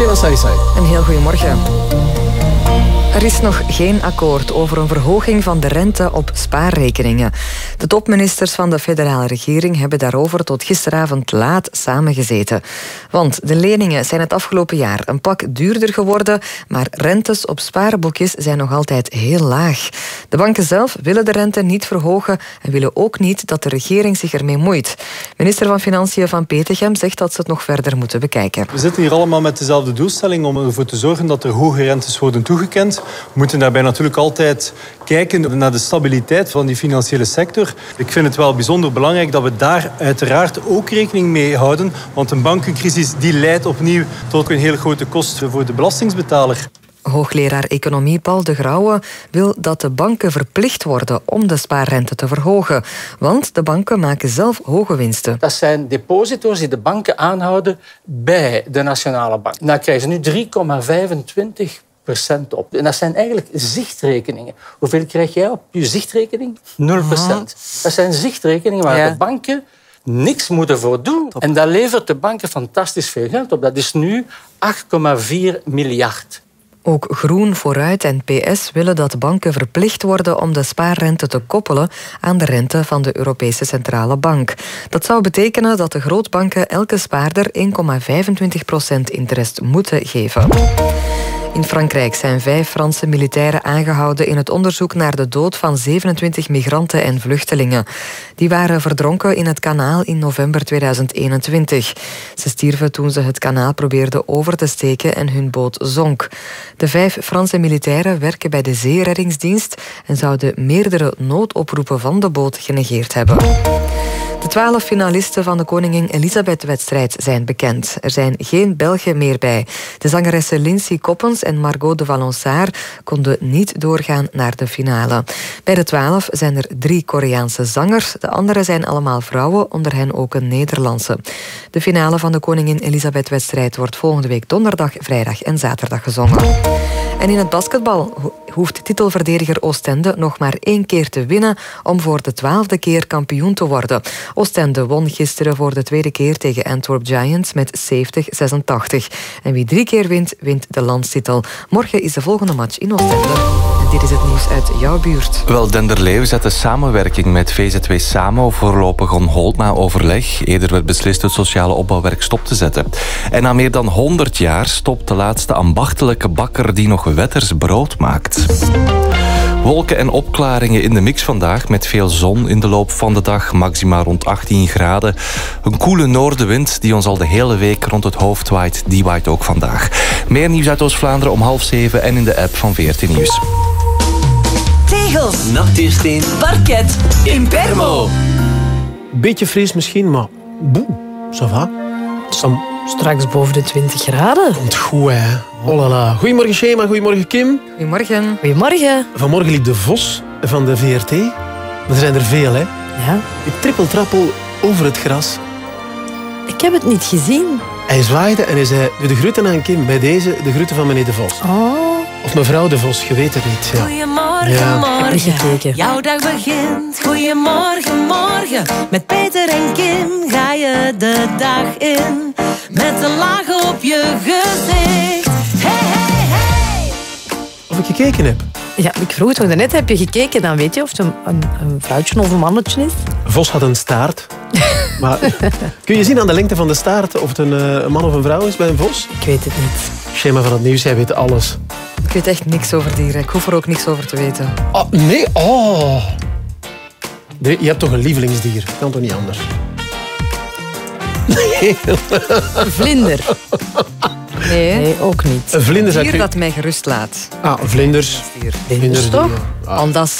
Shema Saisai. Een heel goedemorgen. Er is nog geen akkoord over een verhoging van de rente op spaarrekeningen. De topministers van de federale regering hebben daarover tot gisteravond laat samengezeten. Want de leningen zijn het afgelopen jaar een pak duurder geworden, maar rentes op spaarboekjes zijn nog altijd heel laag. De banken zelf willen de rente niet verhogen en willen ook niet dat de regering zich ermee moeit. Minister van Financiën van Petegem zegt dat ze het nog verder moeten bekijken. We zitten hier allemaal met dezelfde doelstelling om ervoor te zorgen dat er hoge rentes worden toegekend. We moeten daarbij natuurlijk altijd kijken naar de stabiliteit van die financiële sector. Ik vind het wel bijzonder belangrijk dat we daar uiteraard ook rekening mee houden. Want een bankencrisis die leidt opnieuw tot een heel grote kost voor de belastingsbetaler. Hoogleraar Economie Paul de Grauwe wil dat de banken verplicht worden om de spaarrente te verhogen. Want de banken maken zelf hoge winsten. Dat zijn deposito's die de banken aanhouden bij de Nationale Bank. Dan krijgen ze nu 3,25 op. En dat zijn eigenlijk zichtrekeningen. Hoeveel krijg jij op je zichtrekening? 0% Dat zijn zichtrekeningen waar de banken niks moeten voor doen. En dat levert de banken fantastisch veel geld op. Dat is nu 8,4 miljard. Ook Groen Vooruit en PS willen dat banken verplicht worden om de spaarrente te koppelen aan de rente van de Europese Centrale Bank. Dat zou betekenen dat de grootbanken elke spaarder 1,25% interest moeten geven. In Frankrijk zijn vijf Franse militairen aangehouden in het onderzoek naar de dood van 27 migranten en vluchtelingen. Die waren verdronken in het kanaal in november 2021. Ze stierven toen ze het kanaal probeerden over te steken en hun boot zonk. De vijf Franse militairen werken bij de zeereddingsdienst en zouden meerdere noodoproepen van de boot genegeerd hebben. De twaalf finalisten van de Koningin Elisabeth-wedstrijd zijn bekend. Er zijn geen Belgen meer bij. De zangeressen Lindsay Koppens en Margot de Valonsard konden niet doorgaan naar de finale. Bij de twaalf zijn er drie Koreaanse zangers. De andere zijn allemaal vrouwen, onder hen ook een Nederlandse. De finale van de Koningin Elisabeth-wedstrijd wordt volgende week donderdag, vrijdag en zaterdag gezongen. En in het basketbal hoeft titelverdediger Oostende nog maar één keer te winnen om voor de twaalfde keer kampioen te worden. Oostende won gisteren voor de tweede keer tegen Antwerp Giants met 70-86. En wie drie keer wint, wint de landstitel. Morgen is de volgende match in Oostende. dit is het nieuws uit jouw buurt. Wel, Denderleeuw zet de samenwerking met VZW Samo voorlopig on hold na overleg. Eerder werd beslist het sociale opbouwwerk stop te zetten. En na meer dan 100 jaar stopt de laatste ambachtelijke bakker die nog wetters brood maakt. Wolken en opklaringen in de mix vandaag met veel zon in de loop van de dag, maxima rond 18 graden. Een koele noordenwind die ons al de hele week rond het hoofd waait, die waait ook vandaag. Meer nieuws uit Oost-Vlaanderen om half zeven en in de app van 14 Nieuws. Tegels, nachtuursteen, parket, impermo. Beetje fris misschien, maar boe, ça va. Straks boven de 20 graden. Komt goed, hè. Oh la la. Goedemorgen, Shema. Goedemorgen, Kim. Goedemorgen. Goedemorgen. Vanmorgen liep de Vos van de VRT. Er zijn er veel, hè. Ja. Die trippeltrappel over het gras. Ik heb het niet gezien. Hij zwaaide en hij zei, doe de groeten aan Kim. Bij deze de groeten van meneer de Vos. Oh. Of mevrouw de Vos, je weet het niet. Ja. Goedemorgen, Ja. morgen. Jouw dag begint. Goedemorgen, morgen. Met Peter en Kim ga je de dag in. Met een laag op je gezicht. Hey, hey, hey. Of ik gekeken heb. Ja, ik vroeg het nog net. Heb je gekeken? Dan weet je of het een, een, een vrouwtje of een mannetje is. Vos had een staart. Maar kun je zien aan de lengte van de staart of het een, eh, een man of een vrouw is bij een vos? Ik weet het niet. Schema van het nieuws, jij weet alles. Ik weet echt niks over dieren. Ik hoef er ook niks over te weten. Oh, nee, oh. Nee, je hebt toch een lievelingsdier? Kan toch niet anders? Nee. Een vlinder. Nee, Nee, ook niet. Een vlinder dier dat mij gerust laat. Ah, vlinders. Dier. Vlinders toch? ja. Pandas.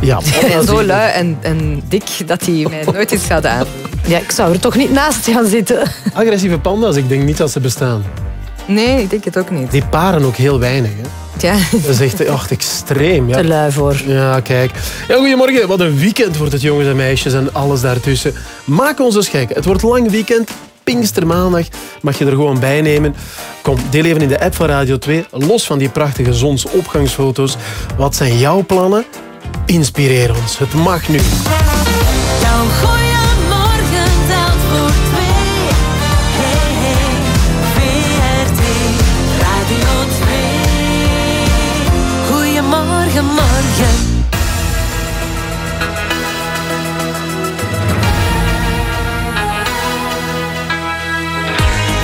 Ja, panda's Zo die- lui en, en dik dat die mij nooit iets zouden aandoen. Ja, ik zou er toch niet naast gaan zitten. Agressieve panda's, ik denk niet dat ze bestaan. Nee, ik denk het ook niet. Die paren ook heel weinig. Hè. Tja, Dat is echt, echt extreem. Ja. Te lui voor. Ja, kijk. Ja, goedemorgen. Wat een weekend wordt het, jongens en meisjes en alles daartussen. Maak ons eens gek. Het wordt lang weekend. Pinkstermaandag mag je er gewoon bij nemen. Kom, deel even in de app van Radio 2. Los van die prachtige zonsopgangsfoto's. Wat zijn jouw plannen? Inspireer ons. Het mag nu.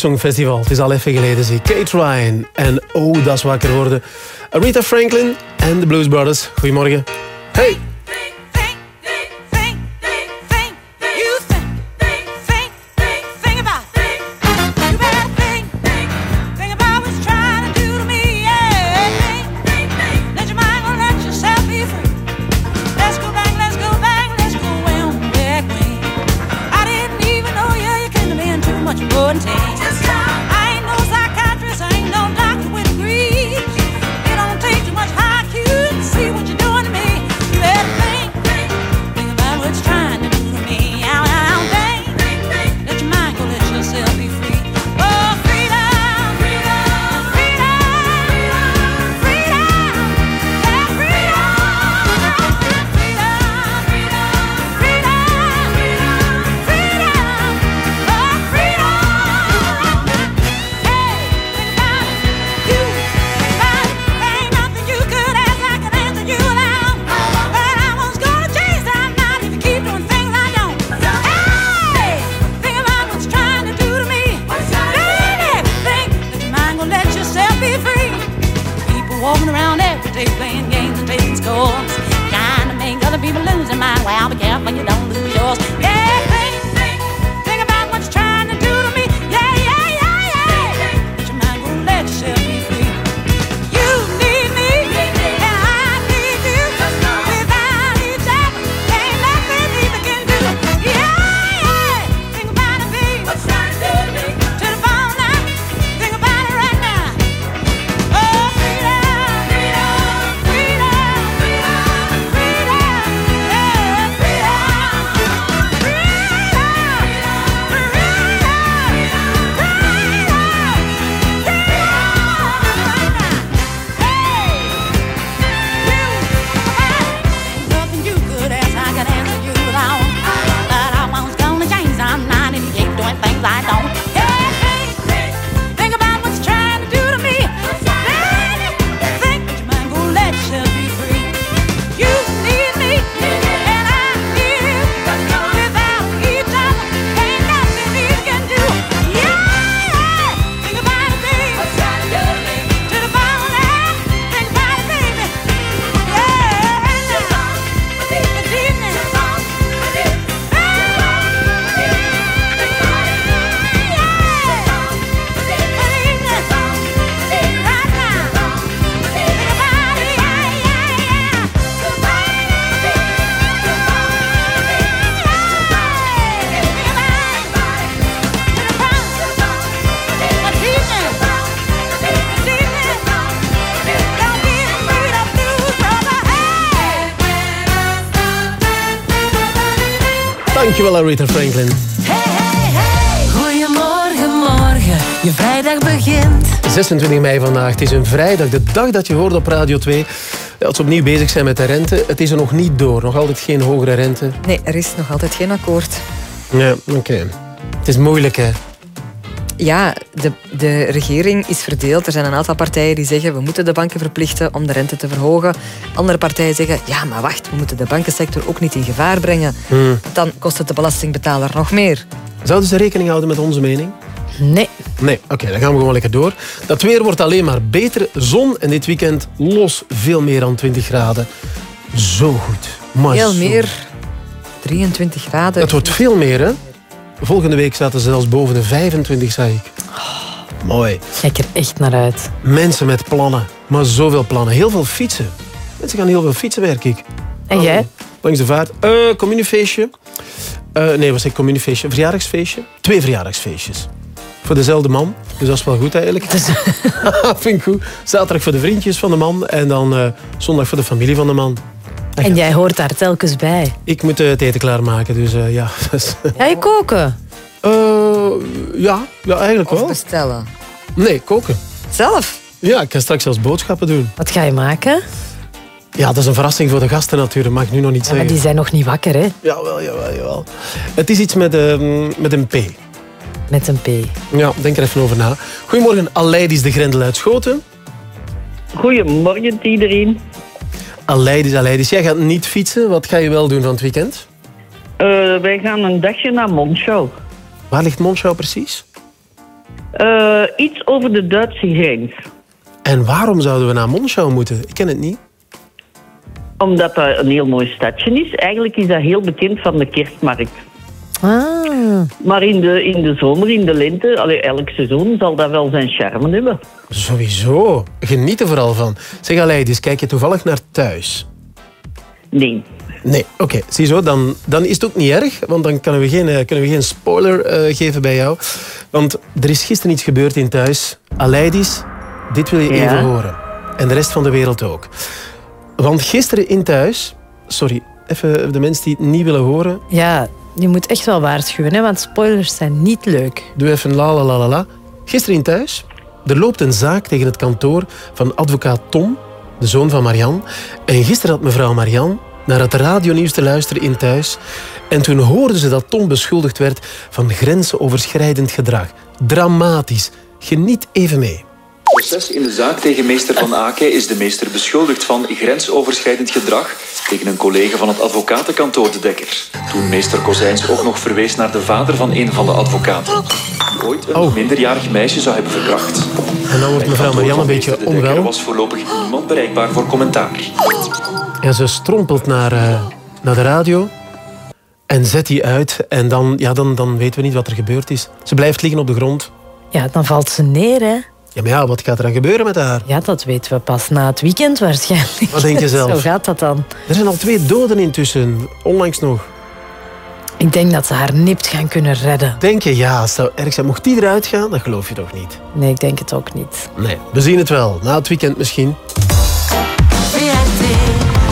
Songfestival. Het is al even geleden, zie. Kate Ryan en Oh, dat is wakker worden. Aretha Franklin en de Blues Brothers. Goedemorgen. Hey! Dankjewel, Aretha Franklin. Hey, hey, hey. Goedemorgen, morgen. Je vrijdag begint. 26 mei vandaag. Het is een vrijdag, de dag dat je hoort op Radio 2 dat ze opnieuw bezig zijn met de rente. Het is er nog niet door. Nog altijd geen hogere rente. Nee, er is nog altijd geen akkoord. Ja, oké. Het is moeilijk, hè. Ja, de, de regering is verdeeld. Er zijn een aantal partijen die zeggen we moeten de banken verplichten om de rente te verhogen. Andere partijen zeggen ja, maar wacht, we moeten de bankensector ook niet in gevaar brengen. Dan kost het de belastingbetaler nog meer. Zouden ze rekening houden met onze mening? Nee. Nee, oké, dan gaan we gewoon lekker door. Dat weer wordt alleen maar beter. Zon en dit weekend los veel meer dan 20 graden. Zo goed. Maar Veel zo- meer. 23 graden. Het wordt veel meer, hè? Volgende week zaten ze zelfs boven de 25, zei ik. Mooi. Kijk er echt naar uit. Mensen met plannen. Maar zoveel plannen. Heel veel fietsen. Mensen gaan heel veel fietsen, merk ik. En jij? Langs de vaart. Communiefeestje. Eh, nee, was ik communiefeestje? Verjaardagsfeestje? Twee verjaardagsfeestjes. Voor dezelfde man. Dus dat is wel goed eigenlijk. Vind ik goed. Zaterdag voor de vriendjes van de man. En dan eh, zondag voor de familie van de man. En jij hoort daar telkens bij. Ik moet eh, het eten klaarmaken, dus eh, ja. Ga je koken? eh, ja, ja, eigenlijk Of wel. bestellen. Nee, koken. Zelf? Ja, ik ga straks zelfs boodschappen doen. Wat ga je maken? Ja, dat is een verrassing voor de gasten natuurlijk, mag ik nu nog niet Ja, maar zeggen. die zijn nog niet wakker, hè? Jawel, jawel, jawel. Het is iets met, ehm, met een P. Met een P. Ja, denk er even over na. Goedemorgen, Aleidis de Grendel uit Schoten. Goedemorgen iedereen. Aleidis, Aleidis. Jij gaat niet fietsen. Wat ga je wel doen van het weekend? Eh, wij gaan een dagje naar Monschau. Waar ligt Monschau precies? Eh, iets over de Duitse grens. En waarom zouden we naar Monschau moeten? Ik ken het niet. Omdat dat een heel mooi stadje is. Eigenlijk is dat heel bekend van de kerstmarkt. Ah, Maar in de, in de zomer, in de lente, allee, elk seizoen zal dat wel zijn charme hebben. Sowieso. Geniet er vooral van. Zeg Aleidis, kijk je toevallig naar thuis? Nee. Nee, oké. Zie je zo, dan, dan is het ook niet erg, want dan kunnen we geen, eh, kunnen we geen spoiler eh, geven bij jou. Want er is gisteren iets gebeurd in thuis. Aleidis, dit wil je Ja? even horen. En de rest van de wereld ook. Want gisteren in thuis... Sorry, even de mensen die het niet willen horen. ja, je moet echt wel waarschuwen, hè, want spoilers zijn niet leuk. Doe even la la la la. Gisteren in thuis. Er loopt een zaak tegen het kantoor van advocaat Tom, de zoon van Marian. En gisteren had mevrouw Marian naar het radionieuws te luisteren in thuis. En toen hoorde ze dat Tom beschuldigd werd van grensoverschrijdend gedrag. Dramatisch. Geniet even mee. Proces in de zaak tegen meester Van Aken is de meester beschuldigd van grensoverschrijdend gedrag tegen een collega van het advocatenkantoor De Dekker. Toen meester Kozijns ook nog verwees naar de vader van een van de advocaten, die ooit een Oh. minderjarig meisje zou hebben verkracht. En dan wordt mevrouw Marian een beetje De Dekker onwel. was voorlopig niemand bereikbaar voor commentaar. En ze strompelt naar, eh, naar de radio. En zet die uit. En dan, ja, dan, dan weten we niet wat er gebeurd is. Ze blijft liggen op de grond. Ja, dan valt ze neer, hè. Ja, maar ja, wat gaat er dan gebeuren met haar? Ja, dat weten we pas na het weekend waarschijnlijk. Wat denk je zelf? Zo gaat dat dan. Er zijn al twee doden intussen. Onlangs nog. Ik denk dat ze haar nipt gaan kunnen redden. Denk je, ja, het zou erg zijn. Mocht die eruit gaan, dat geloof je toch niet? Nee, ik denk het ook niet. Nee, we zien het wel. Na het weekend misschien. VRT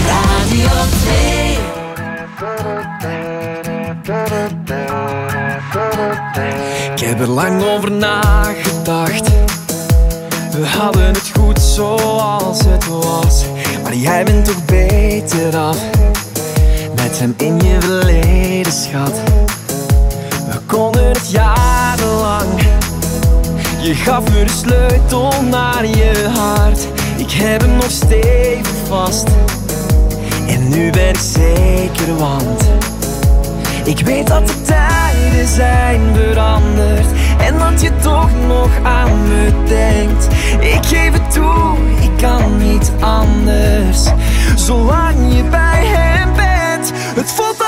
Radio 2. Ik heb er lang over nagedacht. We hadden het goed zoals het was. Maar jij bent toch beter af. Met hem in je verleden, schat. We konden het jarenlang. Je gaf me de sleutel naar je hart. Ik heb hem nog stevig vast. En nu ben ik zeker, want ik weet dat de tijden zijn veranderd En dat je toch nog aan me denkt. Ik geef het toe, ik kan niet anders. Zolang je bij hem bent Het voelt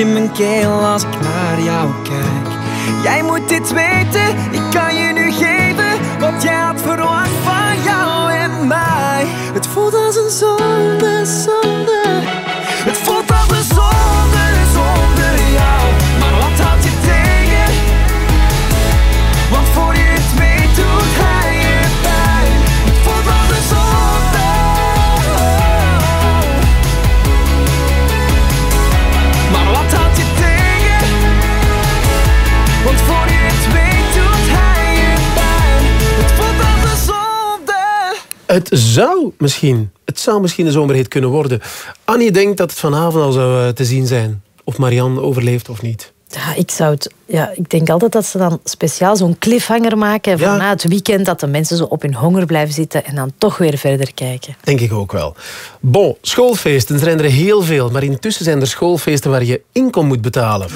in mijn keel als ik naar jou kijk. Jij moet dit weten, Het zou misschien, het zou misschien een zomerhit kunnen worden. Annie denkt dat het vanavond al zou eh, te zien zijn. Of Marianne overleeft of niet. Ja, ik zou het... Ja, ik denk altijd dat ze dan speciaal zo'n cliffhanger maken van Ja. na het weekend dat de mensen zo op hun honger blijven zitten en dan toch weer verder kijken. Denk ik ook wel. Bon, schoolfeesten zijn er heel veel. Maar intussen zijn er schoolfeesten waar je inkom moet betalen.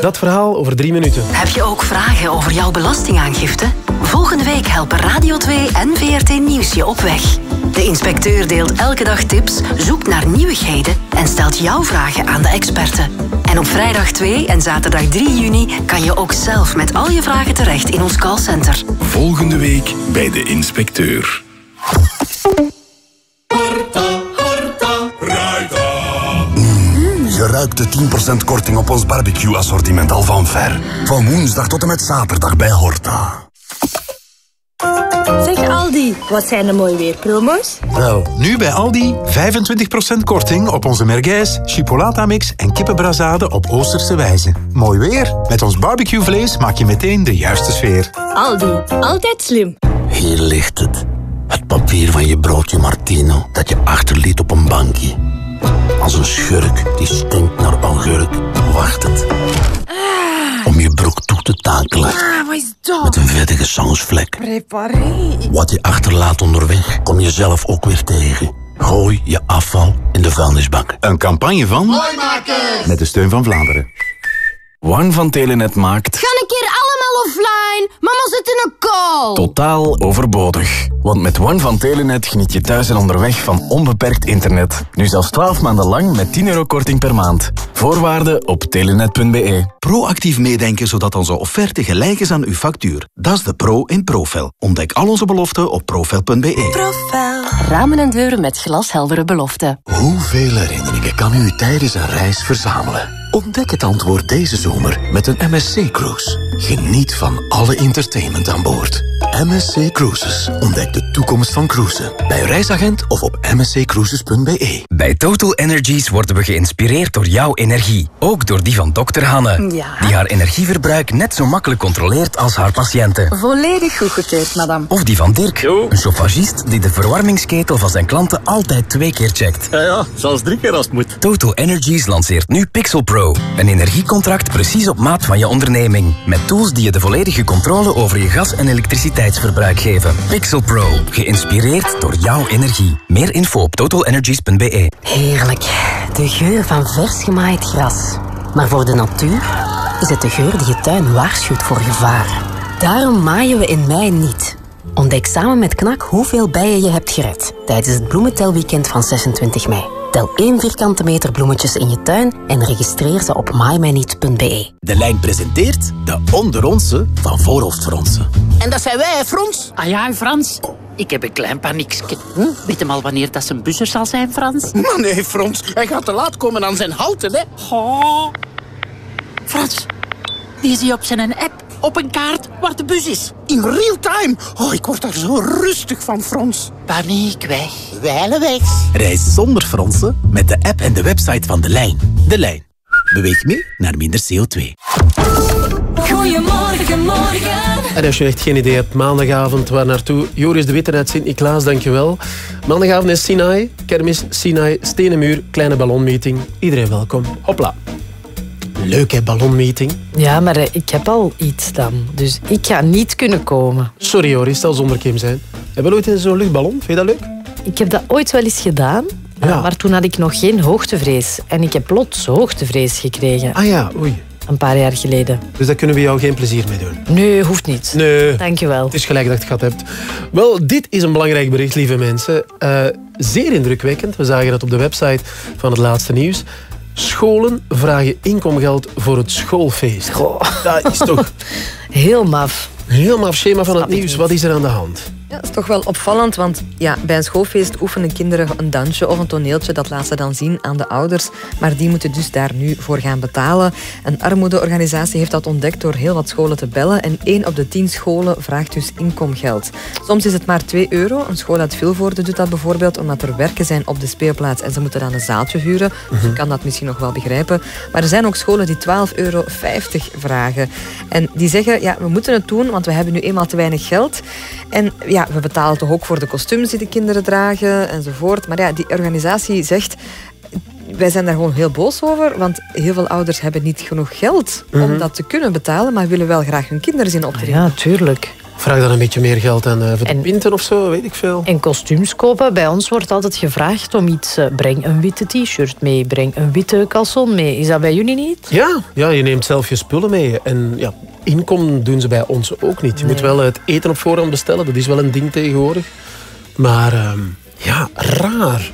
Dat verhaal over drie minuten. Heb je ook vragen over jouw belastingaangifte? Volgende week helpen Radio 2 en VRT Nieuws je op weg. De inspecteur deelt elke dag tips, zoekt naar nieuwigheden en stelt jouw vragen aan de experten. En op vrijdag 2 en zaterdag 3 juni kan je ook zelf met al je vragen terecht in ons callcenter. Volgende week bij de inspecteur. Je ruikt de 10% korting op ons barbecue-assortiment al van ver. Van woensdag tot en met zaterdag bij Horta. Zeg Aldi, wat zijn de mooi weerpromo's? Wel, nu bij Aldi 25% korting op onze merguez, chipolata-mix en kippenbrazade op Oosterse wijze. Mooi weer. Met ons barbecuevlees maak je meteen de juiste sfeer. Aldi, altijd slim. Hier ligt het. Het papier van je broodje Martino dat je achterliet op een bankje. Als een schurk die stinkt naar augurk, wacht het. Om je broek toe te takelen. Ah, wat is dat? Met een vettige sausvlek. Preparé. Wat je achterlaat onderweg, kom je zelf ook weer tegen. Gooi je afval in de vuilnisbak. Een campagne van... Mooimakers. Met de steun van Vlaanderen. One van Telenet maakt Ga een keer allemaal offline. Mama zit in een call. totaal overbodig. Want met One van Telenet geniet je thuis en onderweg van onbeperkt internet. Nu zelfs 12 maanden lang met 10 euro korting per maand. Voorwaarden op telenet.be. Proactief meedenken zodat onze offerte gelijk is aan uw factuur. Dat is de pro in Profel. Ontdek al onze beloften op profel.be. Profel. Ramen en deuren met glasheldere beloften. Hoeveel herinneringen kan u tijdens een reis verzamelen? Ontdek het antwoord deze zomer met een MSC Cruise. Geniet van alle entertainment aan boord. MSC Cruises. Ontdek de toekomst van cruisen. Bij reisagent of op msccruises.be. Bij Total Energies worden we geïnspireerd door jouw energie. Ook door die van dokter Hanne. Ja. Die haar energieverbruik net zo makkelijk controleert als haar patiënten. Volledig goedgekeurd, madame. Of die van Dirk, een chauffagist die de verwarmingsketel van zijn klanten altijd twee keer checkt. Ja, ja, zelfs drie keer als het moet. Total Energies lanceert nu Pixel Pro. Een energiecontract precies op maat van je onderneming. Met tools die je de volledige controle over je gas- en elektriciteitsverbruik geven. Pixel Pro. Geïnspireerd door jouw energie. Meer info op totalenergies.be. Heerlijk. De geur van vers gemaaid gras. Maar voor de natuur is het de geur die je tuin waarschuwt voor gevaar. Daarom maaien we in mei niet. Ontdek samen met KNAK hoeveel bijen je hebt gered tijdens het bloementelweekend van 26 mei. Tel één vierkante meter bloemetjes in je tuin en registreer ze op maaimijniet.be. De lijn presenteert de onderonse van voorhoofdfronsen. En dat zijn wij, hè, Frans? Ah ja, Frans. Ik heb een klein paniekje. Hm? Weet hem al wanneer dat zijn buzzer zal zijn, Frans? Maar nee, Frans. Hij gaat te laat komen aan zijn houten, hè. Oh. Frans, die is hij op zijn app. Op een kaart waar de bus is. In real time. Oh, ik word daar zo rustig van, Frans. Paniek weg. Wijlen weg. Reis zonder fronsen met de app en de website van De Lijn. De Lijn. Beweeg mee naar minder CO2. Goedemorgen, morgen. En als je echt geen idee hebt, maandagavond, waar naartoe? Joris de Witte uit Sint-Niklaas, dankjewel. Maandagavond is Sinai, kermis, Sinai, stenen muur, kleine ballonmeeting. Iedereen welkom. Hopla. Leuk hè, ballonmeeting. Ja, maar eh, ik heb al iets dan. Dus ik ga niet kunnen komen. Sorry Joris, zal zonder Kim zijn. Hebben we ooit in zo'n luchtballon? Vind je dat leuk? Ik heb dat ooit wel eens gedaan. Ja. Maar toen had ik nog geen hoogtevrees. En ik heb plots hoogtevrees gekregen. Ah ja, oei. Een paar jaar geleden. Dus daar kunnen we jou geen plezier mee doen. Nee, hoeft niet. Nee. Dankjewel. Het is gelijk dat je het gehad hebt. Wel, dit is een belangrijk bericht, lieve mensen. Eh, zeer indrukwekkend. We zagen dat op de website van het laatste nieuws. Scholen vragen inkomgeld voor het schoolfeest. Dat is toch Heel maf. heel maf schema van het nieuws. Wat is er aan de hand? Ja, dat is toch wel opvallend, want ja, bij een schoolfeest oefenen kinderen een dansje of een toneeltje. Dat laten ze dan zien aan de ouders, maar die moeten dus daar nu voor gaan betalen. Een armoedeorganisatie heeft dat ontdekt door heel wat scholen te bellen. En één op de tien scholen vraagt dus inkomgeld. Soms is het maar 2 euro. Een school uit Vilvoorde doet dat bijvoorbeeld omdat er werken zijn op de speelplaats en ze moeten dan een zaaltje huren. Dus je kan dat misschien nog wel begrijpen. Maar er zijn ook scholen die 12,50 euro vragen. En die zeggen, ja, we moeten het doen, want we hebben nu eenmaal te weinig geld. En ja, we betalen toch ook voor de kostuums die de kinderen dragen enzovoort. Maar ja, die organisatie zegt, wij zijn daar gewoon heel boos over, want heel veel ouders hebben niet genoeg geld om Mhm. dat te kunnen betalen, maar willen wel graag hun kinderen zien optreden. Ja, tuurlijk. Vraag dan een beetje meer geld aan eh, voor de pinten of zo, weet ik veel. En kostuums kopen. Bij ons wordt altijd gevraagd om iets... eh, breng een witte t-shirt mee, breng een witte caleçon mee. Is dat bij jullie niet? Ja, ja, je neemt zelf je spullen mee. En ja, inkom doen ze bij ons ook niet. Je moet wel het eten op voorhand bestellen. Dat is wel een ding tegenwoordig. Maar ehm, ja, raar.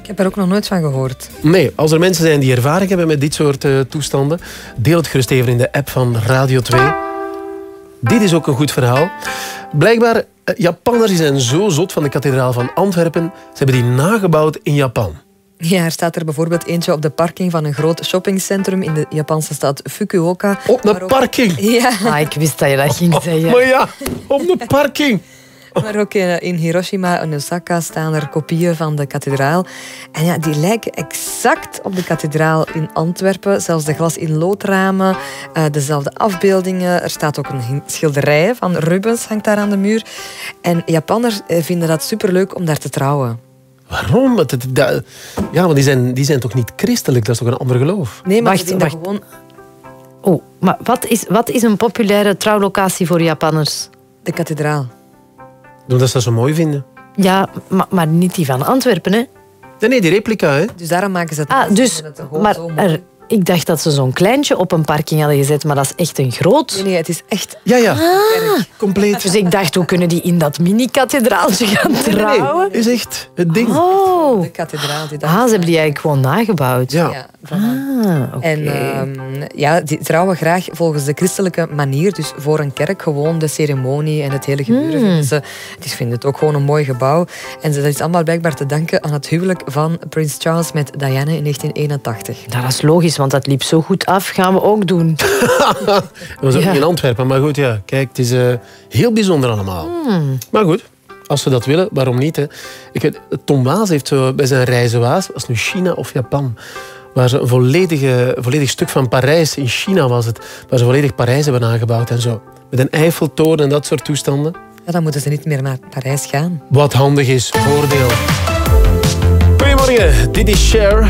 Ik heb er ook nog nooit van gehoord. Nee, als er mensen zijn die ervaring hebben met dit soort eh, toestanden, deel het gerust even in de app van Radio 2. Dit is ook een goed verhaal. Blijkbaar, eh, Japanners zijn zo zot van de kathedraal van Antwerpen. Ze hebben die nagebouwd in Japan. Ja, er staat er bijvoorbeeld eentje op de parking van een groot shoppingcentrum in de Japanse stad Fukuoka. Op de parking? Ja. Ah, ik wist dat je dat ging zeggen. Maar ja, op de parking. Maar ook in, in Hiroshima en Osaka staan er kopieën van de kathedraal. En ja, die lijken exact op de kathedraal in Antwerpen. Zelfs de glas in loodramen, eh, dezelfde afbeeldingen. Er staat ook een schilderij van Rubens hangt daar aan de muur. En Japanners eh, vinden dat superleuk om daar te trouwen. Waarom? Ja, want die zijn, die zijn toch niet christelijk? Dat is toch een ander geloof? Nee, maar Wacht, ze vinden wacht. gewoon Oh, maar wat is, wat is een populaire trouwlocatie voor Japanners? de kathedraal. Omdat ze dat zo mooi vinden. Ja, maar, maar niet die van Antwerpen, hè? Nee, nee, die replica, hè? Dus daarom maken ze het. Ah, dus, het maar zo mooi. er, ik dacht dat ze zo'n kleintje op een parking hadden gezet, maar dat is echt een groot. Nee, nee, het is echt Ja, ja. Ah, compleet. Dus ik dacht, hoe kunnen die in dat mini-kathedraaltje gaan trouwen? is echt het ding. Oh. de kathedraal. Die daar Ah, ze hebben die eigenlijk gewoon nagebouwd. Ja. Ah, oké. En ehm, ja, die trouwen graag volgens de christelijke manier. Dus voor een kerk gewoon de ceremonie en het hele gebeuren. Hmm. vinden Ze, die vinden het ook gewoon een mooi gebouw. En dat is allemaal blijkbaar te danken aan het huwelijk van Prins Charles met Diana in 1981. Nou, dat is logisch, want dat liep zo goed af. Gaan we ook doen. Dat was ook Ja. niet in Antwerpen. Maar goed, ja. Kijk, het is eh, heel bijzonder allemaal. Hmm. Maar goed, als we dat willen, waarom niet? Hè? Ik weet, Tom Waas heeft zo bij zijn reizen Waas, was nu China of Japan, waar ze een volledige, volledig stuk van Parijs, in China was het, waar ze volledig Parijs hebben aangebouwd en zo. Met een Eiffeltoren en dat soort toestanden. Ja, dan moeten ze niet meer naar Parijs gaan. Wat handig is, voordeel. Goedemorgen, dit is Cher.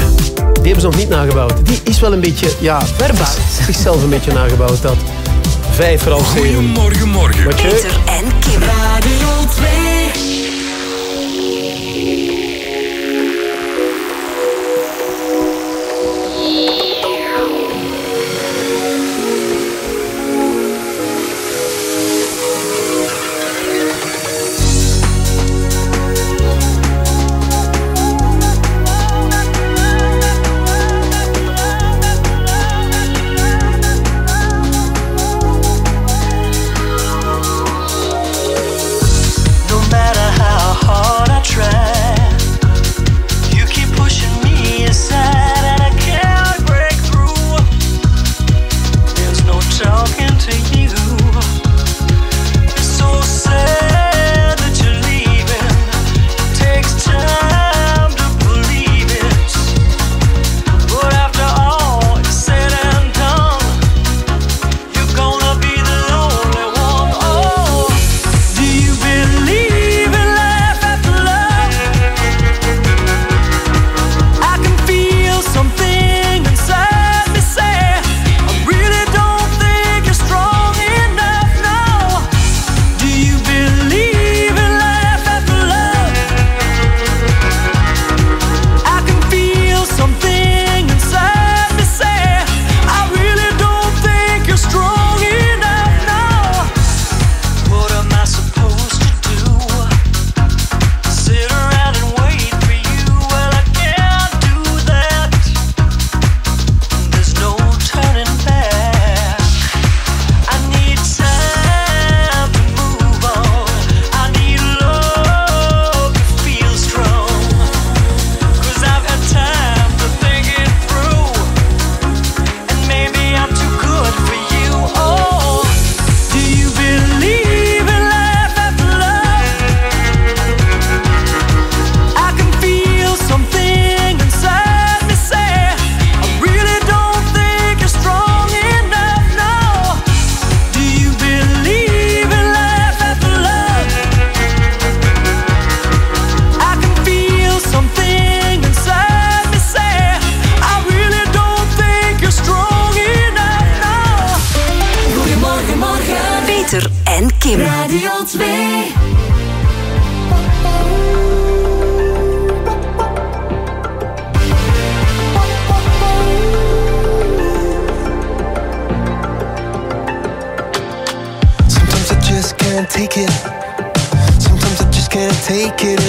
Die hebben ze nog niet nagebouwd. Die is wel een beetje, ja, verbouwd. Zichzelf een beetje nagebouwd, dat. Vijf voor half zeven. Goedemorgen, morgen. Peter en take it. Sometimes I just can't take it,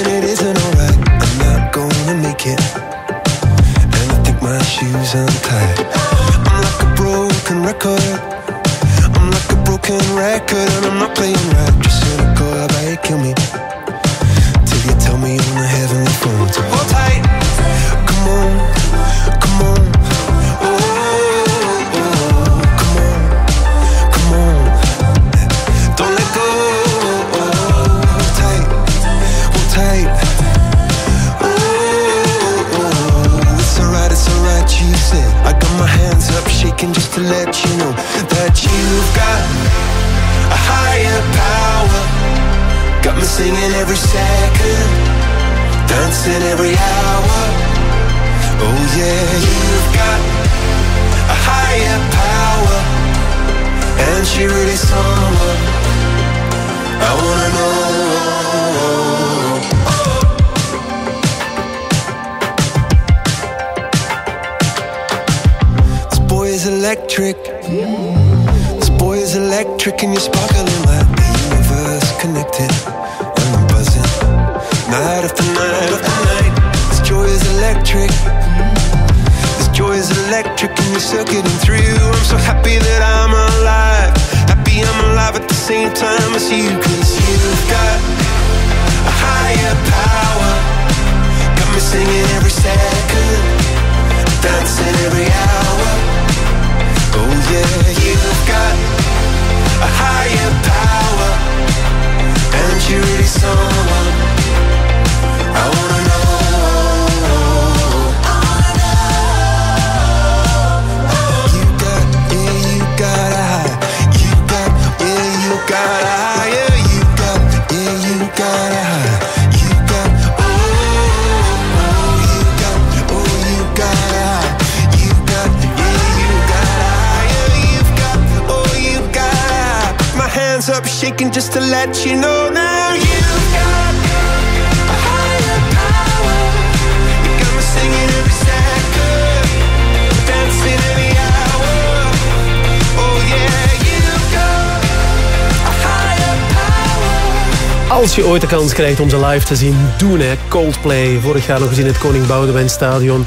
ooit de kans krijgt om ze live te zien, doen hè. Coldplay, vorig jaar nog eens in het Koning Boudewijn Stadion.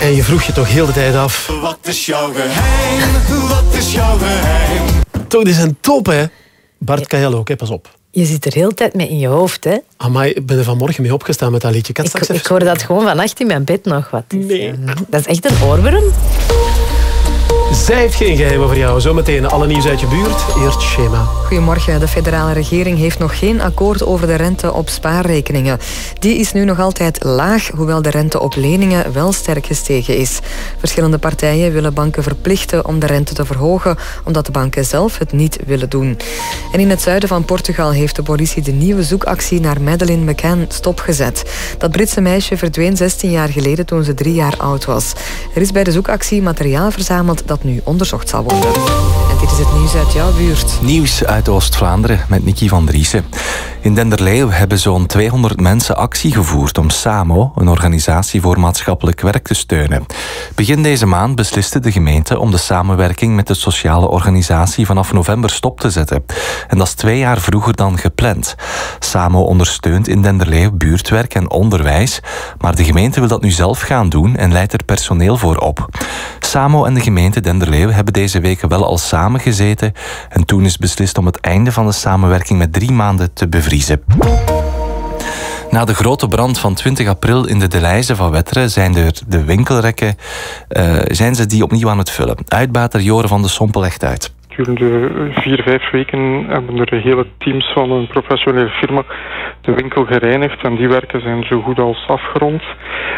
En je vroeg je toch heel de tijd af. Wat is jouw geheim? Wat is jouw geheim? Toch, die zijn top hè. Bart Kajal ook, hè? pas op. Je zit er heel de tijd mee in je hoofd, hè? Amai, ik ben er vanmorgen mee opgestaan met dat liedje. Ik Ik, hoorde dat gewoon vannacht in mijn bed nog wat. Nee. Dat is echt een oorworm. Zij heeft geen geheimen voor jou. Zometeen alle nieuws uit je buurt. Eerst schema. Goedemorgen. De federale regering heeft nog geen akkoord over de rente op spaarrekeningen. Die is nu nog altijd laag, hoewel de rente op leningen wel sterk gestegen is. Verschillende partijen willen banken verplichten om de rente te verhogen, omdat de banken zelf het niet willen doen. En in het zuiden van Portugal heeft de politie de nieuwe zoekactie naar Madeleine McCann stopgezet. Dat Britse meisje verdween 16 jaar geleden toen ze drie jaar oud was. Er is bij de zoekactie materiaal verzameld dat nu onderzocht zal worden. En dit is het nieuws uit jouw buurt. Nieuws uit Oost-Vlaanderen met Nicky van Driessen. In Denderleeuw hebben zo'n 200 mensen actie gevoerd om SAMO, een organisatie voor maatschappelijk werk, te steunen. Begin deze maand besliste de gemeente om de samenwerking met de sociale organisatie vanaf november stop te zetten. En dat is twee jaar vroeger dan gepland. SAMO ondersteunt in Denderleeuw buurtwerk en onderwijs, maar de gemeente wil dat nu zelf gaan doen en leidt er personeel voor op. SAMO en de gemeente Denderleeuw hebben deze weken wel al samengezeten en toen is beslist om het einde van de samenwerking met drie maanden te Na de grote brand van 20 april in de Deleuze van Wetteren zijn er de winkelrekken eh, zijn ze die opnieuw aan het vullen. Uitbater Joren van de Sompel legt uit. Gedurende vier, vijf weken hebben er hele teams van een professionele firma de winkel gereinigd en die werken zijn zo goed als afgerond.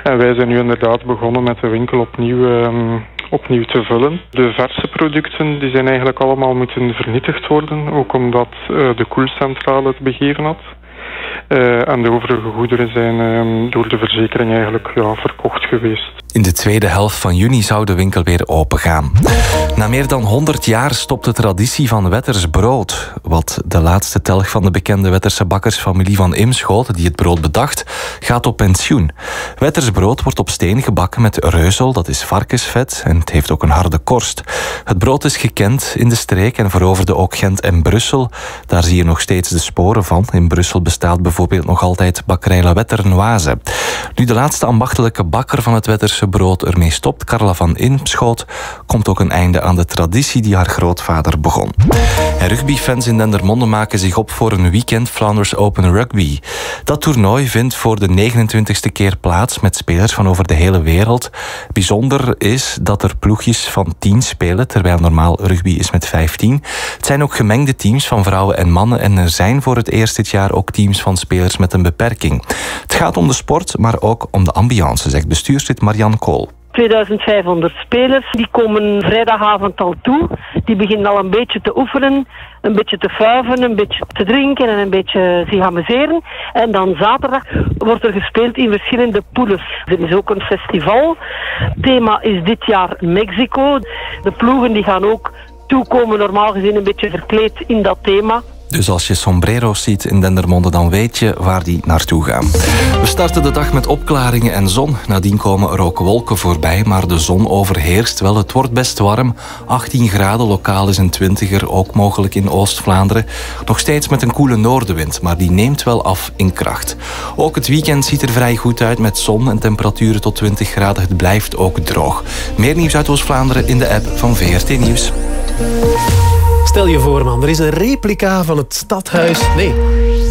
En wij zijn nu inderdaad begonnen met de winkel opnieuw, ehm, opnieuw te vullen. De verse producten die zijn eigenlijk allemaal moeten vernietigd worden, ook omdat eh, de koelcentrale het begeven had. Eh, en de overige goederen zijn ehm, door de verzekering eigenlijk ja, verkocht geweest. In de tweede helft van juni zou de winkel weer opengaan. Na meer dan 100 jaar stopt de traditie van Wetters brood. Wat de laatste telg van de bekende Wetterse bakkersfamilie van Imschoot, die het brood bedacht, gaat op pensioen. Wetters brood wordt op steen gebakken met reuzel, dat is varkensvet, en het heeft ook een harde korst. Het brood is gekend in de streek en veroverde ook Gent en Brussel. Daar zie je nog steeds de sporen van. In Brussel bestaat bijvoorbeeld nog altijd bakkerij La Wetternoise. Nu de laatste ambachtelijke bakker van het Brood ermee stopt, Carla van Imschoot, komt ook een einde aan de traditie die haar grootvader begon. En rugbyfans in Dendermonde maken zich op voor een weekend Flanders Open Rugby. Dat toernooi vindt voor de 29ste keer plaats met spelers van over de hele wereld. Bijzonder is dat er ploegjes van 10 spelen, terwijl normaal rugby is met 15. Het zijn ook gemengde teams van vrouwen en mannen en er zijn voor het eerst dit jaar ook teams van spelers met een beperking. Het gaat om de sport, maar ook om de ambiance, zegt bestuurslid Marianne Kool. 2500 spelers, die komen vrijdagavond al toe. Die beginnen al een beetje te oefenen, een beetje te fuiven, een beetje te drinken en een beetje zich amuseren. En dan zaterdag wordt er gespeeld in verschillende poules. Er is ook een festival. Thema is dit jaar Mexico. De ploegen die gaan ook toekomen, normaal gezien een beetje verkleed in dat thema. Dus als je sombrero's ziet in Dendermonde, dan weet je waar die naartoe gaan. We starten de dag met opklaringen en zon. Nadien komen er ook wolken voorbij, maar de zon overheerst wel. Het wordt best warm. 18 graden, lokaal is een 20er, ook mogelijk in Oost-Vlaanderen. Nog steeds met een koele noordenwind, maar die neemt wel af in kracht. Ook het weekend ziet er vrij goed uit met zon en temperaturen tot 20 graden. Het blijft ook droog. Meer nieuws uit Oost-Vlaanderen in de app van VRT Nieuws. Stel je voor, man, er is een replica van het stadhuis... Nee,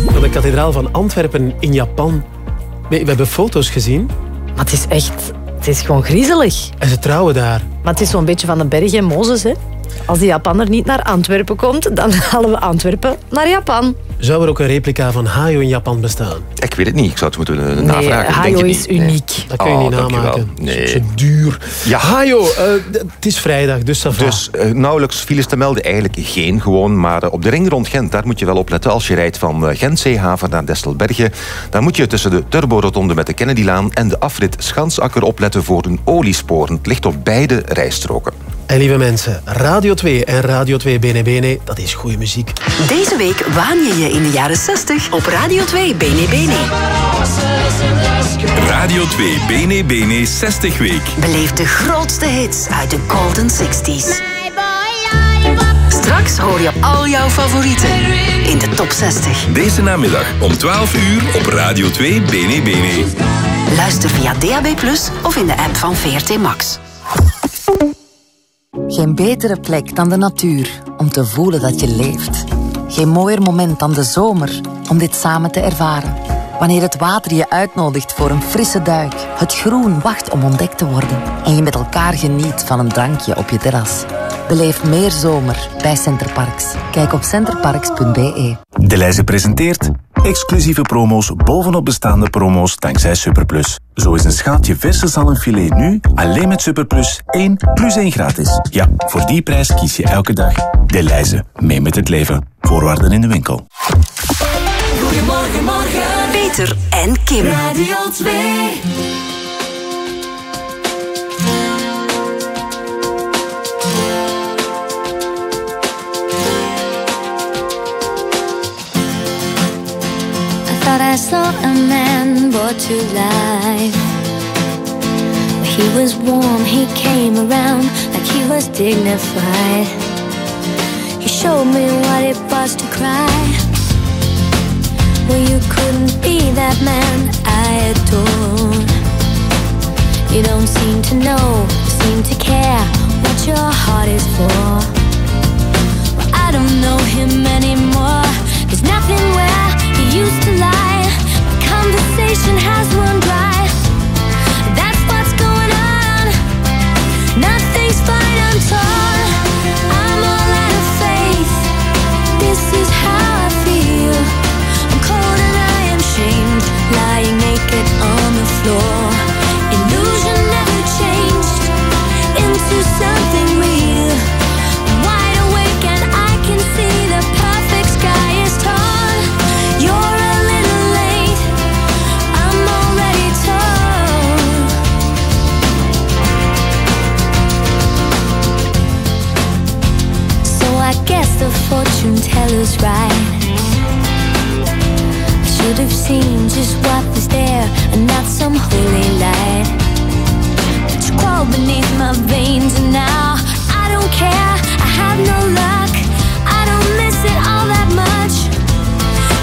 van de kathedraal van Antwerpen in Japan. Nee, we hebben foto's gezien. Maar het is echt... Het is gewoon griezelig. En ze trouwen daar. Maar het is zo'n beetje van de berg en Mozes, hè. Als die Japanner niet naar Antwerpen komt, dan halen we Antwerpen naar Japan. Zou er ook een replica van Hayo in Japan bestaan? Ik weet het niet. Ik zou het moeten uh, Nee, navragen. Hayo Denk is niet? uniek. Dat kun je Oh, niet dankjewel. namaken. Nee. Het is zo duur. Ja. Hayo, eh, het is vrijdag, dus. Dus eh, nauwelijks files te melden, eigenlijk geen gewoon. Maar eh, op de ring rond Gent, daar moet je wel op letten. Als je rijdt van eh, Gent-Zeehaven naar Destelbergen, dan moet je tussen de Turborotonde met de Kennedylaan en de afrit Schansakker opletten voor een oliesporen. Het ligt op beide rijstroken. En lieve mensen, Radio 2 en Radio 2 Bene Bene, dat is goede muziek. Deze week waan je je in de jaren 60 op Radio 2 Bene Bene. Radio 2 Bene Bene 60 Week. Beleef de grootste hits uit de Golden 60s. Straks hoor je al jouw favorieten in de top 60. Deze namiddag om 12 uur op Radio 2 Bene Bene. Luister via DAB+, of in de app van VRT Max. Geen betere plek dan de natuur om te voelen dat je leeft. Geen mooier moment dan de zomer om dit samen te ervaren. Wanneer het water je uitnodigt voor een frisse duik, het groen wacht om ontdekt te worden en je met elkaar geniet van een drankje op je terras. Beleef meer zomer bij Centerparks. Kijk op centerparks.be. De Leize presenteert exclusieve promo's bovenop bestaande promo's dankzij Superplus. Zo is een schaaltje verse zalmfilet nu alleen met Superplus 1 plus 1 gratis. Ja, voor die prijs kies je elke dag De Leize. Mee met het leven. Voorwaarden in de winkel. Goedemorgen, morgen. Peter en Kim. Radio 2. Thought I saw a man brought to life. He was warm, he came around like he was dignified. He showed me what it was to cry. Well, you couldn't be that man I adore. You don't seem to know, seem to care what your heart is for. Well, I don't know him anymore. There's nothing where Nothing's fine. Colors right. I should have seen just what was there and not some holy light. But you crawl beneath my veins and now I don't care. I have no luck. I don't miss it all that much.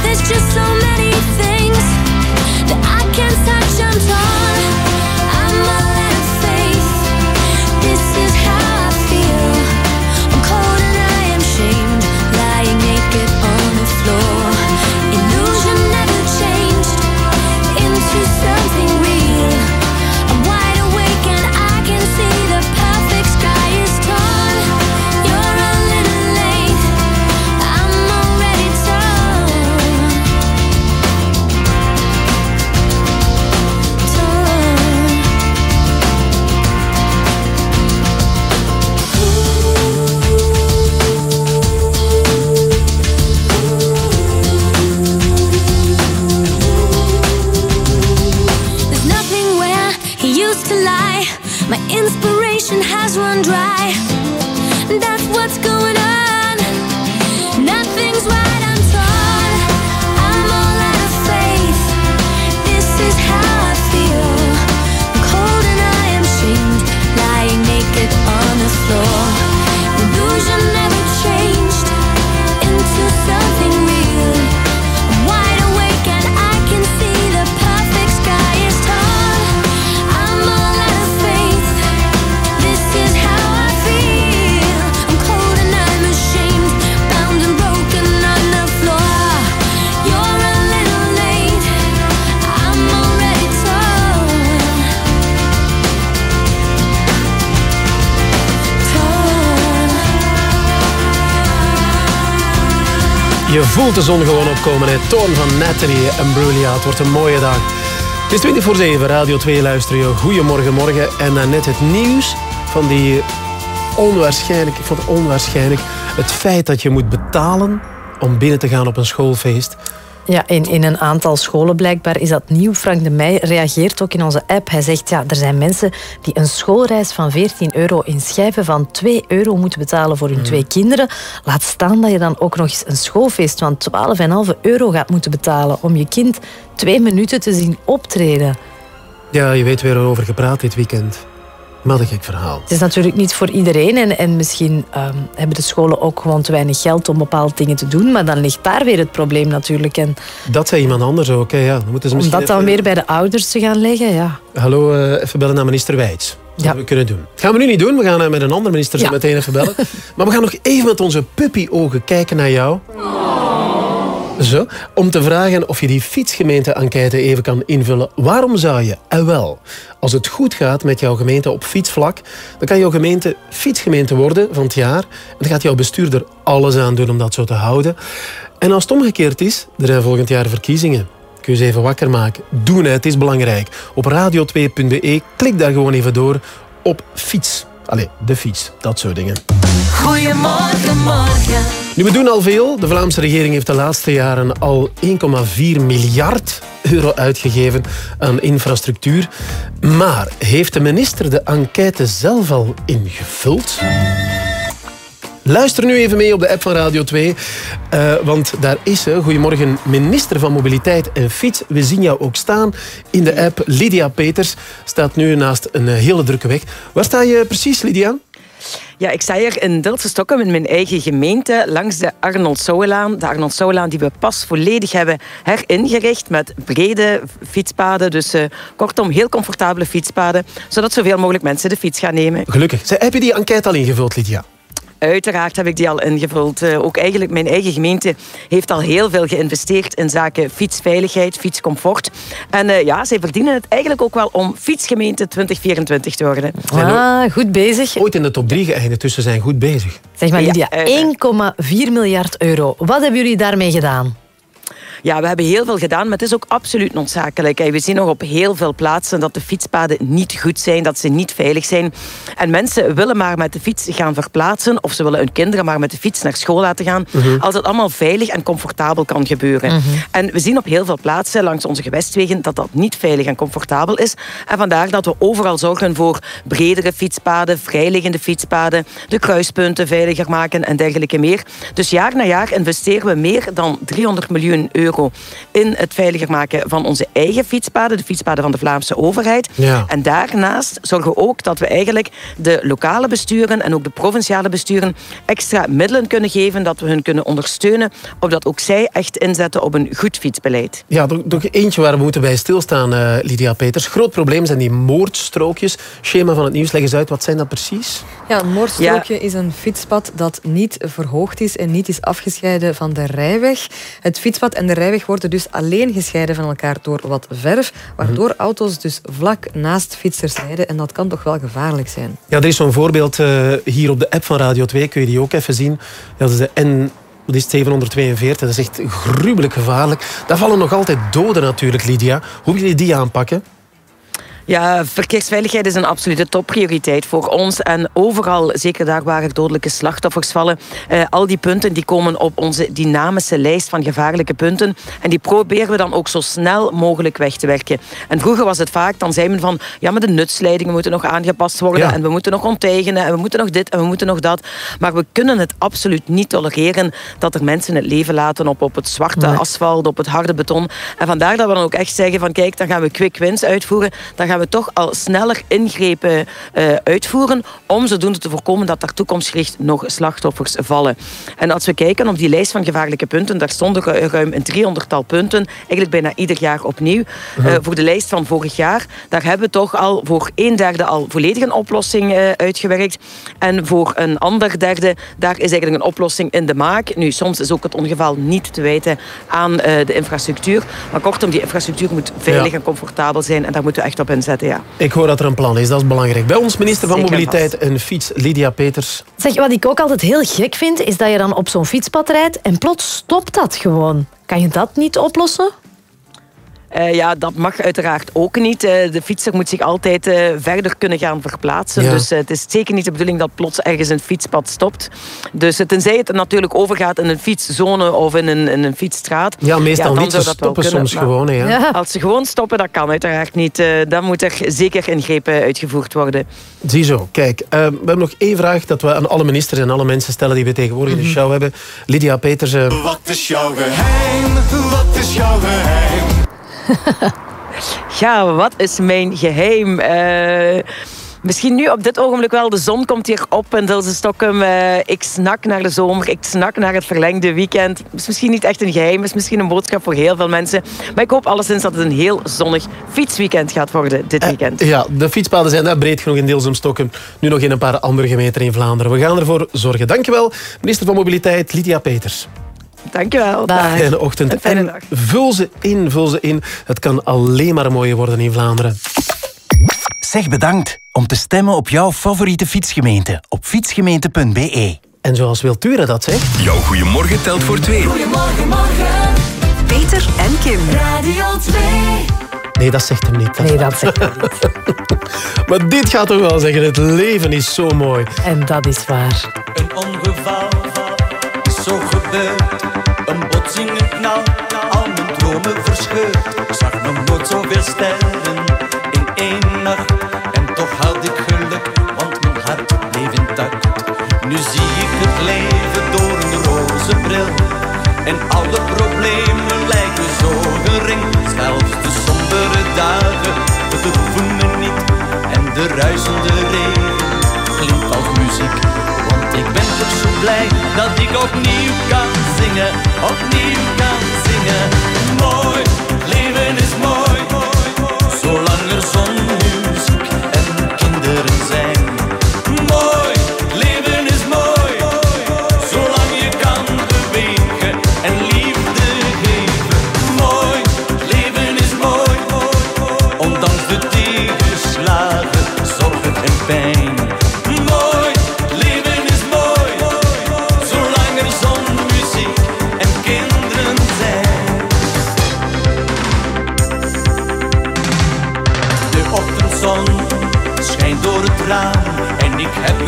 There's just so many things that I can't touch. I'm. Has run dry. Voelt de zon gewoon opkomen. Het toon van Natalie en Brulia. Het wordt een mooie dag. Het is 20 voor 7. Radio 2 luister je. Goedemorgen, morgen. En dan net het nieuws van die onwaarschijnlijk... Ik vond het onwaarschijnlijk. Het feit dat je moet betalen om binnen te gaan op een schoolfeest. Ja, in, in een aantal scholen blijkbaar is dat nieuw. Frank de Meij reageert ook in onze app. Hij zegt, ja, er zijn mensen die een schoolreis van 14 euro in schijven van 2 euro moeten betalen voor hun twee kinderen. Laat staan dat je dan ook nog eens een schoolfeest van 12,5 euro gaat moeten betalen om je kind twee minuten te zien optreden. Ja, je weet weer over gepraat dit weekend. Wat een gek verhaal. Het is natuurlijk niet voor iedereen en, en misschien ehm, hebben de scholen ook gewoon te weinig geld om bepaalde dingen te doen, maar dan ligt daar weer het probleem natuurlijk. En Dat zei iemand anders ook. Hè. Ja, dan moeten ze om dat dan even- weer bij de ouders te gaan leggen, ja. Hallo, eh, even bellen naar minister Wijts. Dat Ja. we kunnen doen. Dat gaan we nu niet doen. We gaan eh, met een andere minister zo meteen even bellen. maar we gaan nog even met onze puppy-ogen kijken naar jou. Zo, om te vragen of je die fietsgemeente-enquête even kan invullen. Waarom zou je, en wel, als het goed gaat met jouw gemeente op fietsvlak, dan kan jouw gemeente fietsgemeente worden van het jaar. En dan gaat jouw bestuurder alles aan doen om dat zo te houden. En als het omgekeerd is, er zijn volgend jaar verkiezingen. Kun je ze even wakker maken. Doen, hè, het is belangrijk. Op radio2.be, klik daar gewoon even door op fiets. Allee, de fiets, dat soort dingen. Goedemorgen, morgen. Nu, we doen al veel. De Vlaamse regering heeft de laatste jaren al 1,4 miljard euro uitgegeven aan infrastructuur. Maar heeft de minister de enquête zelf al ingevuld? Luister nu even mee op de app van Radio 2. eh, want daar is ze. Goedemorgen, minister van Mobiliteit en Fiets. We zien jou ook staan in de app. Lydia Peters staat nu naast een eh, hele drukke weg. Waar sta je precies, Lydia? Ja, ik sta hier in Diltse Stockholm in mijn eigen gemeente langs de Arnold Souwelaan. De Arnold Souwelaan die we pas volledig hebben heringericht met brede fietspaden. Dus eh, kortom, heel comfortabele fietspaden, zodat zoveel mogelijk mensen de fiets gaan nemen. Gelukkig. Zij- Heb je die enquête al ingevuld, Lydia? Uiteraard heb ik die al ingevuld. Eh, ook eigenlijk mijn eigen gemeente heeft al heel veel geïnvesteerd in zaken fietsveiligheid, fietscomfort. En eh, ja, zij verdienen het eigenlijk ook wel om fietsgemeente 2024 te worden. Ah, goed bezig. Ooit in de top 3 geëindigd, dus ze zijn goed bezig. Zeg maar, Lydia, uiteraard. 1,4 miljard euro. Wat hebben jullie daarmee gedaan? Ja, we hebben heel veel gedaan, maar het is ook absoluut noodzakelijk. We zien nog op heel veel plaatsen dat de fietspaden niet goed zijn, dat ze niet veilig zijn. En mensen willen maar met de fiets gaan verplaatsen, of ze willen hun kinderen maar met de fiets naar school laten gaan, Mhm. als het allemaal veilig en comfortabel kan gebeuren. Mhm. En we zien op heel veel plaatsen langs onze gewestwegen dat dat niet veilig en comfortabel is. En vandaar dat we overal zorgen voor bredere fietspaden, vrijliggende fietspaden, de kruispunten veiliger maken en dergelijke meer. Dus jaar na jaar investeren we meer dan 300 miljoen euro in het veiliger maken van onze eigen fietspaden, de fietspaden van de Vlaamse overheid. Ja. En daarnaast zorgen we ook dat we eigenlijk de lokale besturen en ook de provinciale besturen extra middelen kunnen geven, dat we hun kunnen ondersteunen, opdat ook zij echt inzetten op een goed fietsbeleid. Ja, toch, toch eentje waar we moeten bij stilstaan, eh, Lydia Peters. Groot probleem zijn die moordstrookjes. Schema van het nieuws, leg eens uit, wat zijn dat precies? Ja, een moordstrookje is een fietspad dat niet verhoogd is en niet is afgescheiden van de rijweg. Het fietspad en de rijweg worden dus alleen gescheiden van elkaar door wat verf, waardoor auto's dus vlak naast fietsers rijden en dat kan toch wel gevaarlijk zijn. Ja, er is zo'n voorbeeld eh, hier op de app van Radio 2, kun je die ook even zien. Dat is de N... Wat is het, 742? Dat is echt gruwelijk gevaarlijk. Daar vallen nog altijd doden natuurlijk, Lydia. Hoe wil je die aanpakken? Ja, verkeersveiligheid is een absolute topprioriteit voor ons. En overal, zeker daar waar er dodelijke slachtoffers vallen, eh, al die punten die komen op onze dynamische lijst van gevaarlijke punten. En die proberen we dan ook zo snel mogelijk weg te werken. En vroeger was het vaak, dan zei men van, ja, maar de nutsleidingen moeten nog aangepast worden. Ja. En we moeten nog onteigenen. En we moeten nog dit en we moeten nog dat. Maar we kunnen het absoluut niet tolereren dat er mensen het leven laten op, op het zwarte Nee. asfalt, op het harde beton. En vandaar dat we dan ook echt zeggen van, kijk, dan gaan we quick wins uitvoeren. Dan gaan we toch al sneller ingrepen eh, uitvoeren om zodoende te voorkomen dat daar toekomstgericht nog slachtoffers vallen. En als we kijken op die lijst van gevaarlijke punten, daar stonden ru- ruim een 300-tal punten, eigenlijk bijna ieder jaar opnieuw. Eh, voor de lijst van vorig jaar, daar hebben we toch al voor een derde al volledig een oplossing eh, uitgewerkt. En voor een ander derde, daar is eigenlijk een oplossing in de maak. Nu, soms is ook het ongeval niet te wijten aan de infrastructuur. Maar kortom, die infrastructuur moet veilig Ja. en comfortabel zijn en daar moeten we echt op inzetten, ja. Ik hoor dat er een plan is, dat is belangrijk. Bij ons minister van Zeker Mobiliteit en Fiets, Lydia Peters. Zeg, wat ik ook altijd heel gek vind, is dat je dan op zo'n fietspad rijdt en plots stopt dat gewoon. Kan je dat niet oplossen? Eh, ja, dat mag uiteraard ook niet. Eh, de fietser moet zich altijd eh, verder kunnen gaan verplaatsen. Ja. Dus het is zeker niet de bedoeling dat plots ergens een fietspad stopt. Dus tenzij het natuurlijk overgaat in een fietszone of in een, in een fietsstraat. Ja, meestal niet. Ze stoppen kunnen, soms gewoon, hè, ja. Als ze gewoon stoppen, dat kan uiteraard niet. Eh, dan moet er zeker ingrepen uitgevoerd worden. Ziezo, kijk. we hebben nog één vraag dat we aan alle ministers en alle mensen stellen die we tegenwoordig in de show hebben. Lydia Peters. eh, Wat is jouw geheim? Wat is jouw geheim? Ja, wat is mijn geheim? Eh, misschien nu op dit ogenblik wel. De zon komt hier op in Dilse Stockholm. Eh, ik snak naar de zomer. Ik snak naar het verlengde weekend. Het is misschien niet echt een geheim. Het is misschien een boodschap voor heel veel mensen. Maar ik hoop alleszins dat het een heel zonnig fietsweekend gaat worden dit weekend. Ja, de fietspaden zijn daar breed genoeg in Stokken. Nu nog in een paar andere gemeenten in Vlaanderen. We gaan ervoor zorgen. Dankjewel, minister van Mobiliteit Lydia Peters. Dankjewel. Fijne ochtend. Een fijne en dag. vul ze in, vul ze in. Het kan alleen maar mooier worden in Vlaanderen. Zeg bedankt om te stemmen op jouw favoriete fietsgemeente op fietsgemeente.be. En zoals Wiltura dat zegt... Jouw goeiemorgen telt voor twee. Goedemorgen, morgen. Peter en Kim. Radio 2. Nee, dat zegt hem niet. Nee, dat zegt hem niet. Maar dit gaat toch wel zeggen, het leven is zo mooi. En dat is waar. Een ongeval Een botsing, een knal, al mijn dromen verscheurd. Ik zag nog nooit zoveel sterren in één nacht. En toch had ik geluk, want mijn hart bleef intact. Nu zie ik het leven door een roze bril. En alle problemen lijken zo gering. Zelfs de sombere dagen bedroeven me niet. En de ruisende regen klinkt als muziek. Want ik ben toch zo blij dat ik opnieuw kan zingen. Opnieuw kan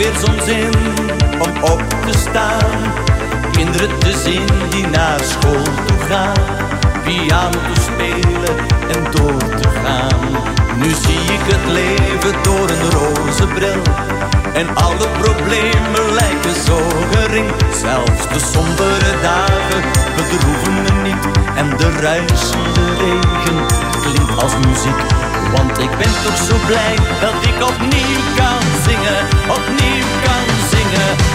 weer zo'n zin om op te staan. Kinderen te zien die naar school toe gaan, piano te spelen en door te gaan. Nu zie ik het leven door een roze bril. En alle problemen lijken zo gering. Zelfs de sombere dagen bedroeven me niet. En de ruisende regen klinkt als muziek. Want ik ben toch zo blij dat ik opnieuw kan zingen. Opnieuw kan zingen.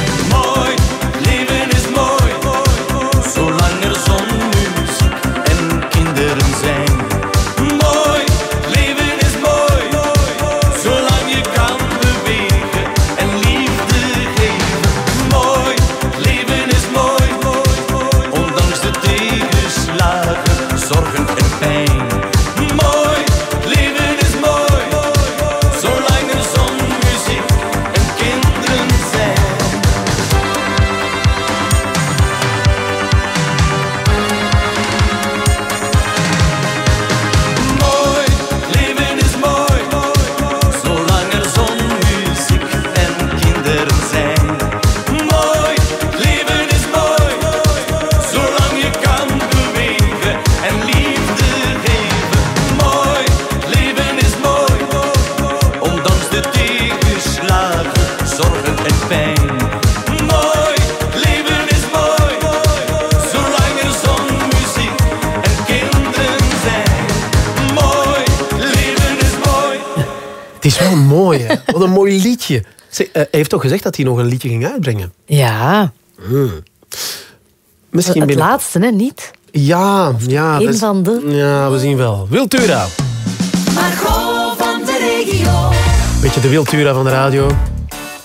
Wat een mooi liedje. Eh, hij heeft toch gezegd dat hij nog een liedje ging uitbrengen? Ja. Hmm. Misschien het binnen- laatste, hè, niet? Ja, ja. We- van de- Ja, we zien wel. Wiltura. Margot van de regio. Beetje de Wiltura van de radio.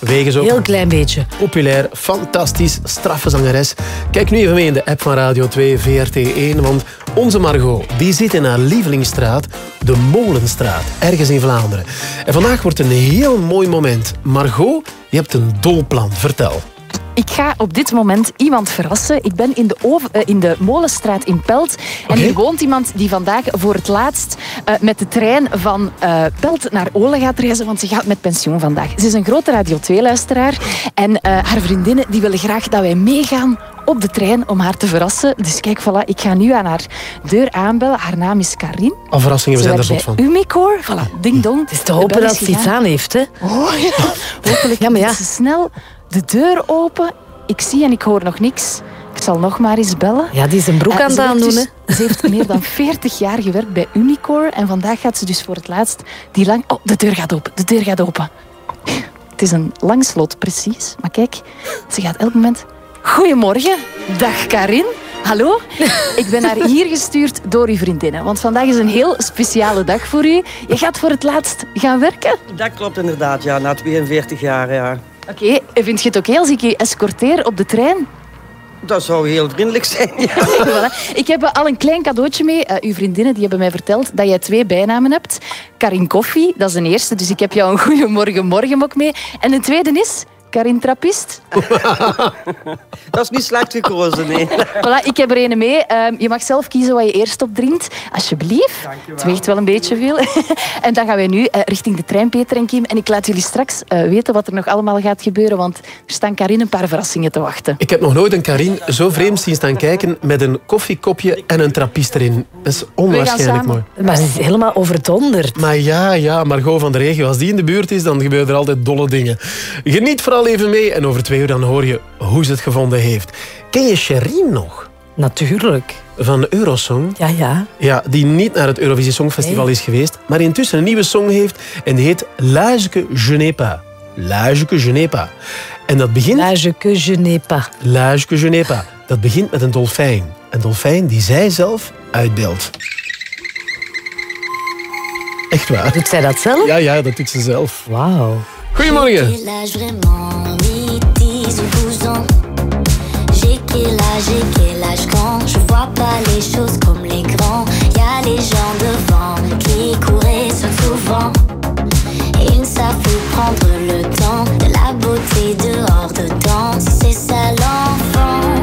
Wegens ook. Heel klein beetje. Populair, fantastisch, straffe zangeres. Kijk nu even mee in de app van Radio 2 VRT1, want onze Margot die zit in haar lievelingsstraat, de Molenstraat, ergens in Vlaanderen. En vandaag wordt een heel mooi moment. Margot, je hebt een dolplan. Vertel. Ik ga op dit moment iemand verrassen. Ik ben in de, eh, in de Molenstraat in Pelt. En hier woont iemand die vandaag voor het laatst eh, met de trein van eh, Pelt naar Olen gaat reizen. Want ze gaat met pensioen vandaag. Ze is een grote Radio 2-luisteraar. En eh, haar vriendinnen die willen graag dat wij meegaan op de trein om haar te verrassen. Dus kijk, voilà, ik ga nu aan haar deur aanbellen. Haar naam is Karin. Al verrassingen, we zijn er zot bij van. Umicore. Voilà, ding dong. Het is te hopen dat ze iets aan heeft, hè? Oh ja, hopelijk ja, maar ja. ze snel de deur open. Ik zie en ik hoor nog niks. Ik zal nog maar eens bellen. Ja, die is een broek Eh, aan het aandoen, dus- Ze heeft meer dan 40 jaar gewerkt bij Umicore. En vandaag gaat ze dus voor het laatst die lang... Oh, de deur gaat open. De deur gaat open. Het is een lang slot, precies. Maar kijk, ze gaat elk moment... Goedemorgen. Dag Karin. Hallo. Ik ben naar hier gestuurd door uw vriendinnen. Want vandaag is een heel speciale dag voor u. Je gaat voor het laatst gaan werken. Dat klopt inderdaad, ja. Na 42 jaar, ja. Oké, vind je het oké als ik je escorteer op de trein? Dat zou heel vriendelijk zijn, ja. Voilà. Ik heb al een klein cadeautje mee. Eh, uw vriendinnen die hebben mij verteld dat jij twee bijnamen hebt. Karin Koffie, dat is de eerste. Dus ik heb jou een goeiemorgen morgenmok mee. En de tweede is Karin Trappist. Dat is niet slecht gekozen, nee. Voilà, ik heb er een mee. Ehm, je mag zelf kiezen wat je eerst opdrinkt. Alsjeblieft. Het weegt wel een beetje veel. en dan gaan wij nu eh, richting de trein, Peter en Kim. En ik laat jullie straks eh, weten wat er nog allemaal gaat gebeuren. Want er staan Karin een paar verrassingen te wachten. Ik heb nog nooit een Karin zo vreemd zien staan kijken met een koffiekopje en een trappist erin. Dat is onwaarschijnlijk mooi. Maar ze is helemaal overdonderd. Maar ja, ja, Margot van de regio. Als die in de buurt is, dan gebeuren er altijd dolle dingen. Geniet vooral even mee en over twee uur dan hoor je hoe ze het gevonden heeft. Ken je Sherine nog? Natuurlijk. Van Eurosong? Ja, ja. Ja, die niet naar het Eurovisie Songfestival is geweest, maar intussen een nieuwe song heeft en die heet L'âge que je n'ai pas. L'âge que je n'ai pas. En dat begint... L'âge que je n'ai pas. L'âge que je n'ai pas. Dat begint met een dolfijn. Een dolfijn die zij zelf uitbeeldt. Echt waar. Doet zij dat zelf? Ja, ja, dat doet ze zelf. Wauw. Goedemorgen. J'ai quel âge et quel âge quand je vois pas les choses comme les grands? Y a les gens devant qui et sautent souvent. Ils ne savent plus prendre le temps de la beauté dehors dedans. C'est ça l'enfance,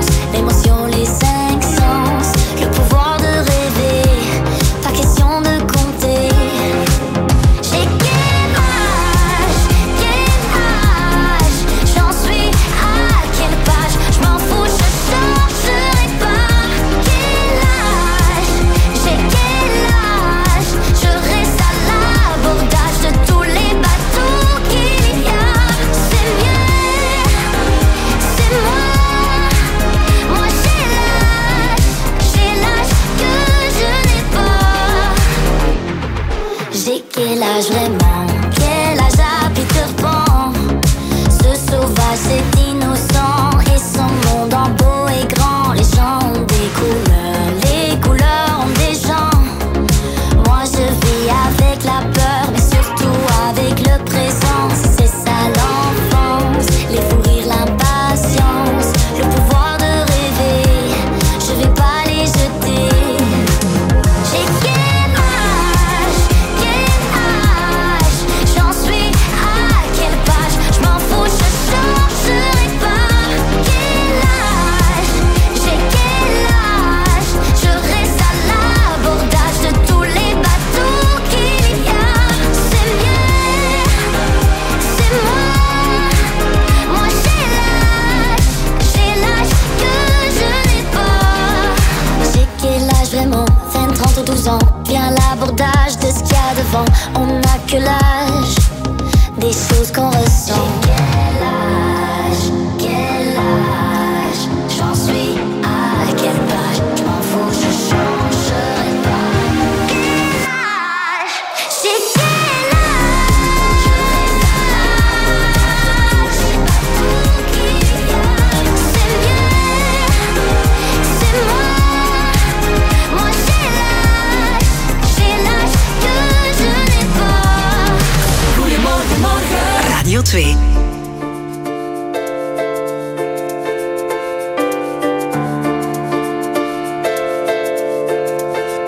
2.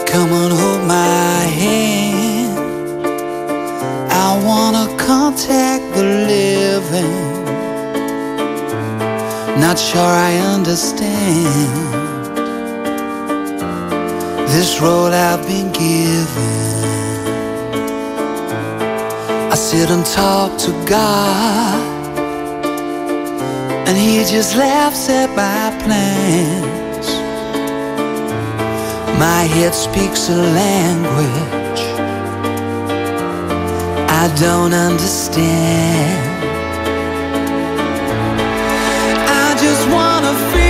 Come on, hold my hand. I wanna contact the living. Not sure I understand this road I've been given. Sit and talk to God, and He just laughs at my plans. My head speaks a language I don't understand. I just wanna feel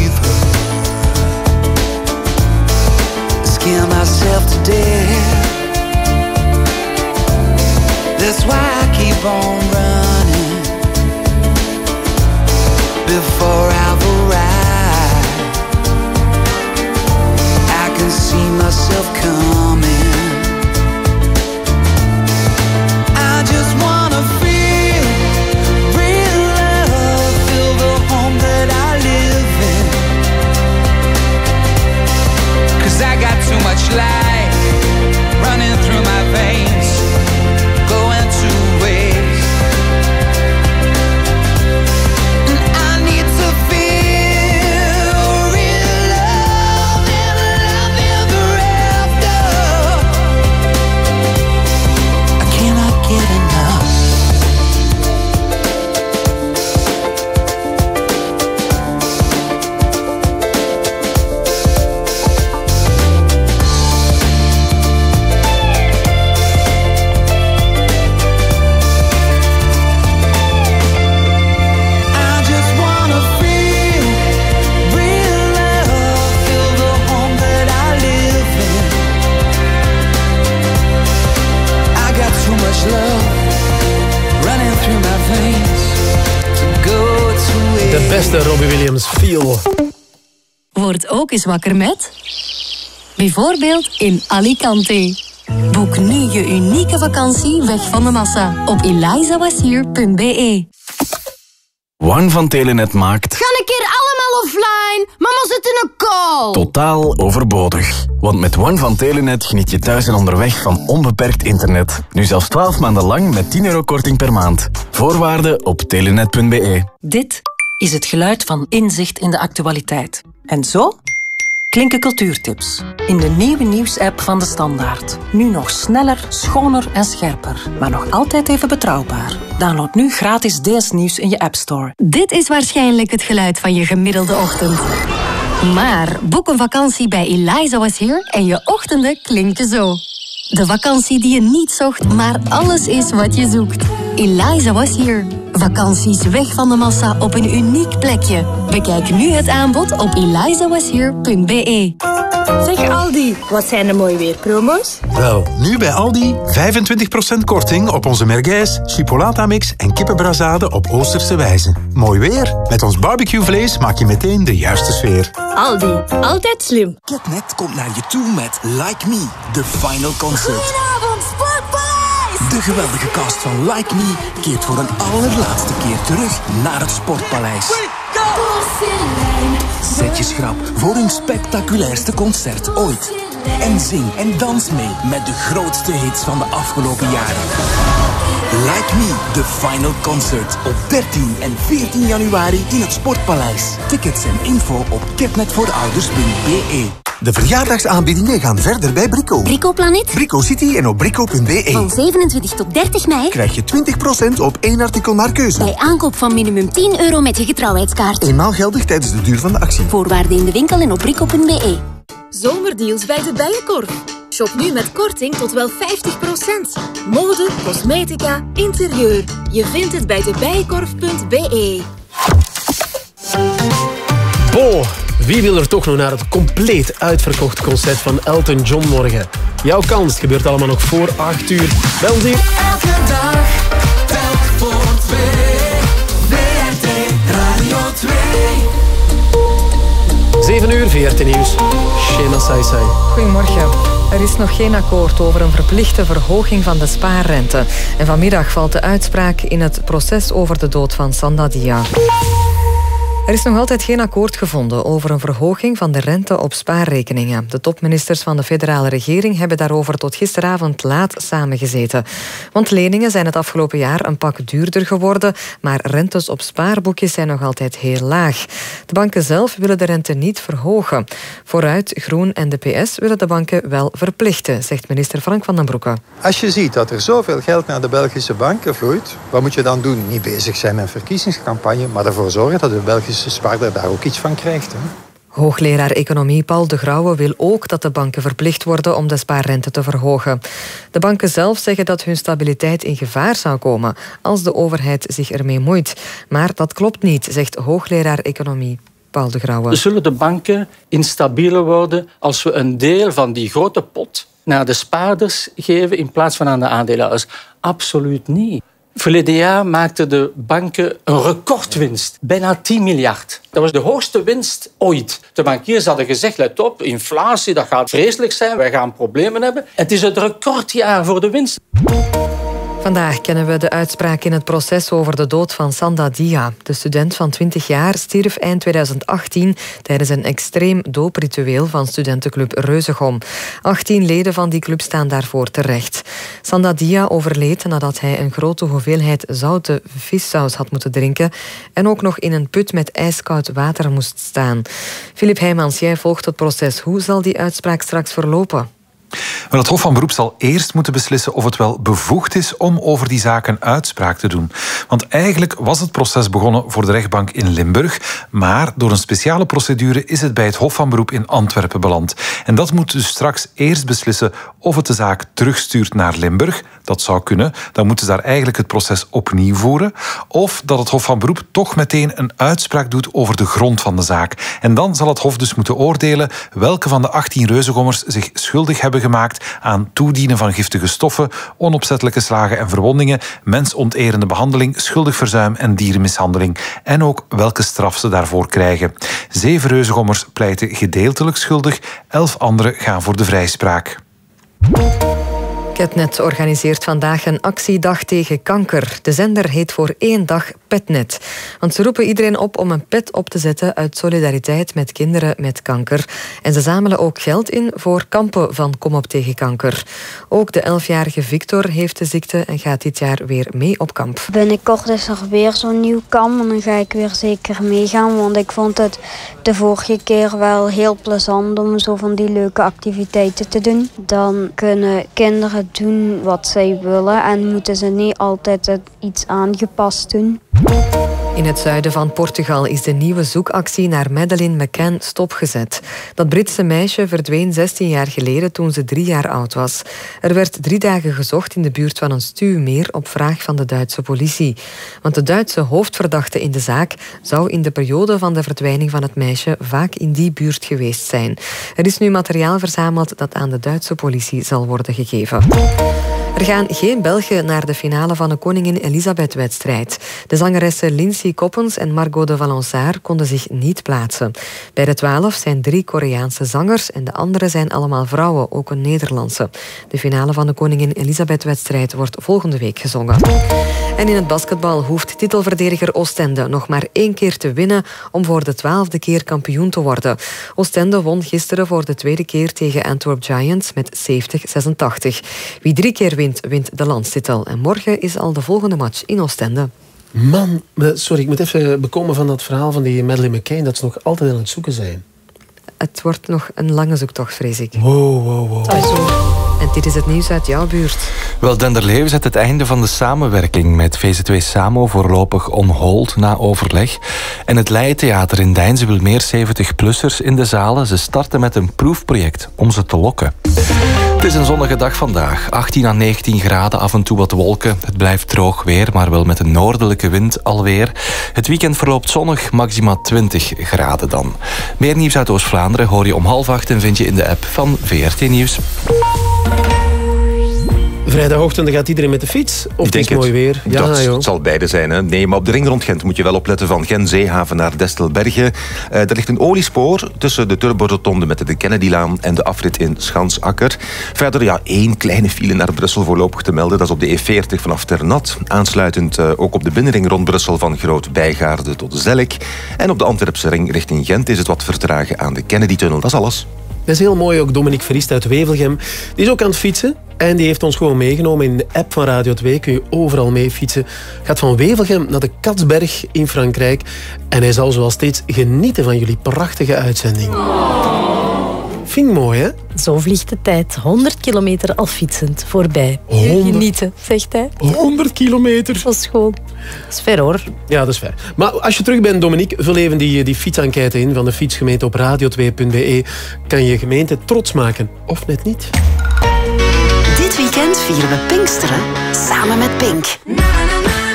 Scare myself to death. That's why I keep on running before I've arrived. Ook eens wakker met... Bijvoorbeeld in Alicante. Boek nu je unieke vakantie weg van de massa op elizawasier.be. One van Telenet maakt Ga een keer allemaal offline. Mama zit in een call. totaal overbodig. Want met One van Telenet geniet je thuis en onderweg van onbeperkt internet. Nu zelfs 12 maanden lang met 10 euro korting per maand. Voorwaarden op telenet.be. Dit is het geluid van inzicht in de actualiteit. En zo Klinken cultuurtips. In de nieuwe nieuwsapp van de Standaard. Nu nog sneller, schoner en scherper. Maar nog altijd even betrouwbaar. Download nu gratis DS Nieuws in je App Store. Dit is waarschijnlijk het geluid van je gemiddelde ochtend. Maar boek een vakantie bij Eliza Was Here en je ochtenden klinken zo. De vakantie die je niet zocht, maar alles is wat je zoekt. Eliza Was Here. Vakanties weg van de massa op een uniek plekje. Bekijk nu het aanbod op elizawashere.be. Zeg Aldi, wat zijn er mooi weer promo's? Wel, nu bij Aldi 25% korting op onze merguez, chipolata mix en kippenbrazade op Oosterse wijze. Mooi weer? Met ons barbecuevlees maak je meteen de juiste sfeer. Aldi, altijd slim. Ketnet komt naar je toe met Like Me, de final concert. Goedenavond! De geweldige cast van Like Me keert voor een allerlaatste keer terug naar het Sportpaleis. Zet je schrap voor hun spectaculairste concert ooit. En zing en dans mee met de grootste hits van de afgelopen jaren. Like Me, the final concert op 13 en 14 januari in het Sportpaleis. Tickets en info op kipnetvoorouders.be. De verjaardagsaanbiedingen gaan verder bij Brico. Brico Planet? Brico City en op brico.be. Van 27 tot 30 mei Krijg je 20% op één artikel naar keuze. bij aankoop van minimum 10 euro met je getrouwheidskaart. Eenmaal geldig tijdens de duur van de actie. Voorwaarden in de winkel en op brico.be. Zomerdeals bij de Bijenkorf. Shop nu met korting tot wel 50%. Mode, cosmetica, interieur. Je vindt het bij debijenkorf.be. Bo, wie wil er toch nog naar het compleet uitverkocht concert van Elton John morgen? Jouw kans, het gebeurt allemaal nog voor 8 uur. Bel hier. Elke dag, telk voor twee. WRT Radio 2. 7 uur, VRT Nieuws. Shema Saisai. Goedemorgen. Er is nog geen akkoord over een verplichte verhoging van de spaarrente. En vanmiddag valt de uitspraak in het proces over de dood van Sanda Dia. Er is nog altijd geen akkoord gevonden over een verhoging van de rente op spaarrekeningen. De topministers van de federale regering hebben daarover tot gisteravond laat samengezeten. Want leningen zijn het afgelopen jaar een pak duurder geworden, maar rentes op spaarboekjes zijn nog altijd heel laag. De banken zelf willen de rente niet verhogen. Vooruit, Groen en de PS willen de banken wel verplichten, zegt minister Frank van den Broeke. Als je ziet dat er zoveel geld naar de Belgische banken vloeit, wat moet je dan doen? Niet bezig zijn met een verkiezingscampagne, maar ervoor zorgen dat de Belgische spaarder daar ook iets van krijgt. Hè? Hoogleraar Economie Paul de Grauwe wil ook dat de banken verplicht worden om de spaarrente te verhogen. De banken zelf zeggen dat hun stabiliteit in gevaar zou komen als de overheid zich ermee moeit. Maar dat klopt niet, zegt hoogleraar Economie Paul de Grauwe. Zullen de banken instabieler worden als we een deel van die grote pot naar de spaarders geven in plaats van aan de aandeelhouders? Absoluut niet. Verleden jaar maakten de banken een recordwinst. Bijna 10 miljard. Dat was de hoogste winst ooit. De bankiers hadden gezegd, let op, inflatie, dat gaat vreselijk zijn. Wij gaan problemen hebben. Het is het recordjaar voor de winst. Vandaag kennen we de uitspraak in het proces over de dood van Sanda Dia. De student van 20 jaar stierf eind 2018 tijdens een extreem doopritueel van studentenclub Reuzegom. 18 leden van die club staan daarvoor terecht. Sanda Dia overleed nadat hij een grote hoeveelheid zoute vissaus had moeten drinken en ook nog in een put met ijskoud water moest staan. Filip Heijmans, jij volgt het proces. Hoe zal die uitspraak straks verlopen? Maar het Hof van Beroep zal eerst moeten beslissen of het wel bevoegd is om over die zaken uitspraak te doen. Want eigenlijk was het proces begonnen voor de rechtbank in Limburg, maar door een speciale procedure is het bij het Hof van Beroep in Antwerpen beland. En dat moet dus straks eerst beslissen of het de zaak terugstuurt naar Limburg. Dat zou kunnen. Dan moeten ze daar eigenlijk het proces opnieuw voeren. Of dat het Hof van Beroep toch meteen een uitspraak doet over de grond van de zaak. En dan zal het Hof dus moeten oordelen welke van de 18 reuzengommers zich schuldig hebben gemaakt aan toedienen van giftige stoffen, onopzettelijke slagen en verwondingen, mensonterende behandeling, schuldig verzuim en dierenmishandeling. En ook welke straf ze daarvoor krijgen. Zeven reuzengommers pleiten gedeeltelijk schuldig, elf anderen gaan voor de vrijspraak. Ketnet organiseert vandaag een actiedag tegen kanker. De zender heet voor één dag Petnet. Want ze roepen iedereen op om een pet op te zetten uit solidariteit met kinderen met kanker. En ze zamelen ook geld in voor kampen van Kom op tegen kanker. Ook de 11-jarige Victor heeft de ziekte en gaat dit jaar weer mee op kamp. Binnenkort is er weer zo'n nieuw kamp en dan ga ik weer zeker meegaan. Want ik vond het de vorige keer wel heel plezant om zo van die leuke activiteiten te doen. Dan kunnen kinderen doen wat zij willen en moeten ze niet altijd iets aangepast doen. In het zuiden van Portugal is de nieuwe zoekactie naar Madeleine McCann stopgezet. Dat Britse meisje verdween 16 jaar geleden toen ze drie jaar oud was. Er werd drie dagen gezocht in de buurt van een stuwmeer op vraag van de Duitse politie. Want de Duitse hoofdverdachte in de zaak zou in de periode van de verdwijning van het meisje vaak in die buurt geweest zijn. Er is nu materiaal verzameld dat aan de Duitse politie zal worden gegeven. Er gaan geen Belgen naar de finale van de Koningin Elisabeth-wedstrijd. De zangeressen Lindsay Koppens en Margot de Valençaar konden zich niet plaatsen. Bij de twaalf zijn drie Koreaanse zangers en de andere zijn allemaal vrouwen, ook een Nederlandse. De finale van de Koningin Elisabeth-wedstrijd wordt volgende week gezongen. En in het basketbal hoeft titelverdediger Oostende nog maar één keer te winnen om voor de twaalfde keer kampioen te worden. Oostende won gisteren voor de tweede keer tegen Antwerp Giants met 70-86. Wie drie keer wint, wint de landstitel. En morgen is al de volgende match in Oostende. Man, sorry, ik moet even bekomen van dat verhaal van die Madeleine McCain, dat ze nog altijd aan het zoeken zijn. Het wordt nog een lange zoektocht, vrees ik. Wow, wow, wow. En dit is het nieuws uit jouw buurt. Wel, Denderleeuw zet het einde van de samenwerking met VZ2 Samo voorlopig on hold na overleg. En het Leijentheater in Deinze wil meer 70-plussers in de zalen. Ze starten met een proefproject om ze te lokken. Het is een zonnige dag vandaag. 18 à 19 graden, af en toe wat wolken. Het blijft droog weer, maar wel met een noordelijke wind alweer. Het weekend verloopt zonnig, maximaal 20 graden dan. Meer nieuws uit Oost-Vlaanderen hoor je om half acht en vind je in de app van VRT Nieuws. Vrijdagochtend gaat iedereen met de fiets? Of ik denk het is mooi weer? Ja, dat het zal beide zijn. Hè. Nee, maar op de ring rond Gent moet je wel opletten van Gent-Zeehaven naar Destelbergen. Uh, er ligt een oliespoor tussen de Turborotonde met de Kennedylaan en de afrit in Schansakker. Verder ja, één kleine file naar Brussel voorlopig te melden. Dat is op de E40 vanaf Ternat. Aansluitend uh, ook op de binnenring rond Brussel van Groot-Bijgaarde tot Zelk. En op de Antwerpse ring richting Gent is het wat vertragen aan de Kennedy-tunnel. Dat is alles. Dat is heel mooi, ook Dominique Verriest uit Wevelgem. Die is ook aan het fietsen. En die heeft ons gewoon meegenomen in de app van Radio 2. Kun je overal mee fietsen. Gaat van Wevelgem naar de Katsberg in Frankrijk. En hij zal zoals steeds genieten van jullie prachtige uitzending. Vind ik mooi, hè? Zo vliegt de tijd. 100 kilometer al fietsend voorbij. 100... Genieten, zegt hij. 100 kilometer. Dat is gewoon... Dat is ver, hoor. Ja, dat is ver. Maar als je terug bent, Dominique, vul even die, die fietsenquête in van de fietsgemeente op radio2.be. Kan je gemeente trots maken, of net niet? Dit weekend vieren we Pinksteren samen met Pink.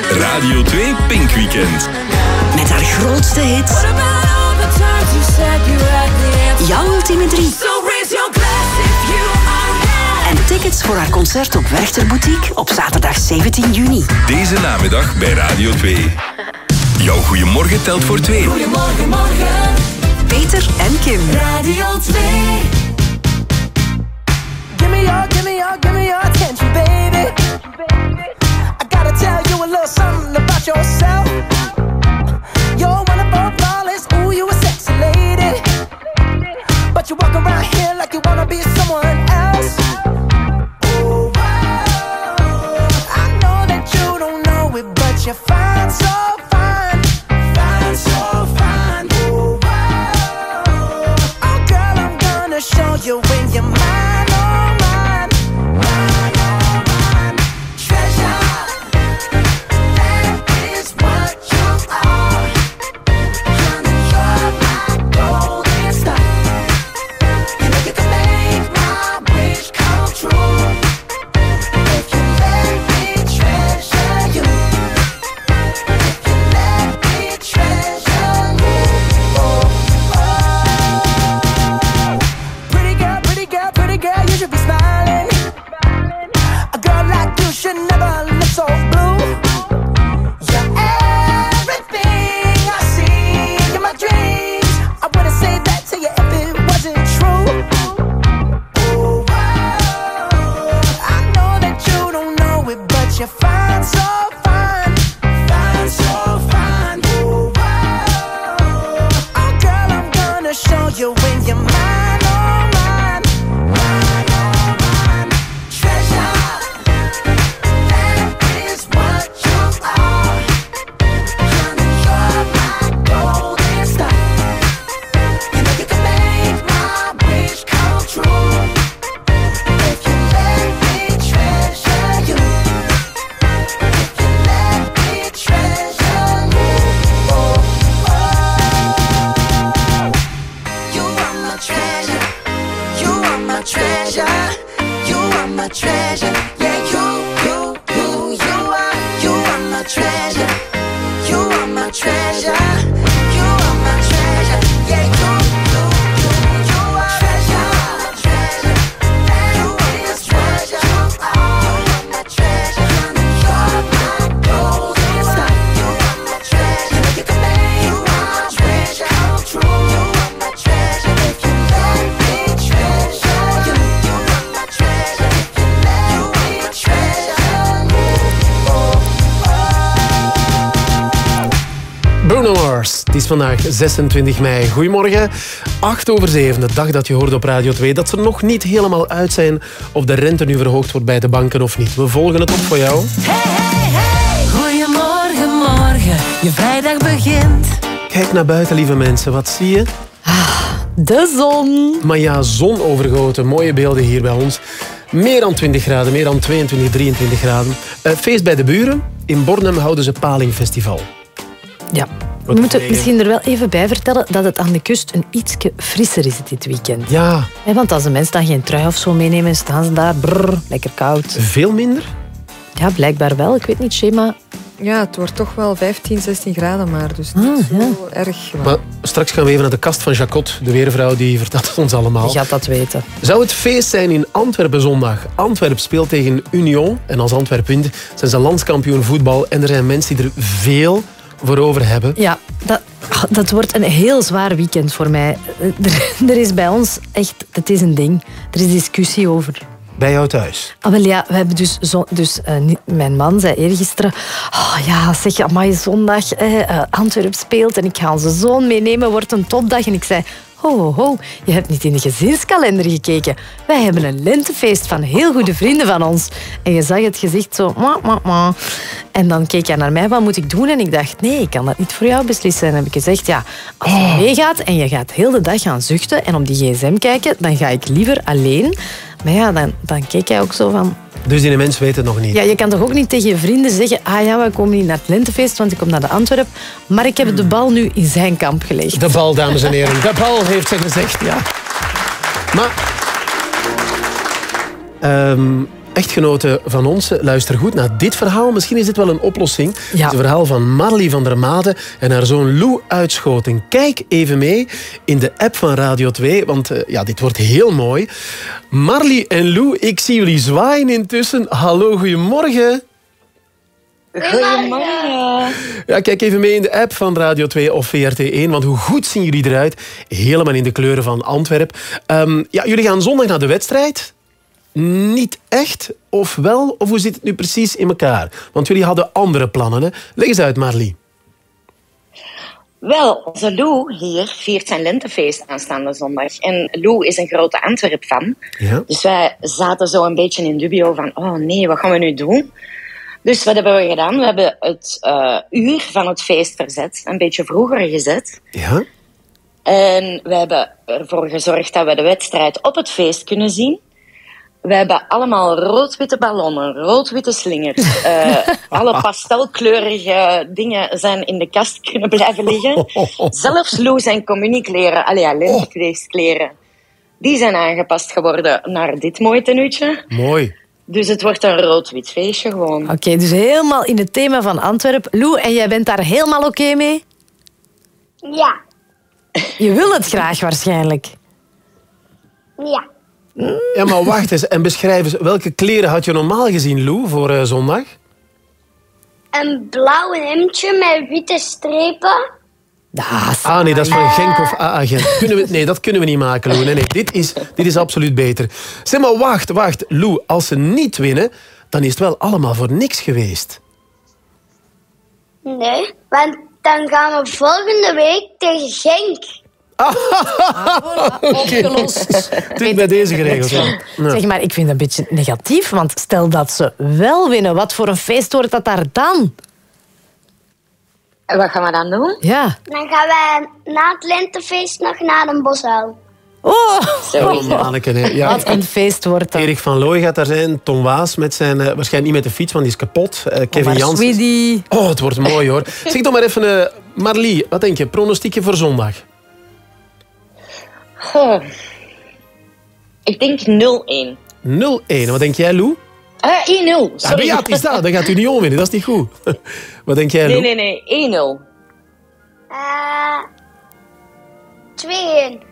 Radio 2 Pink Weekend. Met haar grootste hits. Jouw ultieme drie. Tickets voor haar concert op Werchter Boutique op zaterdag 17 juni. Deze namiddag bij Radio 2. Jouw goeiemorgen telt voor twee. Goedemorgen, morgen. Peter en Kim. Radio 2. Give me your, give me your, give me your attention, baby. I gotta tell you a little something about yourself. You're one of our flawless, ooh, you a sexy lady. But you walk around here like you wanna be someone else. You're fine, so fine. So fine. Oh, girl, I'm gonna show you when you're is vandaag 26 mei. Goedemorgen. 8 over 7, de dag dat je hoorde op Radio 2 dat ze nog niet helemaal uit zijn of de rente nu verhoogd wordt bij de banken of niet. We volgen het op voor jou. Goedemorgen, morgen, je vrijdag begint. Kijk naar buiten, lieve mensen. Wat zie je? De zon. Maar ja, zon overgoten. Mooie beelden hier bij ons. Meer dan 20 graden, meer dan 22, 23 graden. Eh, feest bij de buren. In Bornem houden ze Palingfestival. Ja. We moeten misschien er wel even bij vertellen dat het aan de kust een ietsje frisser is dit weekend. Ja. Want als de mensen dan geen trui of zo meenemen, staan ze daar, brrr, lekker koud. Veel minder? Ja, blijkbaar wel. Ik weet niet, Shema. Ja, het wordt toch wel 15, 16 graden maar. Dus Ah, niet zo erg. Maar straks gaan we even naar de kast van Jacot, de weervrouw die vertelt het ons allemaal. Je gaat dat weten. Zou het feest zijn in Antwerpen zondag? Antwerp speelt tegen Union en als Antwerp wint zijn ze landskampioen voetbal en er zijn mensen die er veel voor over hebben. Ja, dat, dat wordt een heel zwaar weekend voor mij. Er, er is bij ons echt, het is een ding. Er is discussie over. Bij jou thuis. Ah, wel ja, we hebben dus, zo, dus eh, niet- mijn man zei eergisteren, oh ja, zeg, amai, zondag, eh, eh, Antwerp speelt en ik ga onze zoon meenemen, wordt een topdag. En ik zei, ho, ho, ho, je hebt niet in de gezinskalender gekeken. Wij hebben een lentefeest van heel goede vrienden van ons. En je zag het gezicht zo, ma, ma, ma. En dan keek hij naar mij, wat moet ik doen? En ik dacht, nee, ik kan dat niet voor jou beslissen. En dan heb ik gezegd, ja, als je meegaat en je gaat heel de dag gaan zuchten en op die gsm kijken, dan ga ik liever alleen. Maar ja, dan, dan keek hij ook zo van... Dus die mensen weten het nog niet. Ja, je kan toch ook niet tegen je vrienden zeggen... Ah ja, we komen niet naar het lentefeest, want ik kom naar de Antwerp. Maar ik heb de bal nu in zijn kamp gelegd. De bal, dames en heren. De bal heeft ze gezegd, ja. Maar... ehm, echtgenoten van ons, luister goed naar dit verhaal. Misschien is dit wel een oplossing. Het verhaal van Marlie van der Maten en haar zoon Lou Uitschoten. Kijk even mee in de app van Radio 2, want eh, ja, dit wordt heel mooi. Marlie en Lou, ik zie jullie zwaaien intussen. Hallo, goedemorgen. Goedemorgen. Ja, kijk even mee in de app van Radio 2 of VRT1, want hoe goed zien jullie eruit? Helemaal in de kleuren van Antwerp. Ehm, ja, jullie gaan zondag naar de wedstrijd. Niet echt, of wel? Of hoe zit het nu precies in elkaar? Want jullie hadden andere plannen, hè? Leg eens uit, Marlie. Wel, onze Lou hier viert zijn lentefeest aanstaande zondag. En Lou is een grote Antwerp-fan. Ja. Dus wij zaten zo een beetje in dubio van... Oh nee, wat gaan we nu doen? Dus wat hebben we gedaan? We hebben het eh, uur van het feest verzet. Een beetje vroeger gezet. Ja? En we hebben ervoor gezorgd dat we de wedstrijd op het feest kunnen zien. We hebben allemaal rood-witte ballonnen, rood-witte slingers. eh, alle pastelkleurige dingen zijn in de kast kunnen blijven liggen. Zelfs Lou zijn communiekleren, allee, lentefeestkleren, die zijn aangepast geworden naar dit mooie tenuutje. Mooi. Dus het wordt een rood-wit feestje gewoon. Oké, dus helemaal in het thema van Antwerp. Lou, en jij bent daar helemaal oké mee? Ja. Je wil het graag waarschijnlijk. Ja. Ja, maar wacht eens. En beschrijf eens, welke kleren had je normaal gezien, Lou, voor eh, zondag? Een blauw hemdje met witte strepen. Ah, nee, dat is van Genk of AA Gent. Kunnen we, nee, dat kunnen we niet maken, Lou. Nee, nee, dit is, dit is absoluut beter. Zeg maar, wacht, wacht. Lou, als ze niet winnen, dan is het wel allemaal voor niks geweest. Nee, want dan gaan we volgende week tegen Genk. Opgelost. Het is bij deze geregeld. Ja. Zeg maar, ik vind het een beetje negatief, want stel dat ze wel winnen, wat voor een feest wordt dat daar dan? En wat gaan we dan doen? Ja. Dan gaan wij na het lentefeest nog naar een bosuil. Oh! Oh, manneke, hè. Ja. Wat een feest wordt dat. Erik van Looy gaat daar zijn. Tom Waas met zijn... eh, waarschijnlijk niet met de fiets, want die is kapot. Eh, Kevin maar Jansen. Sweetie. Oh, het wordt mooi, hoor. Zeg toch maar even... eh, Marlie, wat denk je? Pronostiekje voor zondag? Goh. Ik denk 0-1. 0-1. Wat denk jij, Lou? Eh 1-0, Ja, sorry. ja, het is dat. Dan gaat Union winnen. Dat is niet goed. Wat denk jij, Lou? Nee, nee, nee, 1-0. Eh 2-1.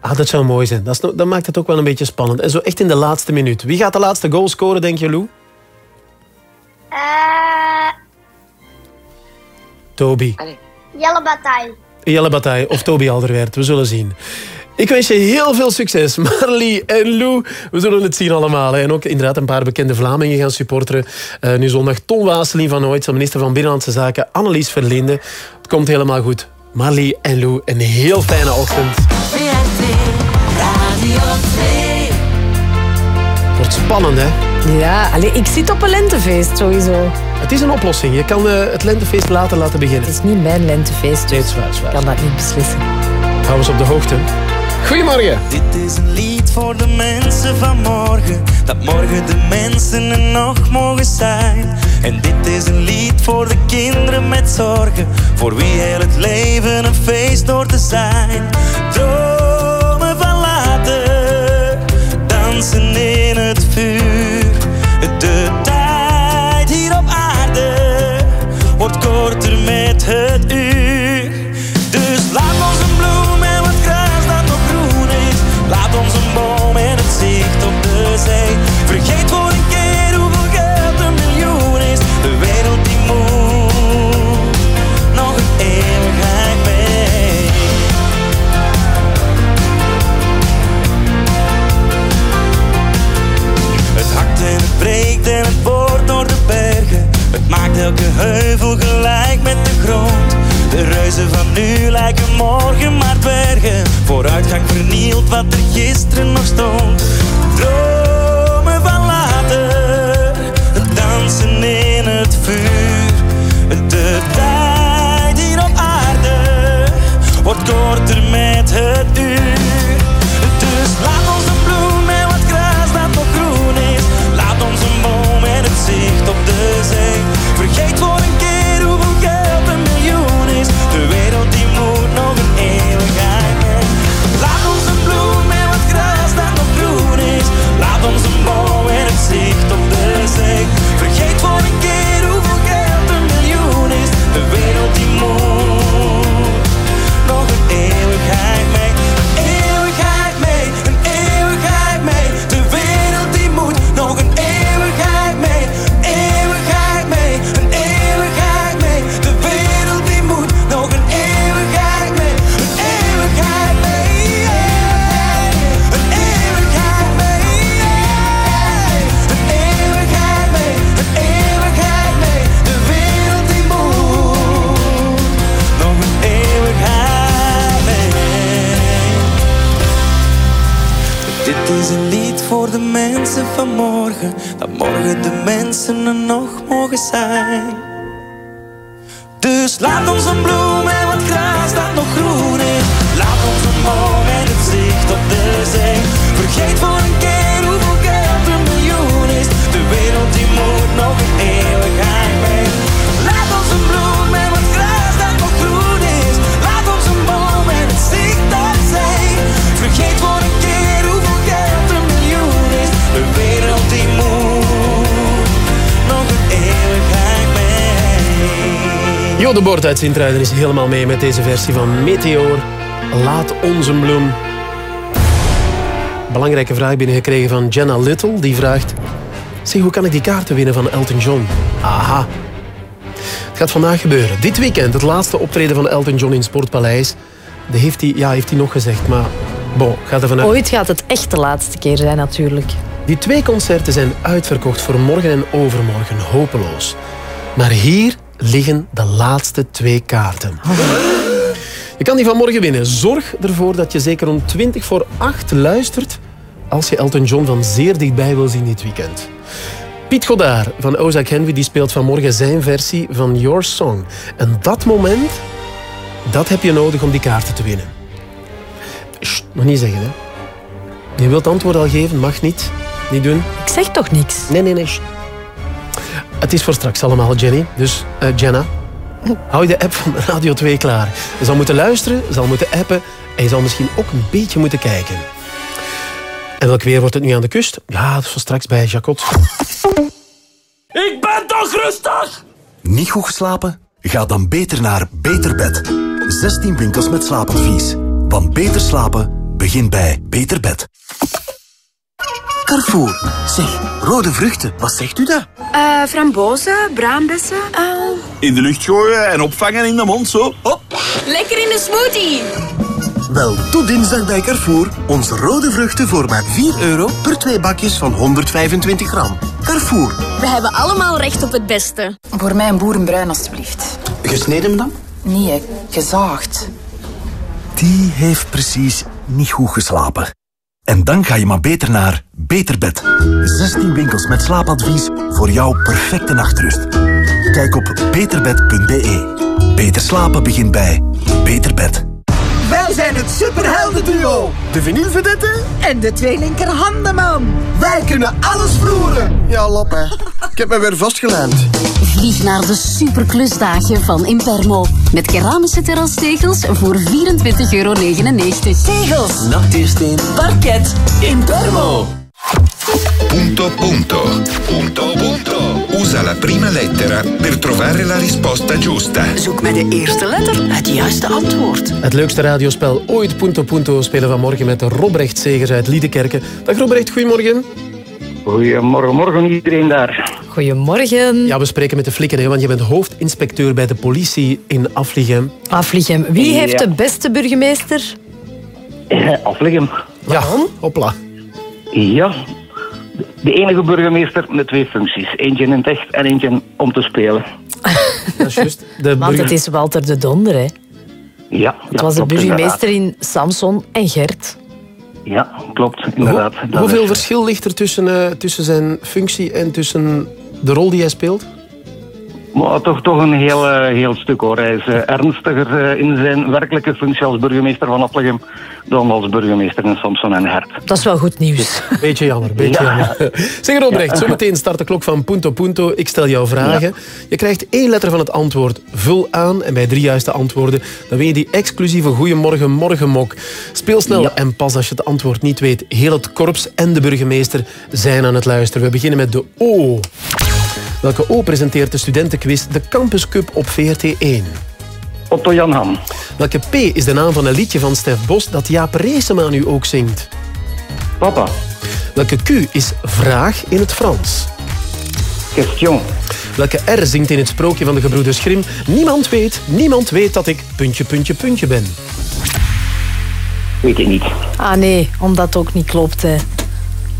Ah, dat zou mooi zijn. Dat, is, nog- dat maakt het ook wel een beetje spannend. En zo echt in de laatste minuut. Wie gaat de laatste goal scoren, denk je, Lou? Eh Toby. Jelle Bataille. Jelle Bataille of Toby Alderweireld. We zullen zien. Ik wens je heel veel succes, Marlie en Lou. We zullen het zien allemaal. hè. En ook inderdaad een paar bekende Vlamingen gaan supporteren. Eh, nu zondag Ton Waselin van Ooit, minister van Binnenlandse Zaken. Annelies Verlinde. Het komt helemaal goed. Marley en Lou, een heel fijne ochtend. VRT Radio 2. Wordt spannend, hè? Ja, allee, ik zit op een lentefeest sowieso. Het is een oplossing. Je kan eh, het lentefeest later laten beginnen. Het is niet mijn lentefeest. Nee, het is waar, het is waar. Ik kan dat niet beslissen. Hou ons op de hoogte. Goedemorgen. Dit is een lied voor de mensen van morgen. Dat morgen de mensen er nog mogen zijn. En dit is een lied voor de kinderen met zorgen. Voor wie heel het leven een feest door te zijn. Dromen van later. Dansen in het Het maakt elke heuvel gelijk met de grond. De reuzen van nu lijken morgen maar bergen. Vooruitgang vernielt wat er gisteren nog stond. Dromen van later, dansen in het vuur. De tijd hier op aarde wordt korter met het uur. Dus laat ons een bloem en wat gras dat nog groen is. Laat ons een boom en het zicht op de zee. Morgen, dat morgen de mensen er nog mogen zijn. Dus laat ons een bloem en wat gras dat nog groen is. Laat ons een boom en het zicht op de zee. Vergeet voor een keer hoeveel geld een miljoen is. De wereld die moet nog een de Bord uit Sint-Truiden is helemaal mee met deze versie van Meteor. Laat ons een bloem. Belangrijke vraag binnengekregen van Jenna Little. Die vraagt... Zeg, hoe kan ik die kaarten winnen van Elton John? Aha. Het gaat vandaag gebeuren. Dit weekend het laatste optreden van Elton John in Sportpaleis. Dat heeft hij, ja, heeft hij nog gezegd, maar... Bon, gaat er vanuit... Ooit gaat het echt de laatste keer zijn natuurlijk. Die twee concerten zijn uitverkocht voor morgen en overmorgen. Hopeloos. Maar hier liggen de laatste twee kaarten. Je kan die van morgen winnen. Zorg ervoor dat je zeker om 20 voor 8 luistert als je Elton John van zeer dichtbij wil zien dit weekend. Piet Godard van Ozak Henry die speelt vanmorgen zijn versie van Your Song. En dat moment, dat heb je nodig om die kaarten te winnen. Sst, nog niet zeggen, hè. Je wilt antwoord al geven, mag niet. Niet doen. Ik zeg toch niks? Nee, nee, nee. sst. Het is voor straks allemaal, Jenny. Dus, eh, Jenna, hou je de app van Radio 2 klaar. Je zal moeten luisteren, je zal moeten appen en je zal misschien ook een beetje moeten kijken. En welk weer wordt het nu aan de kust? Ja, dat is voor straks bij Jacot. Ik ben toch rustig? Niet goed geslapen? Ga dan beter naar Beter Bed. 16 winkels met slaapadvies. Want beter slapen begint bij Beter Bed. Carrefour. Zeg, rode vruchten, wat zegt u dat? Eh frambozen, braambessen. eh, In de lucht gooien en opvangen in de mond, zo. Hop. lekker in de smoothie. Wel, tot dinsdag bij Carrefour. Onze rode vruchten voor maar 4 euro per twee bakjes van 125 gram. Carrefour. We hebben allemaal recht op het beste. Voor mij een boerenbruin, alstublieft. Gesneden, dan? Nee, gezaagd. Die heeft precies niet goed geslapen. En dan ga je maar beter naar Beterbed. 16 winkels met slaapadvies voor jouw perfecte nachtrust. Kijk op beterbed.be. Beter slapen begint bij Beterbed. Wij zijn het superheldenduo. De vinylvedette en de twee linkerhandenman. Wij kunnen alles vloeren. Ja, lappen. Ik heb me weer vastgelijmd. Vlieg naar de superklusdagen van Impermo. Met keramische terrastegels voor 24,99 euro. Tegels, Nachtuursteen, parket, Impermo. Punto punto. Punto punto. Usa la prima lettera per trovare la risposta giusta. Zoek met de eerste letter het juiste antwoord. Het leukste radiospel ooit, Punto Punto, spelen vanmorgen met Robrecht Segers uit Liedekerken. Dag Robrecht, goedemorgen. Goedemorgen, morgen iedereen daar. Goedemorgen. Ja, we spreken met de flikken, hè, want je bent hoofdinspecteur bij de politie in Aflichem. Aflichem. Wie heeft Ja. de beste burgemeester? Afleggen. Ja, hopla. Ja, de enige burgemeester met twee functies. Eentje in het echt en eentje om te spelen. Dat is juist. De Want het is Walter de Donder, hè? Ja, Het was de burgemeester in Samson en Gert. Ja, klopt, inderdaad. Hoeveel is- verschil ligt er tussen, eh, tussen zijn functie en tussen de rol die hij speelt? Maar toch, toch een heel, eh, heel stuk hoor. Hij is eh, ernstiger in zijn werkelijke functie als burgemeester van Applegem dan als burgemeester in Samson en Hert. Dat is wel goed nieuws. Beetje jammer, beetje Ja. jammer. Zeg Robrecht, zometeen start de klok van Punto Punto. Ik stel jou vragen. Je krijgt één letter van het antwoord. Vul aan en bij drie juiste antwoorden dan win je die exclusieve Goeiemorgen Morgenmok. Speel snel Ja. en pas als je het antwoord niet weet. Heel het korps en de burgemeester zijn aan het luisteren. We beginnen met de O. Welke O presenteert de studentenquiz de Campus Cup op VRT1? Otto Jan Ham. Welke P is de naam van een liedje van Stef Bos dat Jaap Reesema nu ook zingt? Papa. Welke Q is vraag in het Frans? Question. Welke R zingt in het sprookje van de gebroeders Grimm? Niemand weet, niemand weet dat ik puntje, puntje, puntje ben. Weet ik niet. Ah nee, omdat het ook niet klopt. Hè.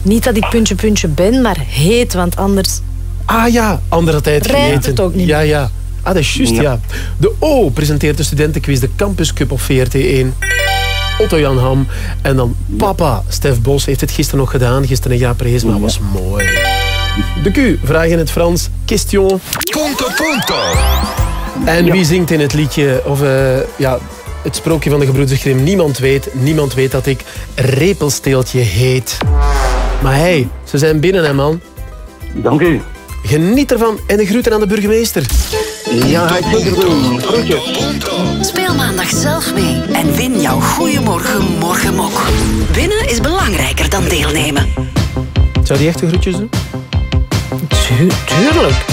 Niet dat ik puntje puntje ben, maar heet, want anders... Ah ja, andere tijd vergeten. het ook niet. Ja, ja. Ah, dat is juist, ja. Ja. De O presenteert de studentenquiz de Campus Cup op VRT1. Otto Jan Ham. En dan papa. Stef Bos heeft het gisteren nog gedaan. Gisteren een Jaap Rees, maar was mooi. De Q, vraag in het Frans. Question. Punto punto. En wie zingt in het liedje, of eh, ja, het sprookje van de gebroeders Grimm? Niemand weet, niemand weet dat ik Repelsteeltje heet. Maar hey, ze zijn binnen, hè man. Dank u. Geniet ervan en de groeten aan de burgemeester. Ja, ik moet er doen. Groetjes. Speel maandag zelf mee en win jouw Goeiemorgen Morgenmok. Winnen is belangrijker dan deelnemen. Zou die echt de groetjes doen? tuurlijk.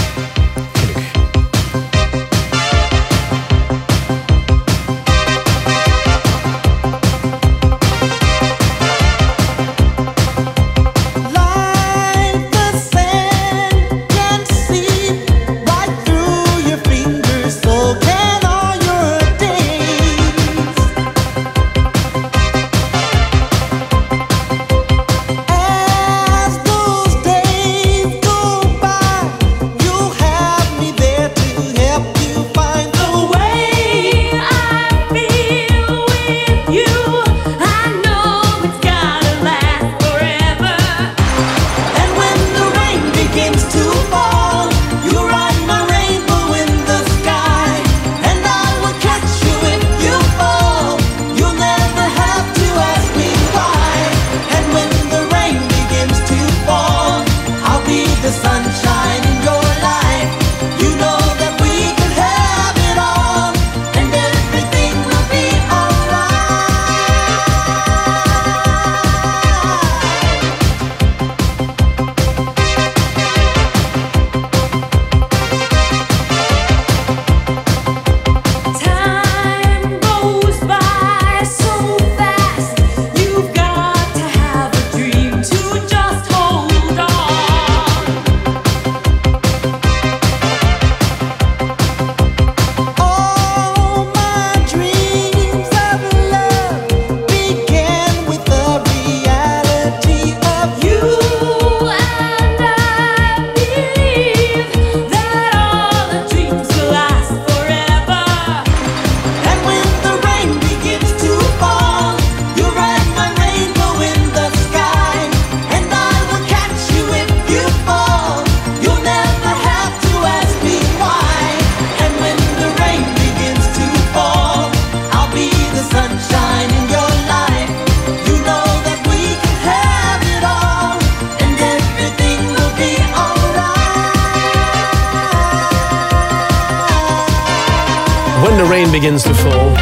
Rain begins to fall.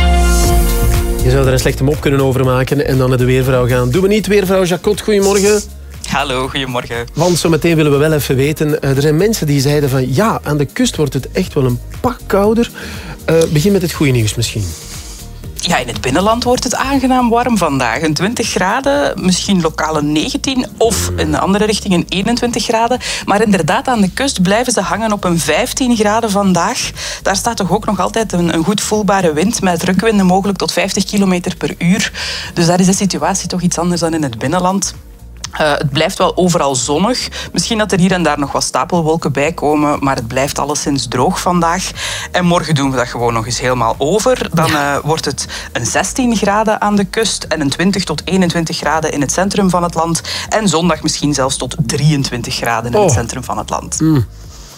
Je zou er een slechte mop kunnen overmaken en dan naar de weervrouw gaan. Doen we niet, weervrouw Jacot, goedemorgen. Hallo, goedemorgen. Want zometeen willen we wel even weten. eh, Er zijn mensen die zeiden van ja, aan de kust wordt het echt wel een pak kouder. Eh, begin met het goede nieuws misschien. Ja, in het binnenland wordt het aangenaam warm vandaag. Een 20 graden, misschien lokaal een 19 of in de andere richting een 21 graden. Maar inderdaad, aan de kust blijven ze hangen op een 15 graden vandaag. Daar staat toch ook nog altijd een, een goed voelbare wind met drukwinden mogelijk tot 50 kilometer per uur. Dus daar is de situatie toch iets anders dan in het binnenland. Eh, het blijft wel overal zonnig. Misschien dat er hier en daar nog wat stapelwolken bij komen, maar het blijft alleszins droog vandaag. En morgen doen we dat gewoon nog eens helemaal over. Dan eh, wordt het een 16 graden aan de kust en een 20 tot 21 graden in het centrum van het land. En zondag misschien zelfs tot 23 graden in Oh. het centrum van het land. Mm.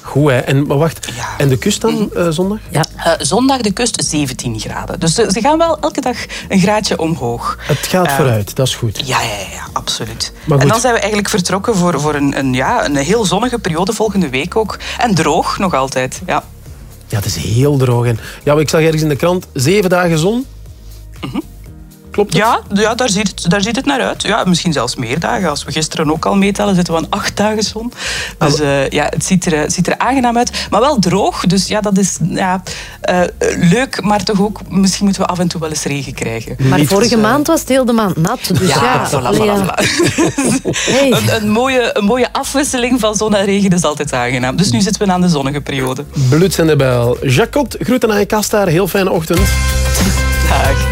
Goed, hè. En, maar wacht, en de kust dan eh, zondag? Ja. Eh, zondag de kust 17 graden. Dus eh, ze gaan wel elke dag een graadje omhoog. Het gaat vooruit, dat is goed. Ja, ja, ja, absoluut. En dan zijn we eigenlijk vertrokken voor, voor een, een, ja, een heel zonnige periode volgende week ook. En droog nog altijd. Ja. Ja, het is heel droog. En, ja, ik zag ergens in de krant zeven dagen zon. Klopt het? Ja, ja daar, ziet het, daar ziet het naar uit. Ja, misschien zelfs meer dagen. Als we gisteren ook al meetellen, zitten we aan acht dagen zon. Dus eh, ja, het ziet er, het ziet er aangenaam uit. Maar wel droog. Dus ja, dat is ja, eh, leuk, maar toch ook... Misschien moeten we af en toe wel eens regen krijgen. Maar vorige maand was het heel de maand nat. Dus ja, Ja, voilà, allee, voilà, ja. voilà. Een, een, mooie, een mooie afwisseling van zon en regen is altijd aangenaam. Dus nu zitten we aan de zonnige periode. Bluts en de bijl. Jacot, groeten aan je kast daar. Heel fijne ochtend. Dag.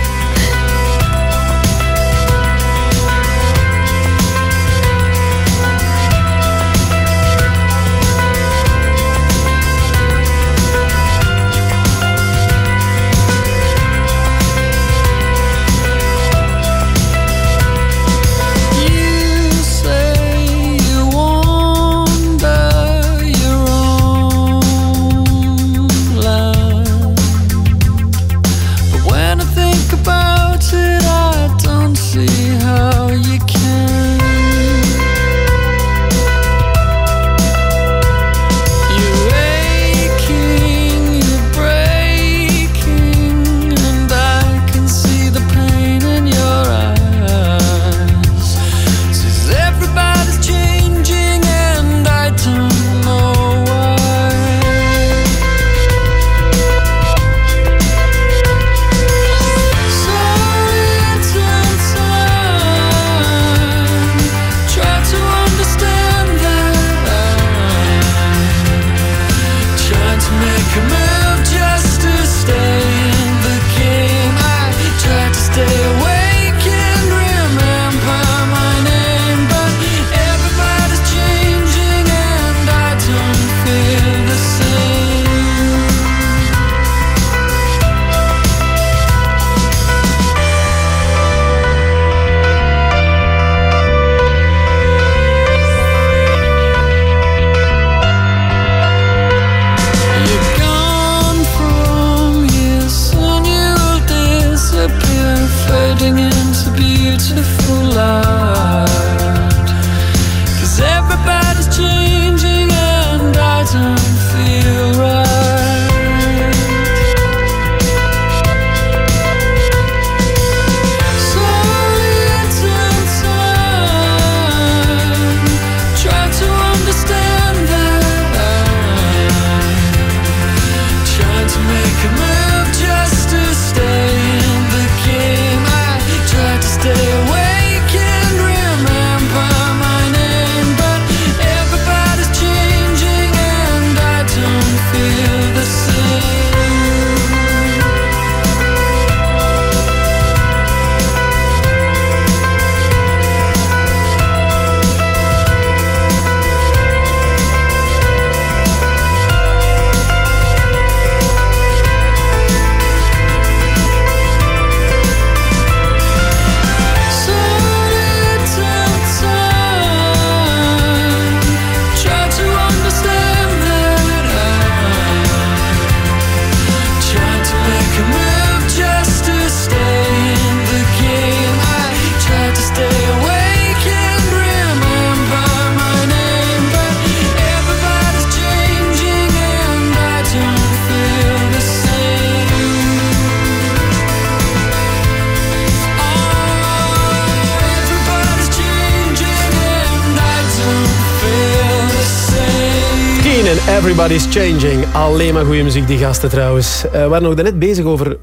Alleen maar goede muziek, die gasten trouwens. Eh, we waren nog net bezig over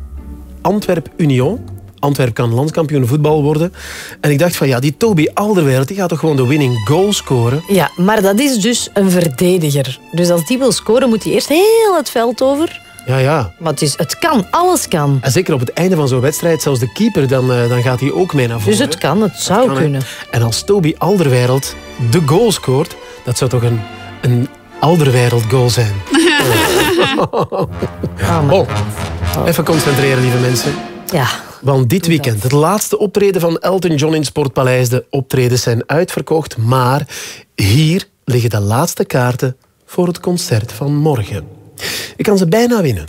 Antwerp-Union. Antwerp kan landskampioen voetbal worden. En ik dacht van ja, die Toby Alderweireld die gaat toch gewoon de winning goal scoren. Ja, maar dat is dus een verdediger. Dus als die wil scoren, moet hij eerst heel het veld over. Ja, ja. Maar het, is, het kan, alles kan. En zeker op het einde van zo'n wedstrijd, zelfs de keeper, dan, eh, dan gaat hij ook mee naar voren. Dus het kan, het zou kan, kunnen. En als Toby Alderweireld de goal scoort, dat zou toch een, een Alderweireld goal zijn. Oh. Even concentreren, lieve mensen. Ja. Want dit weekend, het laatste optreden van Elton John in Sportpaleis. De optredens zijn uitverkocht, maar hier liggen de laatste kaarten voor het concert van morgen. Je kan ze bijna winnen.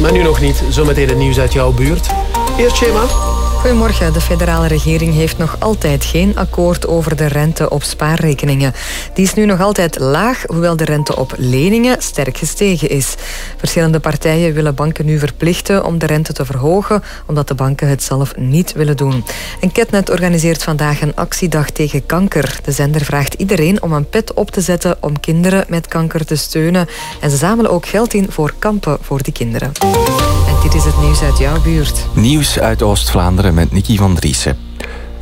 Maar nu nog niet. Zometeen het nieuws uit jouw buurt. Eerst Schema. Goedemorgen. De federale regering heeft nog altijd geen akkoord over de rente op spaarrekeningen. Die is nu nog altijd laag, hoewel de rente op leningen sterk gestegen is. Verschillende partijen willen banken nu verplichten om de rente te verhogen, omdat de banken het zelf niet willen doen. En Ketnet organiseert vandaag een actiedag tegen kanker. De zender vraagt iedereen om een pet op te zetten om kinderen met kanker te steunen. En ze zamelen ook geld in voor kampen voor die kinderen. En dit is het nieuws uit jouw buurt. Nieuws uit Oost-Vlaanderen met Nicky van Driessen.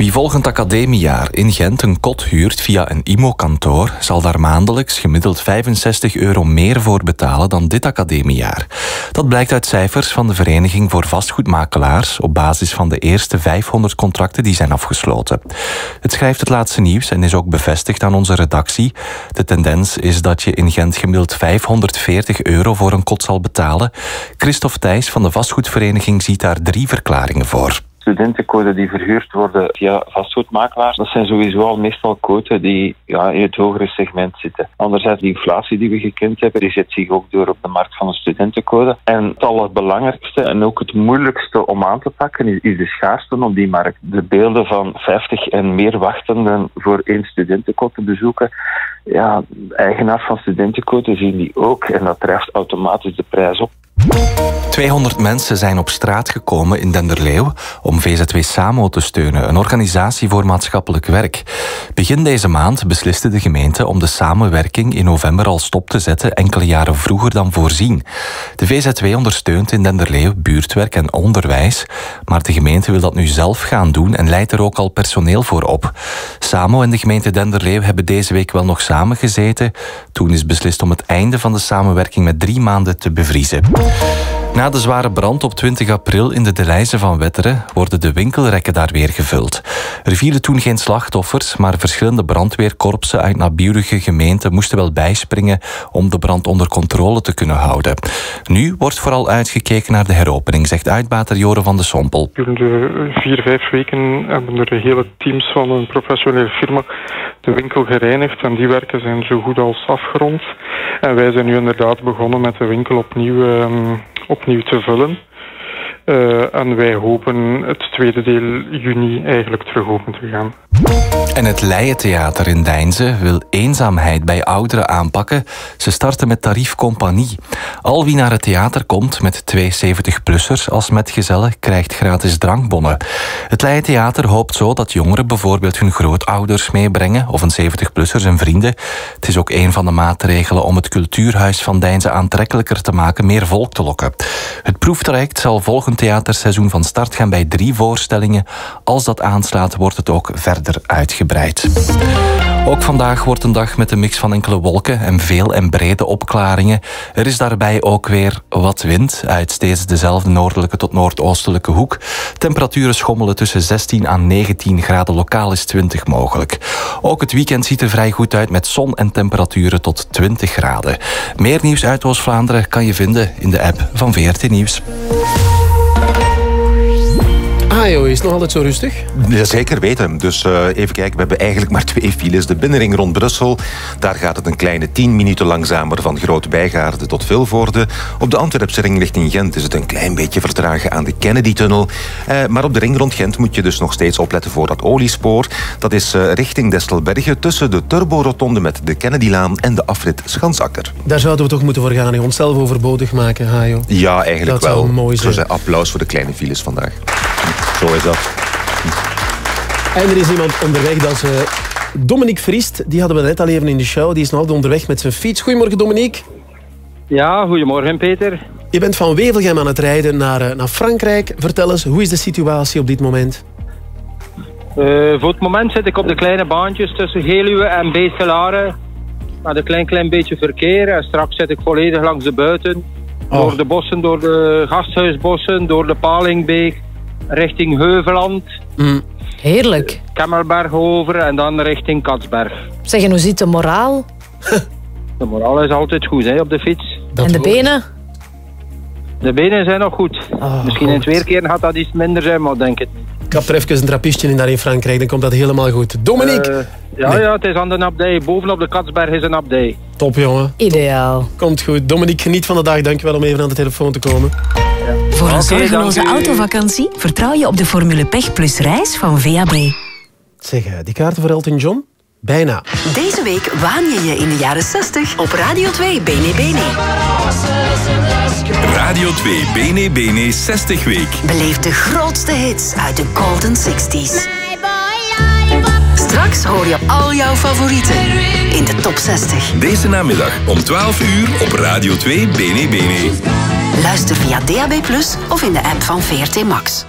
Wie volgend academiejaar in Gent een kot huurt via een IMO-kantoor, zal daar maandelijks gemiddeld 65 euro meer voor betalen dan dit academiejaar. Dat blijkt uit cijfers van de Vereniging voor Vastgoedmakelaars op basis van de eerste 500 contracten die zijn afgesloten. Het schrijft het laatste nieuws en is ook bevestigd aan onze redactie. De tendens is dat je in Gent gemiddeld 540 euro voor een kot zal betalen. Christophe Thijs van de Vastgoedvereniging ziet daar drie verklaringen voor. Studentenkoden die verhuurd worden via vastgoedmakelaars, dat zijn sowieso al meestal quoten die ja, in het hogere segment zitten. Anderzijds, die inflatie die we gekend hebben, die zet zich ook door op de markt van de studentencode. En het allerbelangrijkste en ook het moeilijkste om aan te pakken is, de schaarste op die markt. De beelden van 50 en meer wachtenden voor één studentencode te bezoeken, ja, eigenaars van studentencodes zien die ook en dat drijft automatisch de prijs op. 200 mensen zijn op straat gekomen in Denderleeuw om VZW Samo te steunen, een organisatie voor maatschappelijk werk. Begin deze maand besliste de gemeente om de samenwerking in november al stop te zetten, enkele jaren vroeger dan voorzien. De VZW ondersteunt in Denderleeuw buurtwerk en onderwijs, maar de gemeente wil dat nu zelf gaan doen en leidt er ook al personeel voor op. Samo en de gemeente Denderleeuw hebben deze week wel nog samengezeten. Toen is beslist om het einde van de samenwerking met drie maanden te bevriezen. De zware brand op 20 april in de Deleize van Wetteren worden de winkelrekken daar weer gevuld. Er vielen toen geen slachtoffers, maar verschillende brandweerkorpsen uit naburige gemeenten moesten wel bijspringen om de brand onder controle te kunnen houden. Nu wordt vooral uitgekeken naar de heropening, zegt uitbater Joren van de Sompel. Gedurende vier, vijf weken hebben er hele teams van een professionele firma de winkel gereinigd en die werken zijn zo goed als afgerond. En wij zijn nu inderdaad begonnen met de winkel opnieuw, ehm, opnieuw te vullen. Eh, en wij hopen het tweede deel juni eigenlijk terug open te gaan. En het Leijentheater in Deinze wil eenzaamheid bij ouderen aanpakken. Ze starten met tarief compagnie. Al wie naar het theater komt met twee 70-plussers als metgezellen krijgt gratis drankbonnen. Het Leijentheater hoopt zo dat jongeren bijvoorbeeld hun grootouders meebrengen of een 70-plusser zijn vrienden. Het is ook een van de maatregelen om het cultuurhuis van Deinze aantrekkelijker te maken, meer volk te lokken. Het proeftraject zal volgend theaterseizoen van start gaan bij drie voorstellingen. Als dat aanslaat, wordt het ook verder uitgebreid. Ook vandaag wordt een dag met een mix van enkele wolken en veel en brede opklaringen. Er is daarbij ook weer wat wind uit steeds dezelfde noordelijke tot noordoostelijke hoek. Temperaturen schommelen tussen 16 aan 19 graden, lokaal is 20 mogelijk. Ook het weekend ziet er vrij goed uit met zon en temperaturen tot 20 graden. Meer nieuws uit Oost-Vlaanderen kan je vinden in de app van VRT Nieuws. Joh, is nog altijd zo rustig? Ja, zeker weten. Dus eh, even kijken, we hebben eigenlijk maar twee files. De binnenring rond Brussel, daar gaat het een kleine 10 minuten langzamer van Groot Bijgaarde tot Vilvoorde. Op de Antwerpse ring richting Gent is het een klein beetje vertragen aan de Kennedy-tunnel. Eh, maar op de ring rond Gent moet je dus nog steeds opletten voor dat oliespoor. Dat is eh, richting Destelbergen tussen de Turborotonde met de Kennedylaan en de afrit Schansakker. Daar zouden we toch moeten voor gaan. hè. Onszelf overbodig maken, Hajo. Ja, eigenlijk Dat wel. zou mooi zijn. zeggen, applaus voor de kleine files vandaag. Zo is dat. En er is iemand onderweg dat ze Dominique Vriest, die hadden we net al even in de show. Die is nog altijd onderweg met zijn fiets. Goedemorgen, Dominique. Ja, goedemorgen Peter. Je bent van Wevelgem aan het rijden naar, eh, naar Frankrijk. Vertel eens, hoe is de situatie op dit moment? Eh, voor het moment zit ik op de kleine baantjes tussen Geluwe en Beeselare. Met een klein, klein beetje verkeer. En straks zit ik volledig langs de buiten. Door de bossen, door de gasthuisbossen, door de Palingbeek. Richting Heuveland. Heerlijk. Kemmelberg over en dan richting Katsberg. Zeg, en hoe zit de moraal? De moraal is altijd goed hè, op de fiets. en de benen? De benen zijn nog goed. Ah, Misschien in het weerkeer gaat dat iets minder zijn, maar denk het niet. Kap er even een trappistje in daar in Frankrijk, dan komt dat helemaal goed. Dominique! Eh, ja, ja, het is aan de abdij. Bovenop de Katsberg is een abdij. Top, jongen. Ideaal. Komt goed. Dominique, geniet van de dag. Dankjewel om even aan de telefoon te komen. Voor een zorgeloze autovakantie vertrouw je op de Formule Pech Plus reis van VAB. Zeg, eh, die kaarten voor Elton John? Bijna. Deze week waan je je in de jaren 60 op Radio 2 Bene Bene. Radio 2 Bene Bene 60 week. Beleef de grootste hits uit de Golden 60s. Straks hoor je al jouw favorieten in de top 60. Deze namiddag om 12 uur op Radio 2 Bene Bene. Luister via DAB+, of in de app van VRT Max.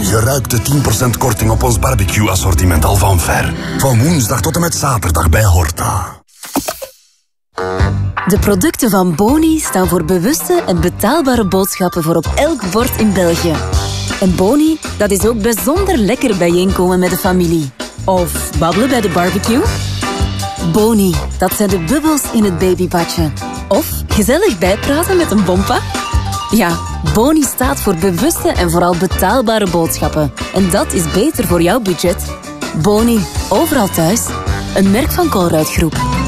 Je ruikt de 10% korting op ons barbecue-assortiment al van ver. Van woensdag tot en met zaterdag bij Horta. De producten van Boni staan voor bewuste en betaalbare boodschappen voor op elk bord in België. En Boni, dat is ook bijzonder lekker bijeenkomen met de familie. Of babbelen bij de barbecue. Boni, dat zijn de bubbels in het babybadje. Of gezellig bijpraten met een bompa. Ja, Boni staat voor bewuste en vooral betaalbare boodschappen. En dat is beter voor jouw budget. Boni, overal thuis. Een merk van Colruyt Groep.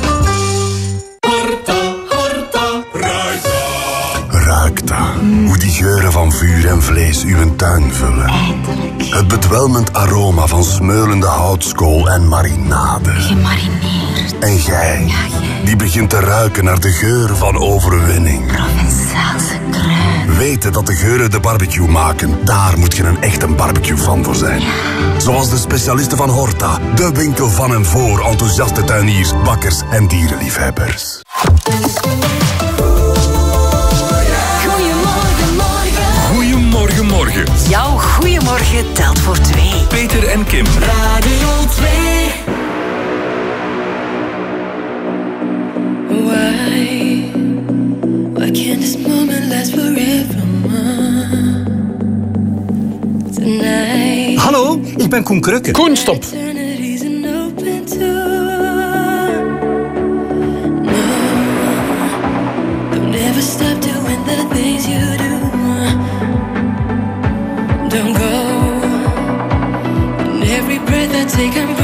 Hoe die geuren van vuur en vlees uw tuin vullen. Het bedwelmend aroma van smeulende houtskool en marinade. Gemarineerd. En jij, die begint te ruiken naar de geur van overwinning. Provençaalse. Weten dat de geuren de barbecue maken, daar moet je een echte barbecue-fan voor zijn. Zoals de specialisten van Horta, de winkel van en voor enthousiaste tuiniers, bakkers en dierenliefhebbers. Goedemorgen, morgen. Jouw goeiemorgen telt voor twee. Peter en Kim. Radio 2. Why? Why can't this moment last forever? Tonight. Hallo, ik ben Koen Krukke. Koen, stop. taken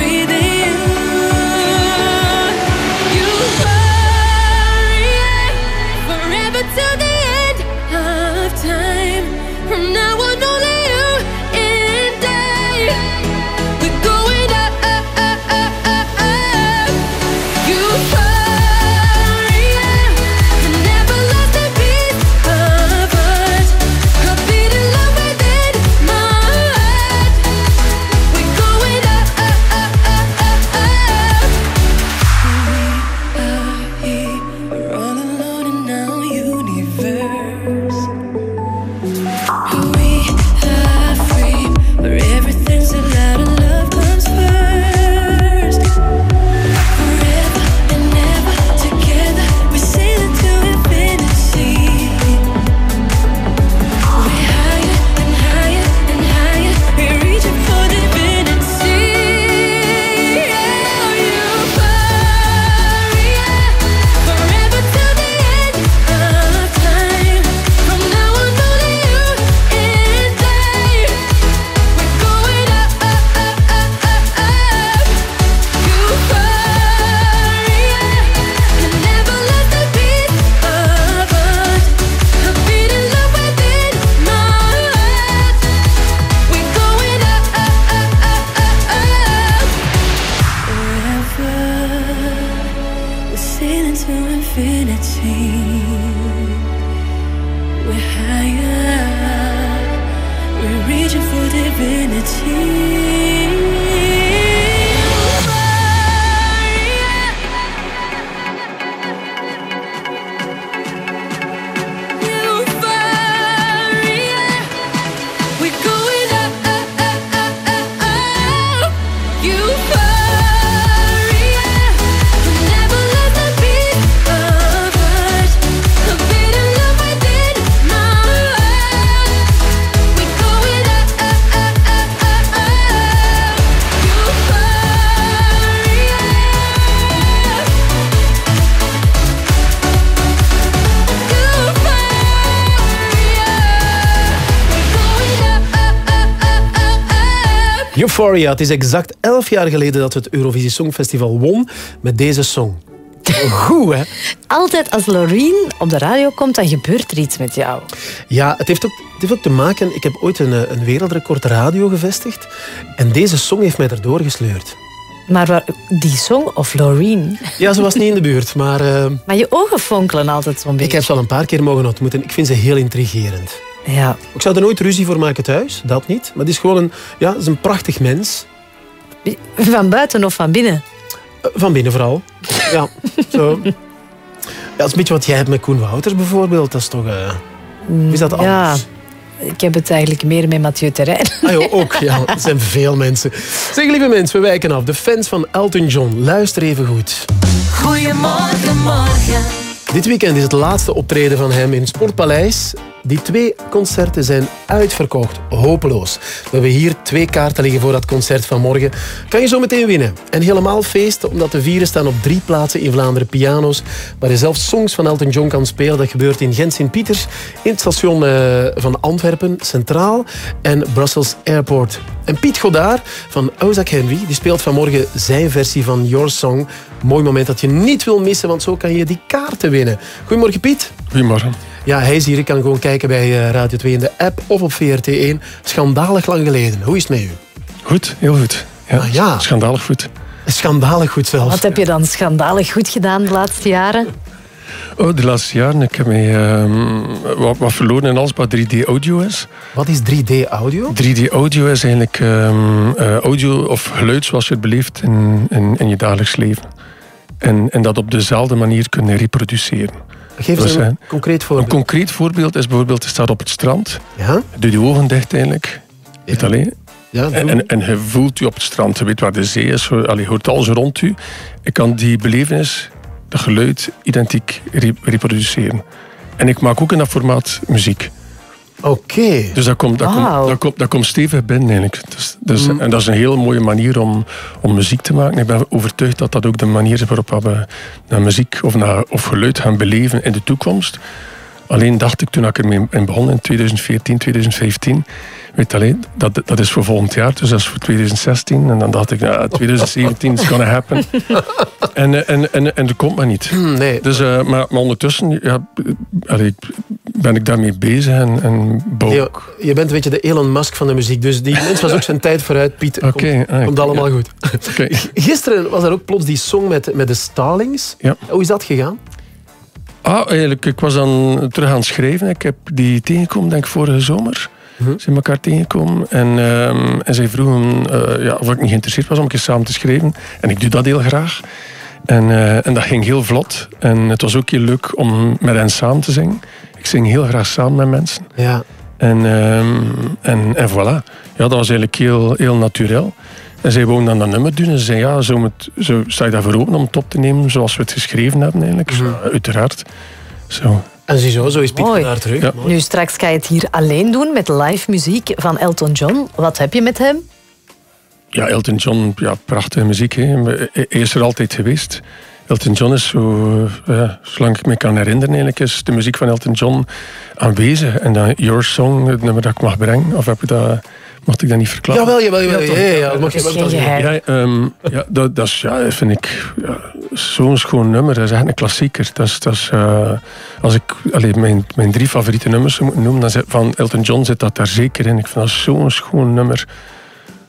Euphoria. Het is exact elf jaar geleden dat we het Eurovisie Songfestival won met deze song. Goed, hè? Altijd als Loreen op de radio komt, dan gebeurt er iets met jou. Ja, het heeft ook, het heeft ook te maken... Ik heb ooit een, eh, een wereldrecord radio gevestigd. En deze song heeft mij erdoor gesleurd. Maar waar, die song of Loreen? Ja, ze was niet in de buurt, maar... eh, Maar je ogen fonkelen altijd zo'n beetje. ik heb ze al een paar keer mogen ontmoeten. Ik vind ze heel intrigerend. Ja. Ik zou er nooit ruzie voor maken thuis, dat niet. Maar het is gewoon een, ja, het is een prachtig mens. Van buiten of van binnen? Eh, Van binnen vooral. Ja, zo. Ja, dat is een beetje wat jij hebt met Koen Wouters bijvoorbeeld. Dat is toch... eh, of is dat anders? Ja, ik heb het eigenlijk meer met Mathieu Terrein. Ah, joh, ook, ja. Er zijn veel mensen. Zeg, lieve mensen, we wijken af. De fans van Elton John, luister even goed. Goedemorgen, morgen. Dit weekend is het laatste optreden van hem in het Sportpaleis. Die twee concerten zijn uitverkocht. Hopeloos. We hebben hier twee kaarten liggen voor dat concert van morgen. Kan je zo meteen winnen. En helemaal feest, omdat de vieren staan op drie plaatsen in Vlaanderen piano's, waar je zelfs songs van Elton John kan spelen. Dat gebeurt in Gent-Sint-Pieters, in het station eh, van Antwerpen, Centraal en Brussels Airport. En Piet Godard van Ozak Henry, die speelt vanmorgen zijn versie van Your Song. Mooi moment dat je niet wil missen, want zo kan je die kaarten winnen. Goedemorgen Piet. Goedemorgen. Ja, hij is hier. Ik kan gewoon kijken bij eh, Radio 2 in de app of op VRT1. Schandalig lang geleden. Hoe is het met u? Goed, heel goed. Ja, Ah, ja. Schandalig goed. Schandalig goed zelfs. Wat heb je dan schandalig goed gedaan de laatste jaren? Oh, de laatste jaren ik heb mij ehm, wat, wat verloren in alles wat 3D audio is. Wat is 3D audio? 3D audio is eigenlijk ehm, eh, audio of geluid zoals je het beleeft in, in, in je dagelijks leven. En, en dat op dezelfde manier kunnen reproduceren. Geef eens een concreet Een voorbeeld. concreet voorbeeld is bijvoorbeeld, je staat op het strand. Ja? Doe je ogen dicht eigenlijk. Weet alleen. Ja, en, en, en je voelt je op het strand. Je weet waar de zee is. Je hoort alles rond u. Ik kan die belevenis, dat geluid, identiek re- reproduceren. En ik maak ook in dat formaat muziek. Oké. Dus dat komt, dat, Wauw. komt, dat, komt, dat komt stevig binnen eigenlijk. Dus, dus, Mm. En dat is een hele mooie manier om, om muziek te maken. Ik ben overtuigd dat dat ook de manier is waarop we naar muziek of, naar, of geluid gaan beleven in de toekomst. Alleen dacht ik toen ik ermee begon in 2014, 2015. Weet alleen, dat, dat is voor volgend jaar, dus dat is voor 2016. En dan dacht ik, ja, 2017 is gonna happen. En, en, en, en dat komt maar niet. Nee. Dus, eh, maar, maar ondertussen ja, allee, ben ik daarmee bezig en, en bouw Je, je bent een beetje de Elon Musk van de muziek. Dus die mens was ook zijn tijd vooruit. Piet, Oké, komt, ah, komt allemaal ja. goed. Gisteren was er ook plots die song met, met de Starlings. Ja. Hoe is dat gegaan? Ah, eigenlijk, ik was dan terug aan het schrijven. Ik heb die tegengekomen, denk ik, vorige zomer. Ze zijn elkaar tegengekomen. En, ehm, en zij vroegen eh, ja, of ik niet geïnteresseerd was om een keer samen te schrijven. En ik doe dat heel graag. En, eh, en dat ging heel vlot. En het was ook heel leuk om met hen samen te zingen. Ik zing heel graag samen met mensen. Ja. En, ehm, en, en voilà. Ja, dat was eigenlijk heel, heel natuurlijk. En zij wouden dan dat nummer doen. En ze zeiden, ja, zo moet, zo, sta je daarvoor open om het op te nemen zoals we het geschreven hebben eigenlijk. Mhm. Zo, uiteraard. Zo. En ziezo, zo is Piet Mooi. daar terug. Ja. Nu, straks ga je het hier alleen doen met live muziek van Elton John. Wat heb je met hem? Ja, Elton John, ja, prachtige muziek. Hè. Hij is er altijd geweest. Elton John is zo, eh, ja, zolang ik me kan herinneren, eigenlijk, is de muziek van Elton John aanwezig. En dan Your Song, het nummer dat ik mag brengen, of heb ik dat, mocht ik dat niet verklaren? Jawel, jawel, jawel. toch? Ja, ja, ja, dat mag je wel geen geheim. Ja, ehm, ja, dat, dat is, ja, dat vind ik ja, zo'n schoon nummer. Dat is echt een klassieker. Dat is, dat is, eh, als ik allee, mijn, mijn drie favoriete nummers moeten noemen, dan zit, van Elton John zit dat daar zeker in. Ik vind dat zo'n schoon nummer.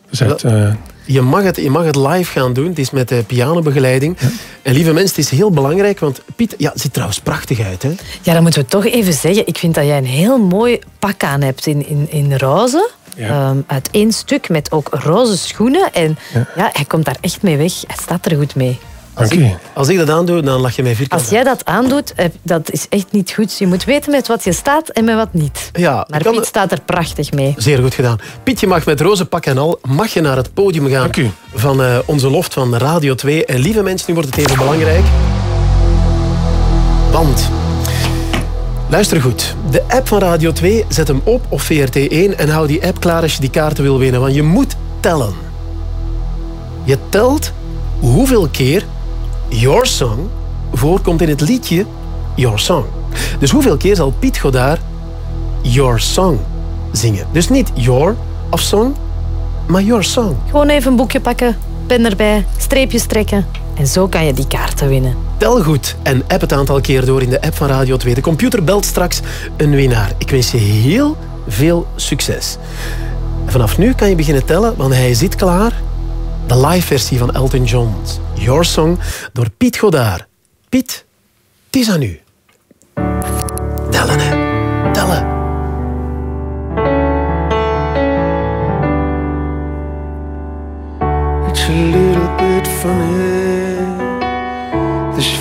Dat is echt, eh, Je mag, het, je mag het live gaan doen. Het is met de pianobegeleiding. En lieve mensen, het is heel belangrijk. Want Piet ja, het ziet trouwens prachtig uit. Hè? Ja, dan moeten we toch even zeggen. Ik vind dat jij een heel mooi pak aan hebt in, in, in roze. Ehm, uit één stuk met ook roze schoenen. En ja. hij komt daar echt mee weg. Hij staat er goed mee. Als, ik, als ik dat aandoe, dan lach je mij vierkant. Als jij dat aandoet, eh, dat is echt niet goed. Je moet weten met wat je staat en met wat niet. Ja, maar Piet staat er prachtig mee. Zeer goed gedaan. Piet, je mag met roze pak en al mag je naar het podium gaan van uh, onze loft van Radio 2. En lieve mensen, nu wordt het even belangrijk. Want Luister goed. De app van Radio 2, zet hem op of VRT1 en hou die app klaar als je die kaarten wil winnen. Want je moet tellen. Je telt hoeveel keer Your Song voorkomt in het liedje Your Song. Dus hoeveel keer zal Piet Godaar Your Song zingen? Dus niet Your of Song, maar Your Song. Gewoon even een boekje pakken, pen erbij, streepjes trekken en zo kan je die kaarten winnen. Tel goed en app het aantal keer door in de app van Radio 2. De computer belt straks een winnaar. Ik wens je heel veel succes. vanaf nu kan je beginnen tellen, want hij zit klaar. De live versie van Elton John's Your Song door Piet Godaar. Piet, het is aan u. Tellen, hè. Tellen. It's a little bit funny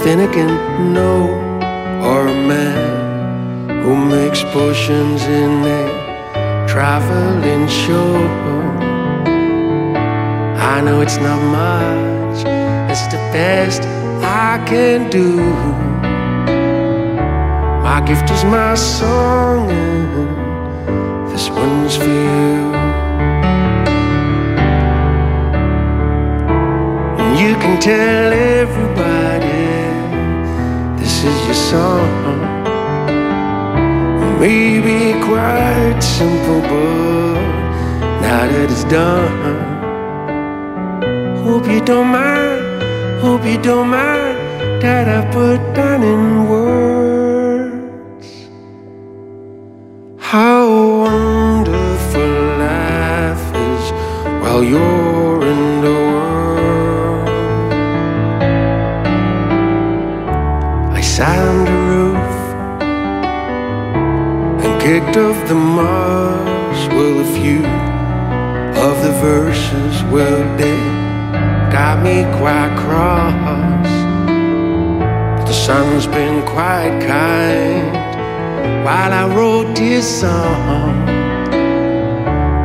then no, or a man who makes potions in a traveling show. I know it's not much, it's the best I can do. My gift is my song, and this one's for you. You can tell everybody this is your song. Maybe quite simple, but now that it's done. Hope you don't mind, hope you don't mind that I put down in words this song.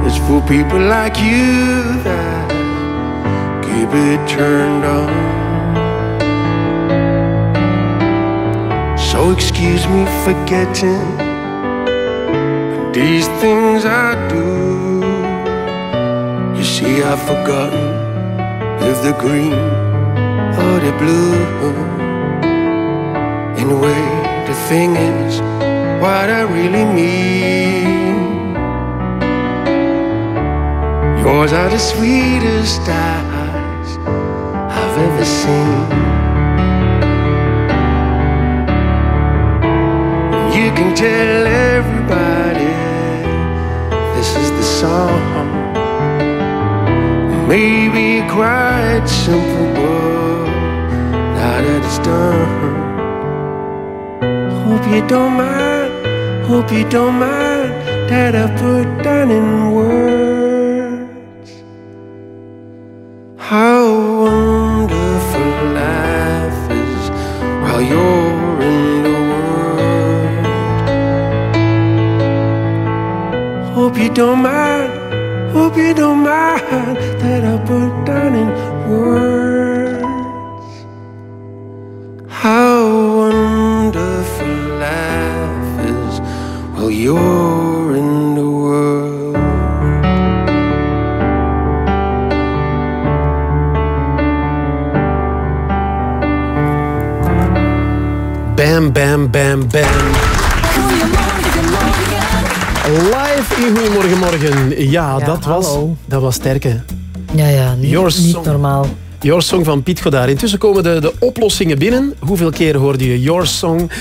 It's for people like you that keep it turned on. So excuse me for getting these things I do. You see, I've forgotten if the green or the blue. In a way, the thing is what I really mean. Yours are the sweetest eyes I've ever seen. You can tell everybody this is the song. Maybe quite simple, but now that it's done, hope you don't mind, hope you don't mind that I put down in words hallo. dat was sterk, hè? Ja, ja, niet, normaal. Your Song van Piet Godaar. Intussen komen de, de oplossingen binnen. Hoeveel keer hoorde je Your Song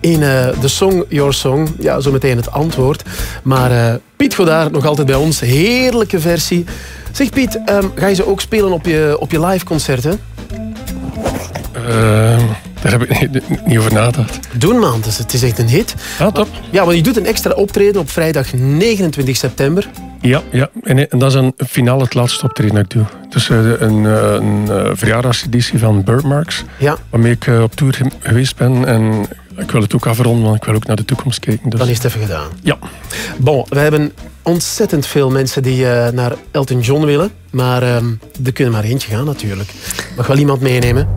in eh, de song Your Song? Ja, zo meteen het antwoord. Maar eh, Piet Godaar nog altijd bij ons. Heerlijke versie. Zeg Piet, ehm, ga je ze ook spelen op je, op je live concerten? Eh, daar heb ik niet, niet over nagedacht. Doen man, het is, het is echt een hit. Ja, top. Ja, want je doet een extra optreden op vrijdag 29 september. Ja, ja. En, en dat is een finale het laatste optreden dat ik doe. Dus een, eh, een eh, verjaardagseditie van Birdmarks. Ja. Waarmee ik op tour ge- geweest ben. En ik wil het ook afronden, want ik wil ook naar de toekomst kijken. Dus. Dan is het even gedaan. Ja. Bon, we hebben ontzettend veel mensen die naar Elton John willen. Maar ehm, er kunnen maar eentje gaan natuurlijk. Mag wel iemand meenemen.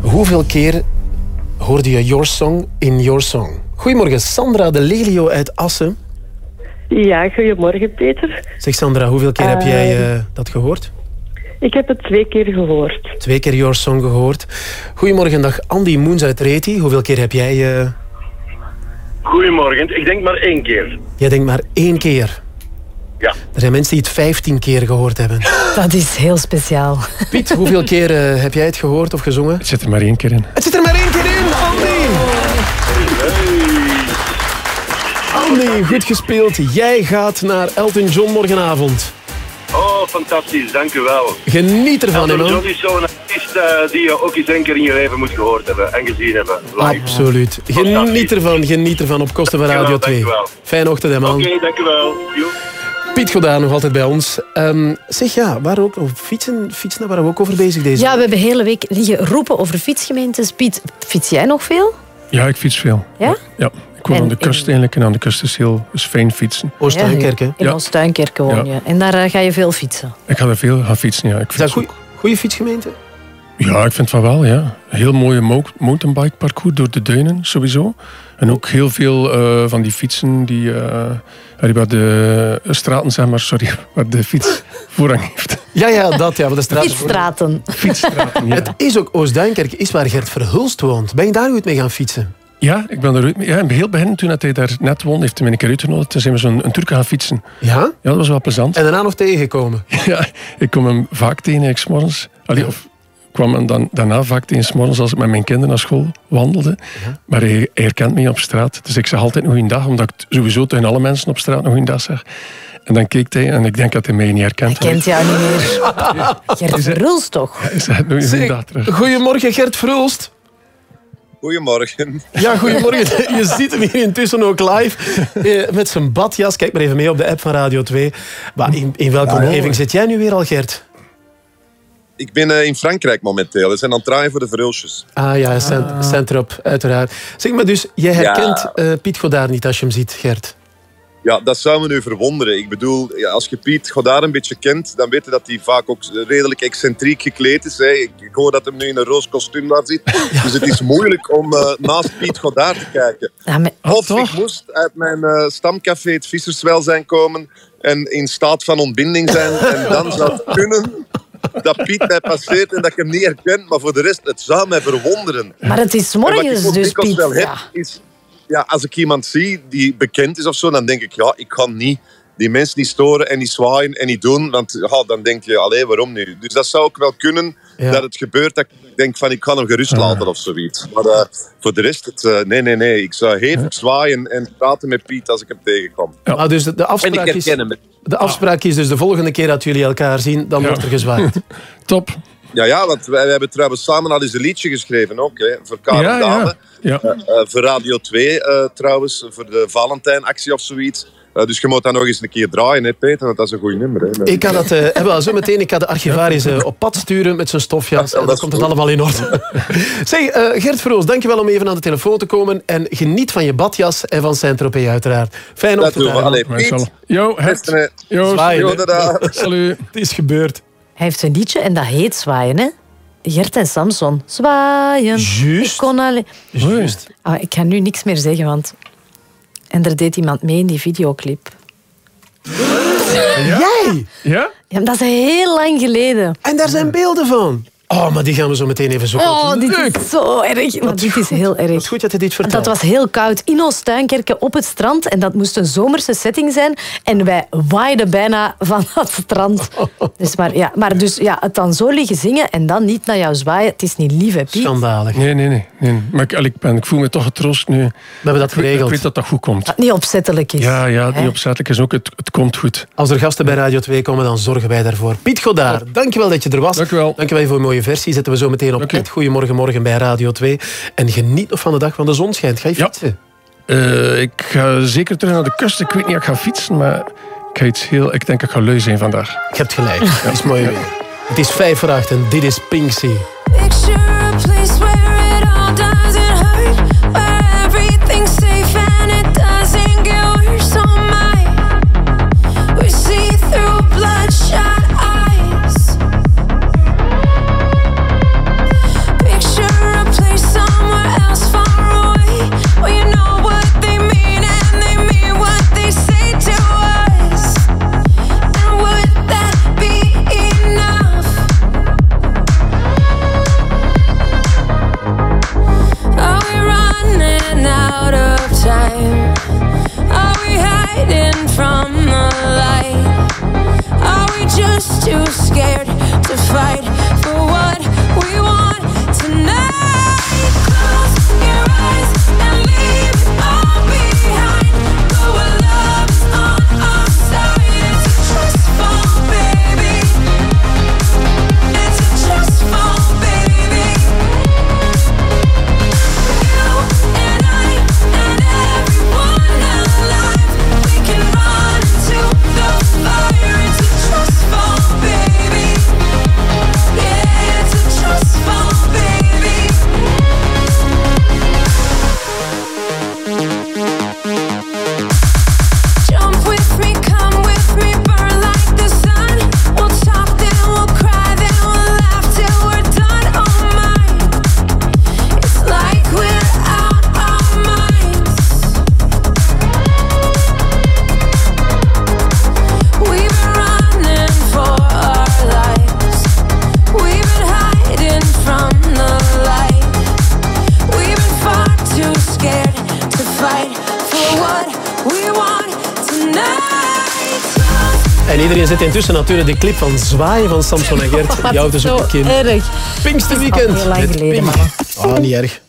Hoeveel keer hoorde je Your Song in Your Song? Goedemorgen, Sandra de Lelio uit Assen. Ja, goedemorgen Peter. Zeg Sandra, hoeveel keer heb jij eh, dat gehoord? Ik heb het twee keer gehoord. Twee keer Your Song gehoord. Goedemorgen, dag Andy Moens uit Reti. Hoeveel keer heb jij... eh, Goedemorgen, ik denk maar één keer. Jij denkt maar één keer. Ja. Er zijn mensen die het vijftien keer gehoord hebben. Dat is heel speciaal. Piet, hoeveel keer eh, heb jij het gehoord of gezongen? Het zit er maar één keer in. Het zit er maar één Andy, goed gespeeld. Jij gaat naar Elton John morgenavond. Oh, fantastisch, dank u wel. Geniet ervan, hè, Elton man. John is zo'n artiest eh, die je ook eens één keer in je leven moet gehoord hebben en gezien hebben. Live. Absoluut. Geniet ervan, geniet ervan op kosten van Radio 2. Dankjewel. Fijne ochtend, hè, man. Oké, dank u wel. Joep. Piet Godaan nog altijd bij ons. Ehm, zeg ja, waar ook, oh, fietsen, fietsen, daar waren we ook over bezig deze Ja, we hebben de hele week liggen roepen over fietsgemeentes. Piet, fiets jij nog veel? Ja, ik fiets veel. Ja? Ja. Ik woon En- aan de kust eigenlijk. En aan de kust is heel is fijn fietsen. Oost-Tuinkerk, hè? In Oost-Tuinkerk woon Ja. je. En daar eh, ga je veel fietsen. Ik ga er veel gaan fietsen, ja. Ik Is dat een goede fietsgemeente? Ja, ik vind van wel, ja. Heel mooie mo mountainbike parcours door de duinen, sowieso. En ook heel veel eh, van die fietsen die, eh, die waar de straten, zeg maar, sorry, waar de fiets voorrang heeft. Ja, ja, dat ja. Maar de straat Fietsstraten. Fietsstraten, ja. Het is ook Oost-Duinkerk, is waar Gert Verhulst woont. Ben je daar ooit mee gaan fietsen? Ja, ik ben er. Ja, in het heel begin, toen hij daar net woonde, heeft hij me een keer uitgenodigd. Toen zijn we zo'n een tour gaan fietsen. Ja? Ja, dat was wel plezant. En daarna nog tegengekomen? Ja, ik kom hem vaak tegen, ik 's morgens. Allee, of kwam hem dan, daarna vaak tegen 's morgens als ik met mijn kinderen naar school wandelde. Maar hij, hij herkent mij op straat. Dus ik zeg altijd een goeie dag, omdat ik trouwens tegen alle mensen op straat een goeie dag zeg. En dan keek hij en ik denk dat hij mij niet herkent. Hij kent jou niet meer. Gert Verhulst toch? Hij een dag terug. Goedemorgen, Gert Verhulst. Goedemorgen. Ja, goedemorgen. Je ziet hem hier intussen ook live eh, met zijn badjas. Kijk maar even mee op de app van Radio 2. Maar in, in welke Ja, omgeving zit jij nu weer al, Gert? Ik ben eh, in Frankrijk momenteel. We zijn aan het draaien voor de Verhulsjes. Ah ja, cent, Centrop, uiteraard. Zeg maar dus, jij herkent Ja. eh, Piet Godaar niet als je hem ziet, Gert? Ja, dat zou me nu verwonderen. Ik bedoel, ja, als je Piet Godard een beetje kent, dan weet je dat hij vaak ook redelijk excentriek gekleed is. Hè. Ik, hoor dat hij nu in een roos kostuum daar zit. Dus het is moeilijk om eh, naast Piet Godard te kijken. of ik moest uit mijn eh, stamcafé het Visserswelzijn komen en in staat van ontbinding zijn. En dan zou het kunnen dat Piet mij passeert en dat ik hem niet herken. Maar voor de rest, het zou mij verwonderen. Maar het is morgens dus, Piet. heb, Ja. is, ja, als ik iemand zie die bekend is of zo, dan denk ik, ja, ik kan niet die mensen niet storen en niet zwaaien en niet doen. Want ja, dan denk je, allee, waarom nu? Dus dat zou ook wel kunnen Ja. dat het gebeurt dat ik denk van, ik kan hem gerust laten of zoiets. Maar eh, voor de rest, het, eh, nee, nee, nee. Ik zou hevig zwaaien en praten met Piet als ik hem tegenkom. Ah, dus de, afspraak ik is... herken hem. De afspraak is dus de volgende keer dat jullie elkaar zien, dan wordt er gezwaaid. Top. Ja, ja, want wij, wij hebben trouwens samen al eens een liedje geschreven ook, hè, voor Karen Ja, ja. Dame. Ja. Eh, eh, voor Radio 2 eh, trouwens, voor de Valentijnactie of zoiets. Eh, dus je moet dat nog eens een keer draaien, hè, Peter, want dat is een goed nummer. Hè. Ik ga dat eh, eh, wel, zo meteen. Ik ga de archivaris op pad sturen met zijn stofjas. En dan komt het allemaal in orde. zeg, eh, Gert Verroos, dankjewel om even aan de telefoon te komen. En geniet van je badjas en van Saint-Tropez uiteraard. Fijne Dat ochtend. doen Allee. Piet. Yo, het. Yo, Zwaaien, yo, hè. dada. Salut. Het is gebeurd. Hij heeft een liedje en dat heet Zwaaien, hè? Gert en Samson. Zwaaien. Juist. Ik kon alleen... Juist. Ah, ik ga nu niks meer zeggen, want... En er deed iemand mee in die videoclip. Jij? Ja? Ja, dat is heel lang geleden. En daar zijn beelden van. Oh, maar die gaan we zo meteen even zoeken. Oh, dit Leuk. is zo erg. Maar dit is heel erg. Wat goed dat je dit vertelt. Dat was heel koud in Oostuinkerke op het strand. En dat moest een zomerse setting zijn. En wij waaiden bijna van het strand. Dus maar, ja, maar dus ja, het dan zo liggen zingen en dan niet naar jou zwaaien. Het is niet lief, hè, Piet? Schandalig. Nee, nee, nee. nee. Maar ik, ik, ben, ik voel me toch getroost nu. We hebben dat geregeld. Ik weet dat dat goed komt. Dat het niet opzettelijk is. Ja, ja, hè? niet opzettelijk is ook. Het, het komt goed. Als er gasten bij Radio 2 komen, dan zorgen wij daarvoor. Piet Godaar, dankjewel dat je er was. Dankjewel. Dankjewel voor een mooie versie. Zetten we zo meteen op het Goedemorgen Morgen bij Radio 2. En geniet nog van de dag, want de zon schijnt. Ga je fietsen? Eh, ik ga zeker terug naar de kust. Ik weet niet of ik ga fietsen, maar ik, ga iets heel, ik denk dat ik ga lui zijn vandaag. Je hebt gelijk. Het is mooi weer. Het is vijf voor acht en dit is Pinksy. Iedereen zit intussen natuurlijk de clip van Zwaaien van Samson en Gert. Wat Jou dus ook bekend. erg. Pinksterweekend. Lang met geleden. Oh, niet erg.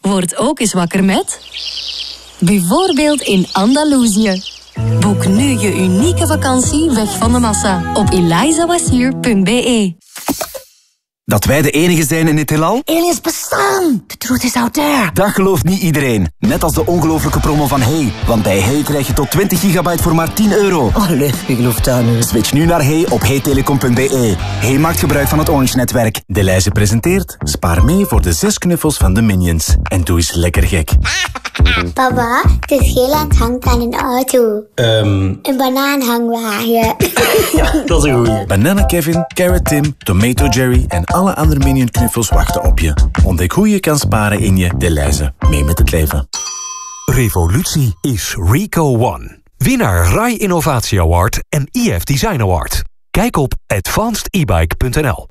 Word ook eens wakker met... Bijvoorbeeld in Andalusië. Boek nu je unieke vakantie weg van de massa op elizawasier.be. Dat wij de enige zijn in het heelal? Aliens bestaan! The truth is out there! Dat gelooft niet iedereen. Net als de ongelofelijke promo van Hey. Want bij Hey krijg je tot 20 gigabyte voor maar 10 euro. Oh, leuk, ik geloof dat nu. Switch nu naar Hey op heytelecom.be. Hey maakt gebruik van het Orange-netwerk. De lijst presenteert Spaar mee voor de zes knuffels van de Minions. En doe eens lekker gek. Papa, het Geerland hangt aan een auto. Ehm... Een banaanhangwagen. Dat is een goeie. Banana Kevin, Carrot Tim, Tomato Jerry en alle andere Minion knuffels wachten op je. Ontdek hoe je kan sparen in je De Leize. Mee met het leven. Revolutie is Rico One. Winnaar RAI Innovatie Award en IF Design Award. Kijk op advancedebike.nl.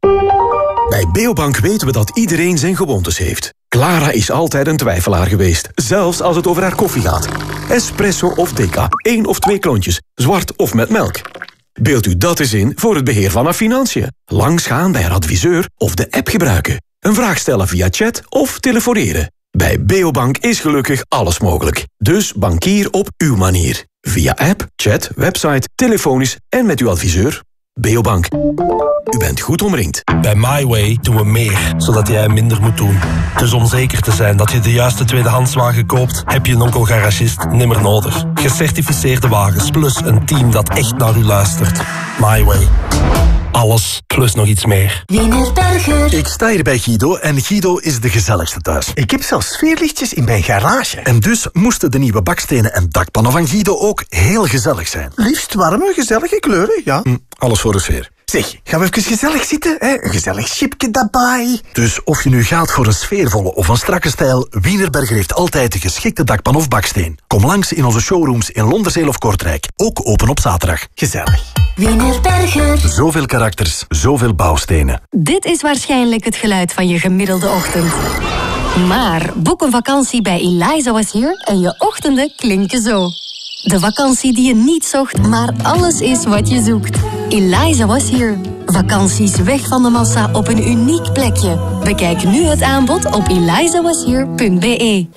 Bij Beobank weten we dat iedereen zijn gewoontes heeft. Clara is altijd een twijfelaar geweest, zelfs als het over haar koffie gaat. Espresso of decaf, één of twee klontjes, zwart of met melk. Beeld u dat eens in voor het beheer van haar financiën. Langsgaan bij haar adviseur of de app gebruiken. Een vraag stellen via chat of telefoneren. Bij Beobank is gelukkig alles mogelijk. Dus bankier op uw manier. Via app, chat, website, telefonisch en met uw adviseur. Beobank. U bent goed omringd. Bij MyWay doen we meer, zodat jij minder moet doen. Dus om zeker te zijn dat je de juiste tweedehandswagen koopt, heb je een onco-garagist nimmer nodig. Gecertificeerde wagens, plus een team dat echt naar u luistert. MyWay. Alles, plus nog iets meer. Wienerberger. Ik sta hier bij Guido en Guido is de gezelligste thuis. Ik heb zelfs sfeerlichtjes in mijn garage. En dus moesten de nieuwe bakstenen en dakpannen van Guido ook heel gezellig zijn. Liefst warme, gezellige kleuren, ja. alles voor de sfeer. Zeg, gaan we even gezellig zitten? Hè? Een gezellig chipje daarbij. Dus of je nu gaat voor een sfeervolle of een strakke stijl, Wienerberger heeft altijd de geschikte dakpan of baksteen. Kom langs in onze showrooms in Londerzeel of Kortrijk. Ook open op zaterdag. Gezellig. Wienerberger. Zoveel karakters, zoveel bouwstenen. Dit is waarschijnlijk het geluid van je gemiddelde ochtend. Maar boek een vakantie bij Eliza Was Here en je ochtenden klinken zo. De vakantie die je niet zocht, maar alles is wat je zoekt. Eliza Was Here. Vakanties weg van de massa op een uniek plekje. Bekijk nu het aanbod op elizawashere.be.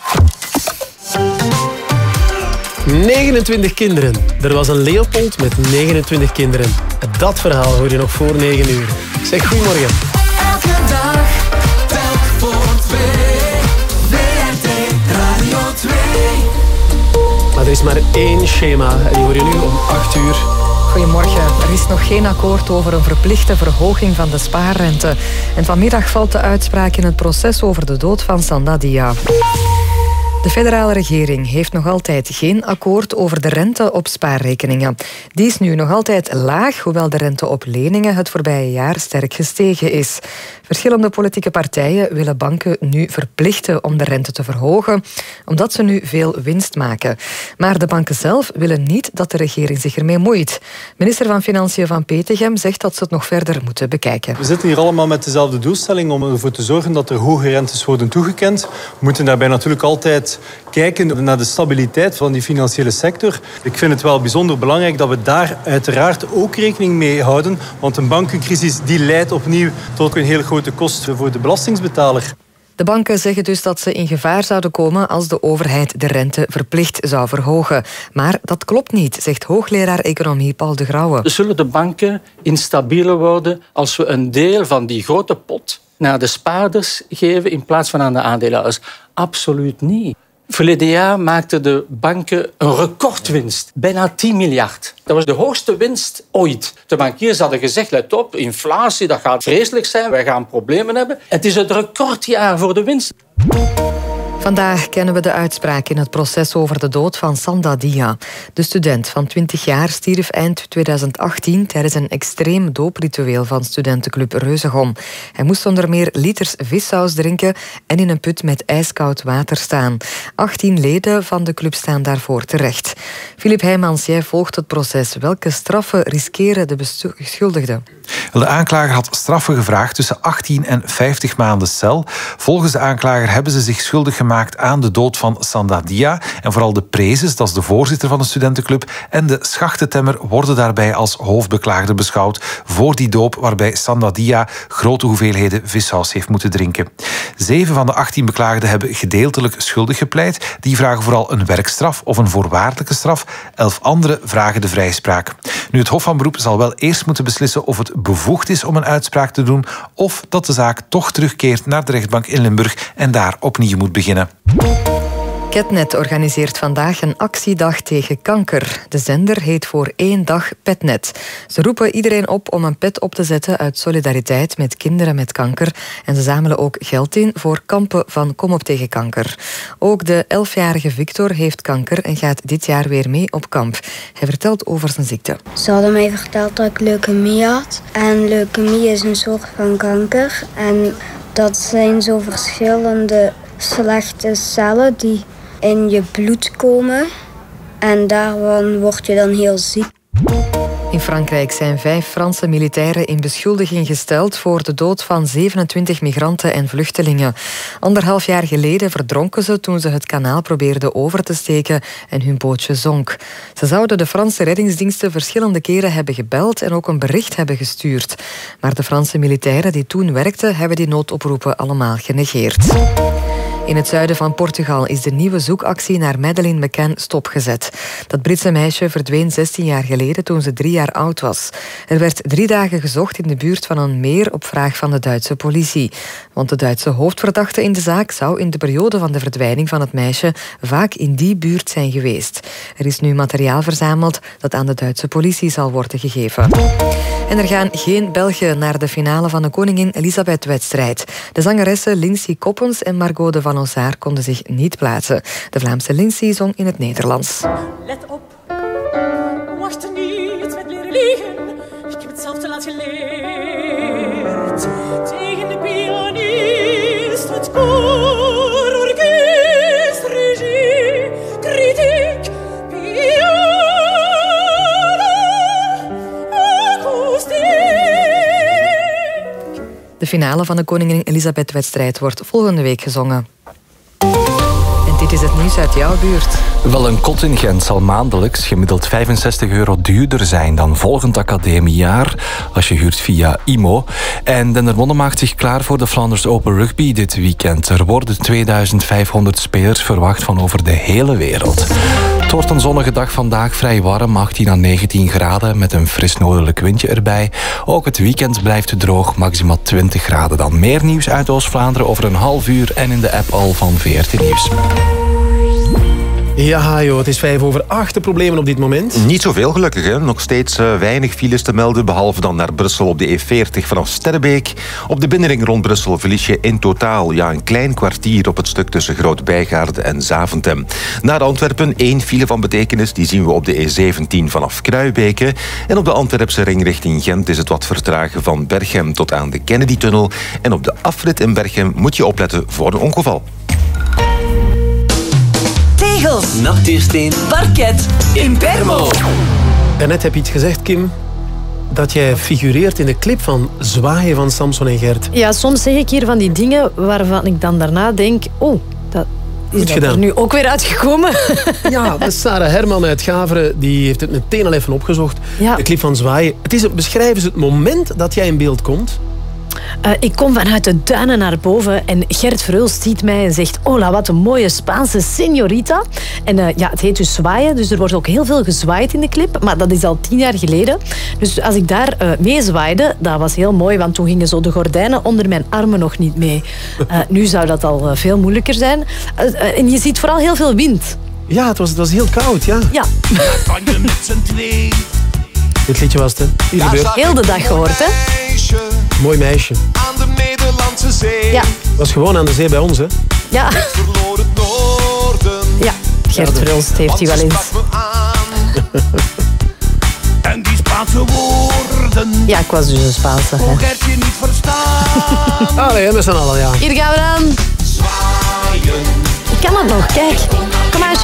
29 kinderen. Er was een Leopold met 29 kinderen. Dat verhaal hoor je nog voor 9 uur. Zeg goedemorgen. Elke dag, telk voor twee. Er is maar één schema en die hoor je nu om 8 uur. Goedemorgen. Er is nog geen akkoord over een verplichte verhoging van de spaarrente. En vanmiddag valt de uitspraak in het proces over de dood van Sandadia. De federale regering heeft nog altijd geen akkoord over de rente op spaarrekeningen. Die is nu nog altijd laag, hoewel de rente op leningen het voorbije jaar sterk gestegen is. Verschillende politieke partijen willen banken nu verplichten om de rente te verhogen, omdat ze nu veel winst maken. Maar de banken zelf willen niet dat de regering zich ermee moeit. Minister van Financiën van Petegem zegt dat ze het nog verder moeten bekijken. We zitten hier allemaal met dezelfde doelstelling om ervoor te zorgen dat er hoge rentes worden toegekend. We moeten daarbij natuurlijk altijd kijken naar de stabiliteit van die financiële sector. Ik vind het wel bijzonder belangrijk dat we daar uiteraard ook rekening mee houden. Want een bankencrisis die leidt opnieuw tot een heel grote kost voor de belastingsbetaler. De banken zeggen dus dat ze in gevaar zouden komen als de overheid de rente verplicht zou verhogen. Maar dat klopt niet, zegt hoogleraar economie Paul de Grauwe. Zullen de banken instabieler worden als we een deel van die grote pot naar de spaarders geven in plaats van aan de aandeelhouders? Absoluut niet. Verleden jaar maakten de banken een recordwinst. Bijna 10 miljard. Dat was de hoogste winst ooit. De bankiers hadden gezegd, let op, inflatie, dat gaat vreselijk zijn. Wij gaan problemen hebben. Het is het recordjaar voor de winst. Vandaag kennen we de uitspraak in het proces over de dood van Sanda Dia. De student van 20 jaar stierf eind 2018 tijdens een extreem doopritueel van studentenclub Reuzegom. Hij moest onder meer liters vissaus drinken en in een put met ijskoud water staan. 18 leden van de club staan daarvoor terecht. Filip Heijmans, jij volgt het proces. Welke straffen riskeren de beschuldigden? De aanklager had straffen gevraagd tussen 18 en 50 maanden cel. Volgens de aanklager hebben ze zich schuldig gemaakt aan de dood van Sandadia. En vooral de prezes, dat is de voorzitter van de studentenclub, en de schachtentemmer worden daarbij als hoofdbeklaagde beschouwd voor die doop waarbij Sandadia grote hoeveelheden vissaus heeft moeten drinken. Zeven van de 18 beklaagden hebben gedeeltelijk schuldig gepleit. Die vragen vooral een werkstraf of een voorwaardelijke straf. Elf anderen vragen de vrijspraak. Nu, het Hof van Beroep zal wel eerst moeten beslissen of het bevoegd is om een uitspraak te doen of dat de zaak toch terugkeert naar de rechtbank in Limburg en daar opnieuw moet beginnen. Ketnet organiseert vandaag een actiedag tegen kanker. De zender heet voor één dag Petnet. Ze roepen iedereen op om een pet op te zetten uit solidariteit met kinderen met kanker. En ze zamelen ook geld in voor kampen van Kom op tegen kanker. Ook de 11-jarige Victor heeft kanker en gaat dit jaar weer mee op kamp. Hij vertelt over zijn ziekte. Ze hadden mij verteld dat ik leukemie had. En leukemie is een soort van kanker. En dat zijn zo verschillende slechte cellen die in je bloed komen. En daarvan word je dan heel ziek. In Frankrijk zijn vijf Franse militairen in beschuldiging gesteld voor de dood van 27 migranten en vluchtelingen. Anderhalf jaar geleden verdronken ze toen ze het kanaal probeerden over te steken en hun bootje zonk. Ze zouden de Franse reddingsdiensten verschillende keren hebben gebeld en ook een bericht hebben gestuurd. Maar de Franse militairen die toen werkten, hebben die noodoproepen allemaal genegeerd. In het zuiden van Portugal is de nieuwe zoekactie naar Madeleine McCann stopgezet. Dat Britse meisje verdween 16 jaar geleden toen ze drie jaar oud was. Er werd drie dagen gezocht in de buurt van een meer op vraag van de Duitse politie. Want de Duitse hoofdverdachte in de zaak zou in de periode van de verdwijning van het meisje vaak in die buurt zijn geweest. Er is nu materiaal verzameld dat aan de Duitse politie zal worden gegeven. En er gaan geen Belgen naar de finale van de Koningin Elisabeth-wedstrijd. De zangeressen Lindsay Koppens en Margot de Van van Ozaar konden zich niet plaatsen. De Vlaamse Lindsay zong in het Nederlands. Let op, wacht er niet met leren liegen. Ik heb het zelf te laat geleerd. Tegen de pianist, het koor, orkest, regie, kritiek, De finale van de Koningin Elisabeth-wedstrijd wordt volgende week gezongen. Dit is het nieuws uit jouw buurt. Wel, een kot in Gent zal maandelijks gemiddeld 65 euro duurder zijn dan volgend academiejaar als je huurt via IMO. En Dendermonde maakt zich klaar voor de Flanders Open Rugby dit weekend. Er worden 2500 spelers verwacht van over de hele wereld. Het wordt een zonnige dag vandaag, vrij warm, 18 à 19 graden met een fris noordelijk windje erbij. Ook het weekend blijft droog, maximaal 20 graden. Dan meer nieuws uit Oost-Vlaanderen over een half uur en in de app al van VRT Nieuws. Ja, joh, het is vijf over acht. De problemen op dit moment. Niet zoveel gelukkig, hè. nog steeds eh, weinig files te melden, behalve dan naar Brussel op de E40 vanaf Sterrebeek. Op de binnenring rond Brussel verlies je in totaal ja, een klein kwartier op het stuk tussen Groot-Bijgaarde en Zaventem. Naar Antwerpen één file van betekenis, die zien we op de E17 vanaf Kruibeke. En op de Antwerpse ring richting Gent is het wat vertragen van Berchem tot aan de Kennedy-tunnel. En op de afrit in Berchem moet je opletten voor een ongeval. Tegels. Natuursteen. Parket. Impermo. Daarnet heb je iets gezegd, Kim, dat jij figureert in de clip van Zwaaien van Samson en Gert. Ja, soms zeg ik hier van die dingen waarvan ik dan daarna denk... Oh, dat is Goed dat gedaan. er nu ook weer uitgekomen. Ja, dat is Sarah Herman uit Gaveren. Die heeft het meteen al even opgezocht. Ja. De clip van Zwaaien. Het is, beschrijf eens het moment dat jij in beeld komt. Eh, ik kom vanuit de duinen naar boven en Gert Verhulst ziet mij en zegt Hola, wat een mooie Spaanse señorita. En eh, ja, het heet dus zwaaien, dus er wordt ook heel veel gezwaaid in de clip. Maar dat is al tien jaar geleden. Dus als ik daar eh mee zwaaide, dat was heel mooi, want toen gingen zo de gordijnen onder mijn armen nog niet mee. Eh, nu zou dat al veel moeilijker zijn. En je ziet vooral heel veel wind. Ja, het was, het was heel koud, ja. Ja, Kan je met z'n twee Dit liedje was het, hè. Hier gebeurt. heel de dag gehoord, hè? Mooi meisje. aan de Nederlandse zee? Ja. Was gewoon aan de zee bij ons, hè. Ja. Noorden. Ja, Gert Verhulst heeft hij wel eens. En die Spaanse woorden. Ja, ik was dus een Spaanse. Hè. Gert je niet verstaan. Allee, met z'n allen, ja. Hier gaan we dan. Zwaaien. Ik kan het nog, kijk. Kom maar,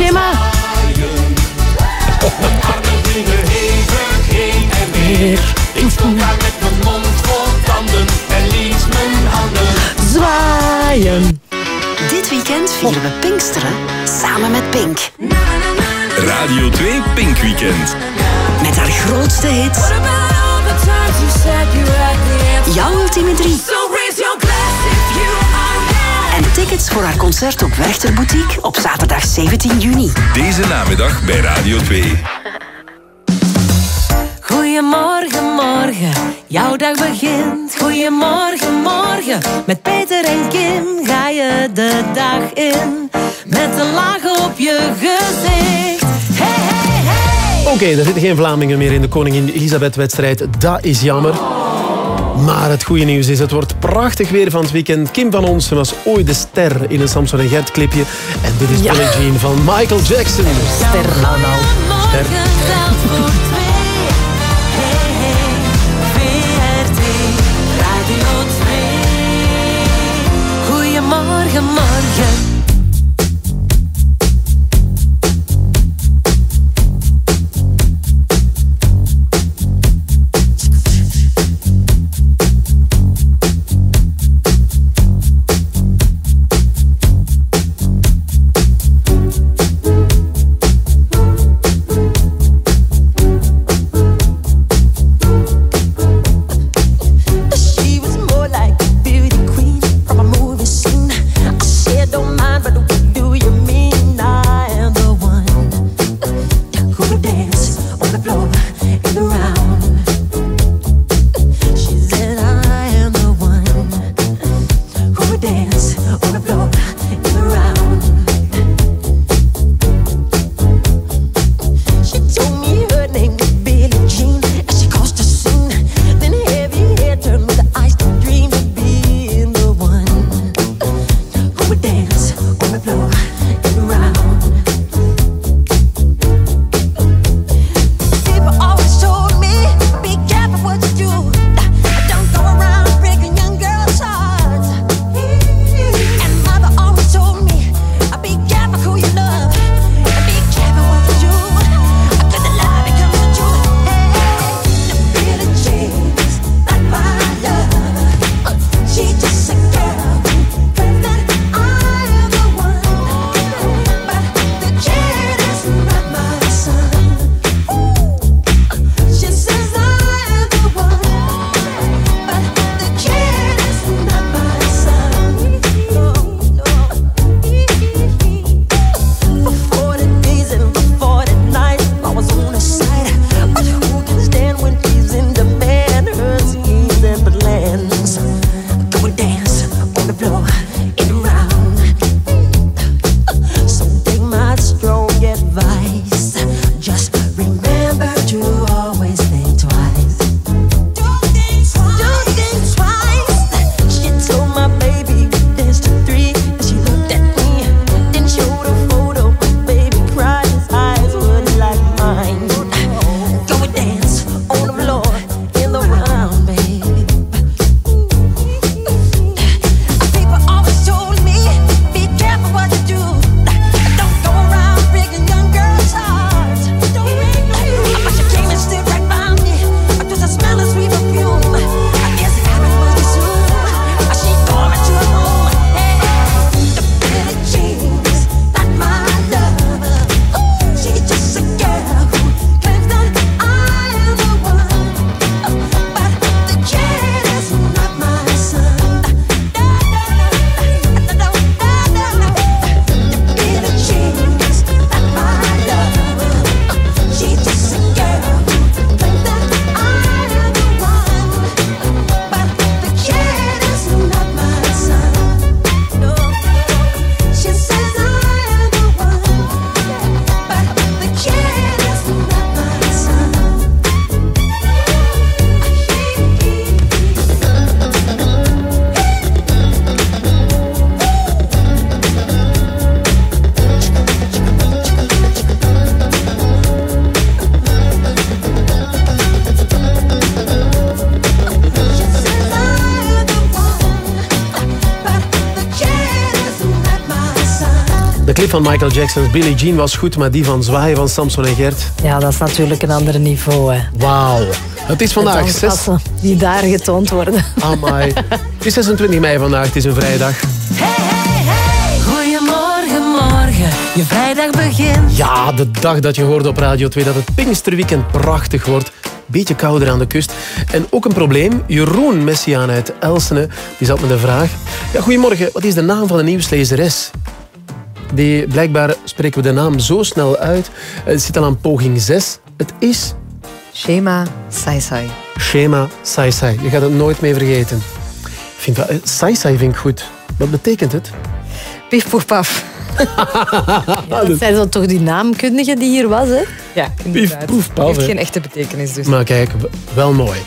hevig heen en weer. Ik stond daar met mijn mond vol tanden en liet mijn handen. Zwaaien. Dit weekend vieren we Pinksteren samen met Pink. Radio 2 Pink Weekend. Met haar grootste hits. Jouw ultieme drie. En tickets voor haar concert op Werchter Boutique op zaterdag 17 juni. Deze namiddag bij Radio 2. Goedemorgen, morgen, jouw dag begint. Goedemorgen, morgen, met Peter en Kim ga je de dag in. Met een laag op je gezicht. Hey, hey, hey! Oké, er zitten geen Vlamingen meer in de Koningin Elisabeth-wedstrijd. Dat is jammer. Maar het goede nieuws is, het wordt prachtig weer van het weekend. Kim van Onsen was ooit de ster in een Samson en Gert clipje. En dit is Ja. Billie Jean van Michael Jackson. Ster, nou nou. Ster. Goedemorgen, morgen. Van Michael Jackson's Billie Jean was goed, maar die van Zwaaien van Samson en Gert. Ja, dat is natuurlijk een ander niveau. Hè. Wauw. Het is vandaag De 6... danspassen die daar getoond worden. Amai. Het is 26 mei vandaag, het is een vrijdag. Goedemorgen, morgen, je vrijdag begint. Ja, de dag dat je hoorde op Radio 2 dat het Pinksterweekend prachtig wordt. Beetje kouder aan de kust. En ook een probleem. Jeroen Messiaan uit Elsene die zat met een vraag. Ja, goedemorgen, wat is de naam van de nieuwslezeres? Die, blijkbaar spreken we de naam zo snel uit. Het zit al aan poging 6. Het is Shema Saisai. Shema Saisai. Je gaat het nooit meer vergeten. Vind dat, eh, Saisai vind ik goed. Wat betekent het? Pif poef paf. Dat zijn zo toch die naamkundigen die hier was, hè? Ja, inderdaad. poef, paf, Heeft geen echte betekenis dus. Maar kijk, wel mooi.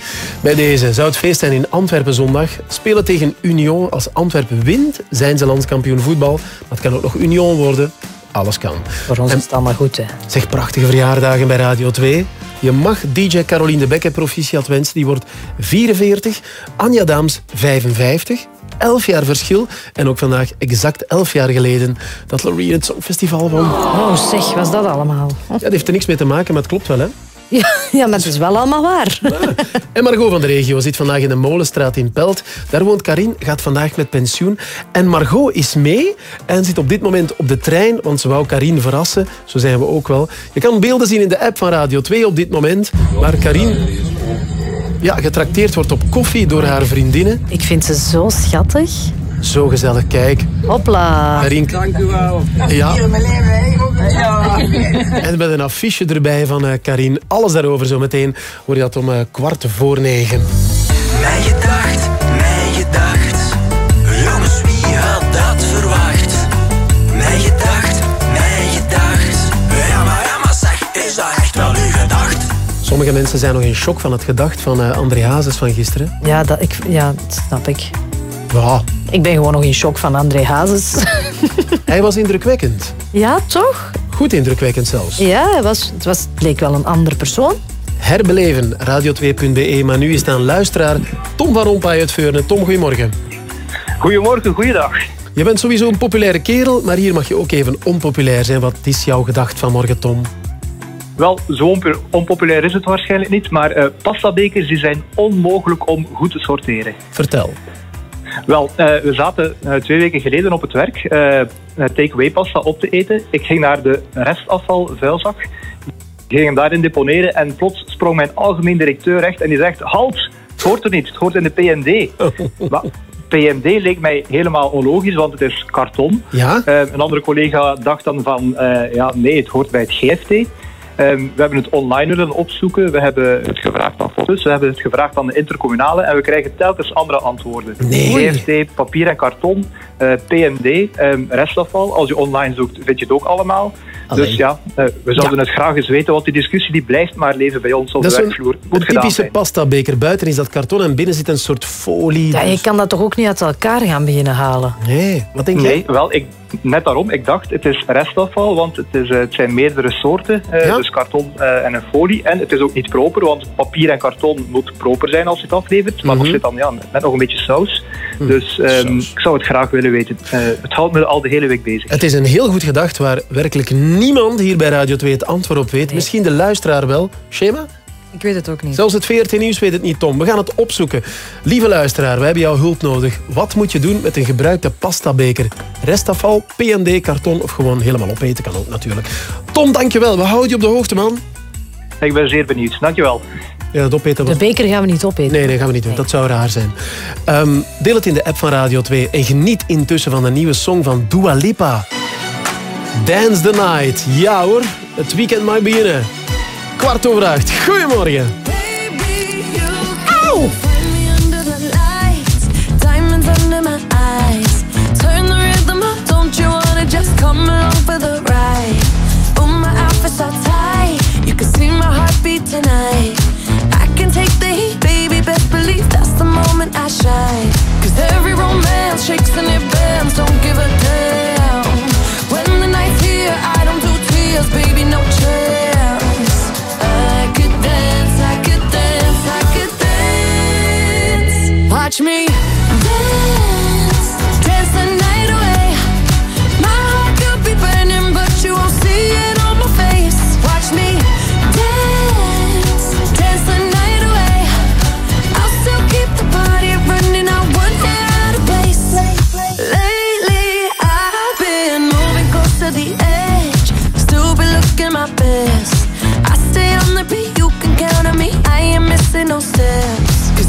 Bij deze zou het feest zijn in Antwerpen zondag. Spelen tegen Union. Als Antwerpen wint, zijn ze landskampioen voetbal. Maar het kan ook nog Union worden. Alles kan. Voor ons is het allemaal goed, hè? Zeg, prachtige verjaardagen bij Radio 2. Je mag DJ Caroline de Bekke proficiat wensen. Die wordt 44. Anja Daams 55. 11 jaar verschil. En ook vandaag exact 11 jaar geleden dat Loreen het Songfestival won. Oh, zeg, was dat allemaal? Ja, dat heeft er niks mee te maken, maar het klopt wel, hè? Ja, maar het is wel allemaal waar. En Margot van de regio zit vandaag in de Molenstraat in Pelt. Daar woont Karin, gaat vandaag met pensioen. En Margot is mee en zit op dit moment op de trein, want ze wou Karin verrassen. Zo zijn we ook wel. Je kan beelden zien in de app van Radio 2 op dit moment. Waar Karin ja, getrakteerd wordt op koffie door haar vriendinnen. Ik vind ze zo schattig. Zo gezellig, kijk. Hopla. Karin, Dank u wel. Ja. En met een affiche erbij van eh, Karin. Alles daarover zometeen hoor je dat om eh, kwart voor negen. Mijn gedacht, mijn gedacht. Jongens, wie had dat verwacht? Mijn gedacht, mijn gedacht. Ja, maar, ja, maar zeg, is dat echt wel uw gedacht? Sommige mensen zijn nog in shock van het gedacht van eh, André Hazes van gisteren. Ja, dat, ik, ja, dat snap ik. Ja, Ik ben gewoon nog in shock van André Hazes. hij was indrukwekkend. Ja, toch? Goed indrukwekkend zelfs. Ja, hij was, het, was, het leek wel een ander persoon. Herbeleven, radio2.be. Maar nu is het aan luisteraar Tom van Rompuy uit Veurne. Tom, goedemorgen. Goedemorgen, goeiedag. Je bent sowieso een populaire kerel, maar hier mag je ook even onpopulair zijn. Wat is jouw gedacht vanmorgen, Tom? Wel, zo onpo- onpopulair is het waarschijnlijk niet, maar eh pastabekers die zijn onmogelijk om goed te sorteren. Vertel. Wel, eh, we zaten eh, twee weken geleden op het werk eh take-away pasta op te eten. Ik ging naar de restafval vuilzak. Ik ging hem daarin deponeren en plots sprong mijn algemeen directeur recht en die zegt: Halt, het hoort er niet, het hoort in de PND. Maar PMD leek mij helemaal onlogisch, want het is karton. Ja? Een andere collega dacht dan van, ja, nee, het hoort bij het GFT. Ehm, we hebben het online willen opzoeken. We hebben het gevraagd aan foto's. We hebben het gevraagd aan de intercommunale. En we krijgen telkens andere antwoorden. Nee. GFT, papier en karton, eh, PMD, ehm, restafval. Als je online zoekt, vind je het ook allemaal. Allee. Dus ja, eh, we zouden het graag eens weten, want die discussie die blijft maar leven bij ons op Dat de werkvloer. Een typische pastabeker. Buiten is dat karton en binnen zit een soort folie. Ja, je kan dat toch ook niet uit elkaar gaan beginnen halen? Nee, wat denk Nee, wel, ik, net daarom. Ik dacht, het is restafval, want het, is, eh, het zijn meerdere soorten. eh, Ja. Dus karton eh, en een folie. En het is ook niet proper, want papier en karton moet proper zijn als je het aflevert. Maar Mhm. er zit dan ja, net nog een beetje saus. Dus ehm, ik zou het graag willen weten. Eh, het houdt me al de hele week bezig. Het is een heel goed gedacht waar werkelijk niemand hier bij Radio 2 het antwoord op weet. Misschien de luisteraar wel. Schema? Ik weet het ook niet. Zelfs het VRT Nieuws weet het niet, Tom. We gaan het opzoeken. Lieve luisteraar, wij hebben jouw hulp nodig. Wat moet je doen met een gebruikte pastabeker? Restafval, PND, karton of gewoon helemaal opeten kan ook natuurlijk. Tom, dankjewel. We houden je op de hoogte, man. Ik ben zeer benieuwd. Dankjewel. Ja, het opeten De beker gaan we niet opeten. Nee, nee, gaan we niet doen. Dat zou raar zijn. Ehm, deel het in de app van Radio 2 en geniet intussen van de nieuwe song van Dua Lipa. Dance the Night. Ja hoor, het weekend mag beginnen. Kwart over acht. Goedemorgen. Ow! under the lights, diamonds under my eyes. Turn the rhythm up, don't you wanna just come along for the ride? Oh, my outfit's so tight, you can see my heartbeat tonight. I can take the heat, baby, best believe that's the moment I shine. Cause every romance shakes and it bends, don't give a damn. When the night's here, I don't do tears, baby, no Watch me dance, dance the night away. My heart could be burning, but you won't see it on my face. Watch me dance, dance the night away. I'll still keep the party running. I place. Lately, I've been moving close to the edge. Still be looking my best. I stay on the beat, you can count on me. I ain't missing no.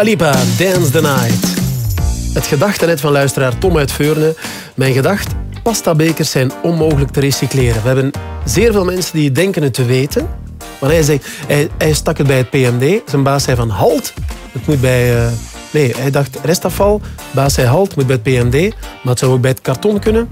Dua Lipa, Dance the Night. Het gedachtenet van luisteraar Tom uit Veurne. Mijn gedacht, pastabekers zijn onmogelijk te recycleren. We hebben zeer veel mensen die denken het te weten. Maar hij, zegt, hij, hij stak het bij het PMD. Zijn baas zei van halt, het moet bij... eh, nee, hij dacht restafval. Baas zei halt, het moet bij het PMD. Maar het zou ook bij het karton kunnen.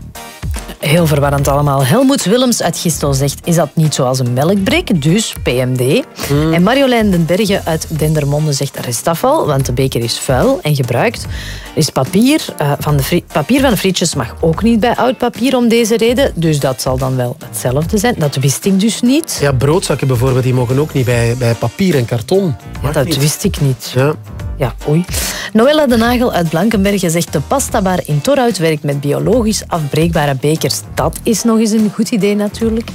Heel verwarrend allemaal. Helmoet Willems uit Gistel zegt, is dat niet zoals een melkbreek, dus PMD? En Marjolein den Berge uit Dendermonde zegt restafval, want de beker is vuil en gebruikt. Er is papier, eh, van de papier van de frietjes mag ook niet bij oud papier om deze reden, dus dat zal dan wel hetzelfde zijn. Dat wist ik dus niet. Ja, broodzakken bijvoorbeeld, die mogen ook niet bij, bij papier en karton. Ja, dat wist ik niet. Ja. Ja, oei. Noella de Nagel uit Blankenberge zegt de pastabar in Torhout werkt met biologisch afbreekbare bekers. Dat is nog eens een goed idee natuurlijk.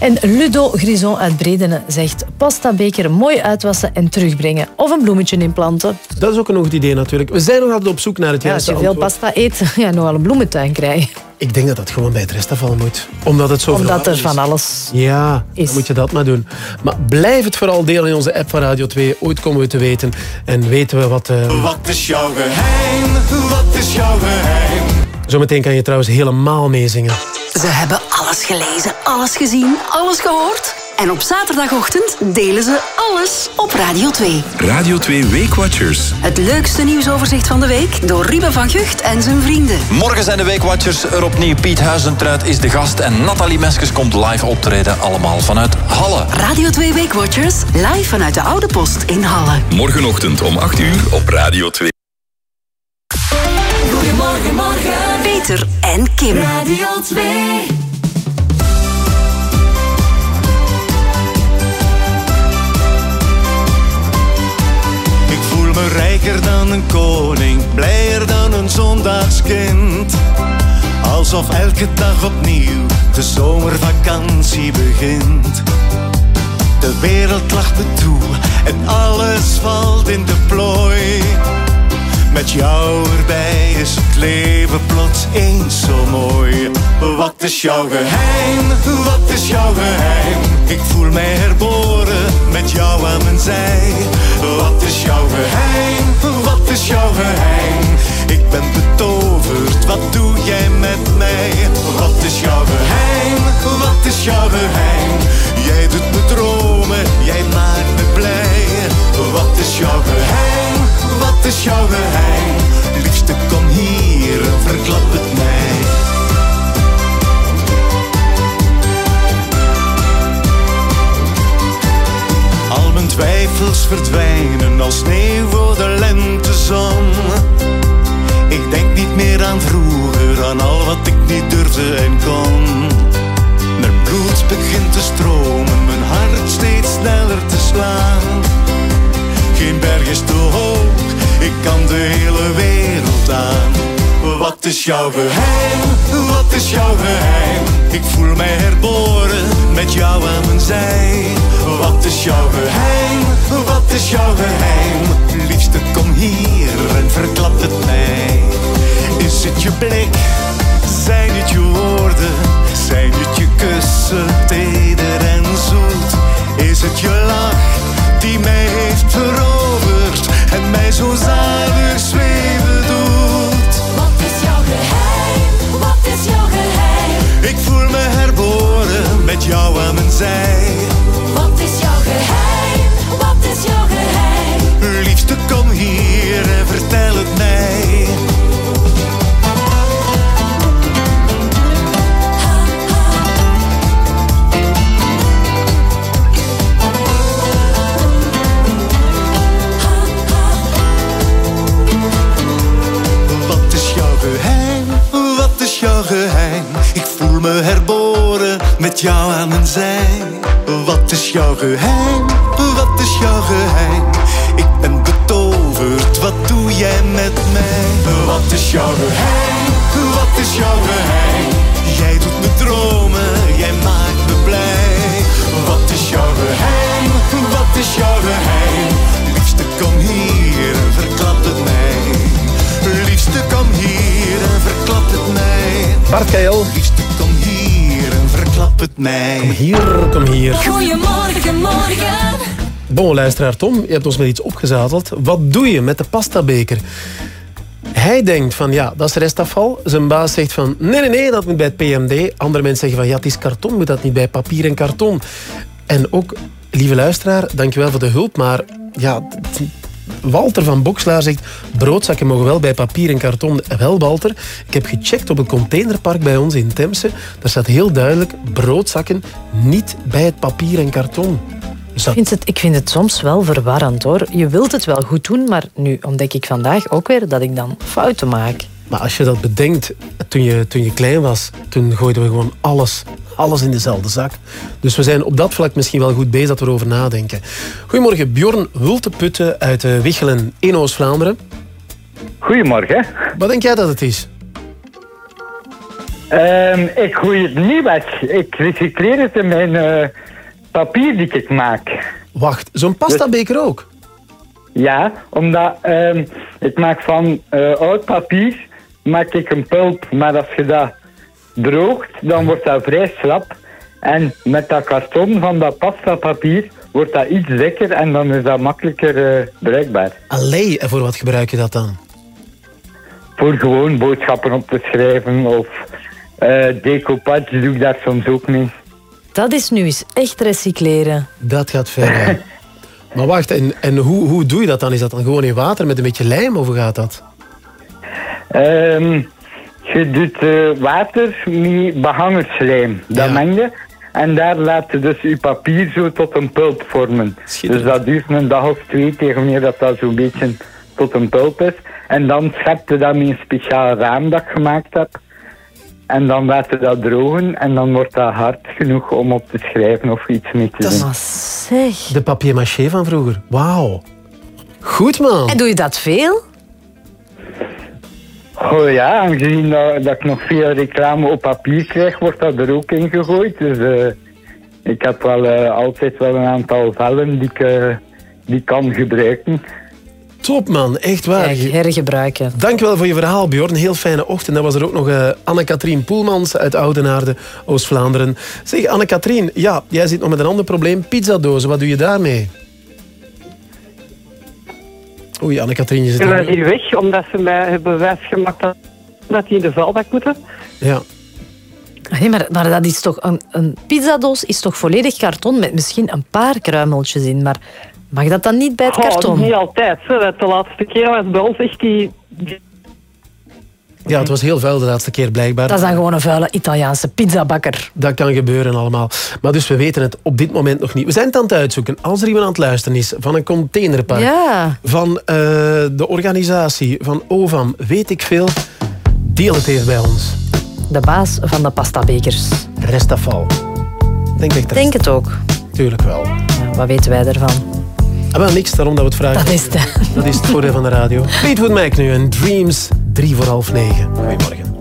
En Ludo Grison uit Bredene zegt pastabeker mooi uitwassen en terugbrengen. Of een bloemetje inplanten. Dat is ook een goed idee natuurlijk. We zijn nog altijd op zoek naar het Ja, als juiste je veel antwoord. pasta eet, ja, nog wel een bloementuin krijgen. Ik denk dat dat gewoon bij het restafval moet. Omdat het zo Omdat er is. van alles Ja, is. dan moet je dat maar doen. Maar blijf het vooral delen in onze app van Radio 2. Ooit komen we te weten en weten we wat... eh, Wat is jouw geheim? Wat is jouw geheim? Zometeen kan je trouwens helemaal meezingen. Ze hebben alles gelezen, alles gezien, alles gehoord. En op zaterdagochtend delen ze alles op Radio 2. Radio 2 Weekwatchers. Het leukste nieuwsoverzicht van de week door Riebe van Gucht en zijn vrienden. Morgen zijn de Weekwatchers er opnieuw. Piet Huizentruid is de gast en Nathalie Meskes komt live optreden. Allemaal vanuit Halle. Radio 2 Weekwatchers, live vanuit de Oude Post in Halle. Morgenochtend om 8 uur op Radio 2. Peter en Kim. Radio 2. Ik voel me rijker dan een koning, blijer dan een zondagskind. Alsof elke dag opnieuw de zomervakantie begint. De wereld lacht me toe en alles valt in de plooi. Met jou erbij is het leven plots eens zo mooi. Wat is jouw geheim? Wat is jouw geheim? Ik voel mij herboren met jou aan mijn zij. Wat is jouw geheim? Wat is jouw geheim? Ik ben wat doe jij met mij? Wat is jouw geheim? Wat is jouw geheim? Jij doet me dromen, jij maakt me blij. Wat is jouw geheim? Wat is jouw geheim? Liefste kom hier, verklap het mij. Al mijn twijfels verdwijnen als sneeuw voor de lentezon. Ik denk niet meer aan vroeger, aan al wat ik niet durfde en kon. Mijn bloed begint te stromen, mijn hart steeds sneller te slaan. Geen berg is te hoog, ik kan de hele wereld aan. Wat is jouw geheim? Wat is jouw geheim? Ik voel mij herboren met jou aan mijn zij. Wat is jouw geheim? Wat is jouw geheim? Liefste kom hier en verklap het mij. Is het je blik? Zijn het je woorden? Zijn het je kussen, teder en zoet? Is het je lach die mij heeft veroverd en mij zo zalig zweven Ik voel me herboren met jou aan mijn zij. Met jou aan mijn zij. Wat is jouw geheim? Wat is jouw geheim? Ik ben betoverd, wat doe jij met mij? Wat is jouw geheim? Wat is jouw geheim? Jij doet me dromen, jij maakt me blij. Wat is jouw geheim? Wat is jouw geheim? Liefste, kom hier en verklap het mij. Liefste, kom hier en verklap het mij. Bart. Liefste, kom hier het mij. Kom hier, kom hier. Goedemorgen, morgen. Bon, luisteraar Tom, je hebt ons met iets opgezadeld. Wat doe je met de pastabeker? Hij denkt van ja, dat is restafval. Zijn baas zegt van nee, nee, nee, dat moet bij het PMD. Andere mensen zeggen van ja, het is karton, moet dat niet bij papier en karton. En ook, lieve luisteraar, dankjewel voor de hulp, maar ja, Walter van Boxlaar zegt broodzakken mogen wel bij papier en karton. Wel, Walter, ik heb gecheckt op een containerpark bij ons in Temse. Daar staat heel duidelijk broodzakken niet bij het papier en karton. Dus Ik vind, het, ik vind het soms wel verwarrend hoor. Je wilt het wel goed doen, maar nu ontdek ik vandaag ook weer dat ik dan fouten maak. Maar als je dat bedenkt, toen je, toen je klein was, toen gooiden we gewoon alles, alles in dezelfde zak. Dus we zijn op dat vlak misschien wel goed bezig dat we erover nadenken. Goedemorgen, Bjorn Wulteputten uit eh, Wichelen in Oost-Vlaanderen. Goedemorgen. Wat denk jij dat het is? Ehm, ik gooi het niet weg. Ik recycleer het in mijn eh, papier die ik maak. Wacht, zo'n pastabeker ook? Ja, omdat ehm, ik maak van eh, oud papier maak ik een pulp. Maar als je dat droogt, dan wordt dat vrij slap. En met dat karton van dat pastapapier wordt dat iets dikker en dan is dat makkelijker eh, bruikbaar. Allee, en voor wat gebruik je dat dan? Voor gewoon boodschappen op te schrijven of eh decoupage doe ik daar soms ook mee. Dat is nu eens echt recycleren. Dat gaat ver. hè. maar wacht, en, en hoe, hoe doe je dat dan? Is dat dan gewoon in water met een beetje lijm of hoe gaat dat? Ehm, je doet eh, water met behangerslijm. Dat meng je. En daar laat je dus je papier zo tot een pulp vormen. Dus dat duurt een dag of twee tegen wanneer dat, dat zo'n beetje tot een pulp is. En dan schep je dat met een speciaal raam dat ik gemaakt heb. En dan laat je dat drogen en dan wordt dat hard genoeg om op te schrijven of iets mee te doen. zeg. De papier-maché van vroeger. Wauw. Goed, man. En doe je dat veel? Oh ja, aangezien dat, dat ik nog veel reclame op papier krijg, wordt dat er ook in gegooid. Dus eh, ik heb wel eh, altijd wel een aantal vellen die ik, eh, die ik kan gebruiken. Top, man. Echt waar. Kijk, hergebruiken. Dankjewel voor je verhaal, Bjorn. Heel fijne ochtend. Dan was er ook nog eh, Anne-Katrien Poelmans uit Oudenaarde, Oost-Vlaanderen. Zeg, Anne-Katrien, ja, jij zit nog met een ander probleem. Pizzadozen, wat doe je daarmee? Oei, Anne-Katrien, je zit Ik ben er... hier weg, omdat ze mij hebben wijsgemaakt dat, dat die in de vuilbak moeten. Ja. Nee, maar, maar dat is toch een, een pizzadoos is toch volledig karton met misschien een paar kruimeltjes in. Maar mag dat dan niet bij het Goh, karton? Niet altijd. Hè. De laatste keer was bij ons echt die... die- ja, het was heel vuil de laatste keer blijkbaar. Dat is dan gewoon een vuile Italiaanse pizzabakker. Dat kan gebeuren allemaal. Maar dus we weten het op dit moment nog niet. We zijn het aan het uitzoeken. Als er iemand aan het luisteren is van een containerpark, Ja. van eh, de organisatie, van OVAM, weet ik veel, deel het even bij ons. De baas van de pastabekers. Restafval. Denk ik Denk het ook. Tuurlijk wel. Ja, wat weten wij ervan? Ah, wel niks, daarom dat we het vragen. Dat is het. Dat is het voordeel van de radio. Fleetwood Mac nu en Dreams, drie voor half negen. Goedemorgen.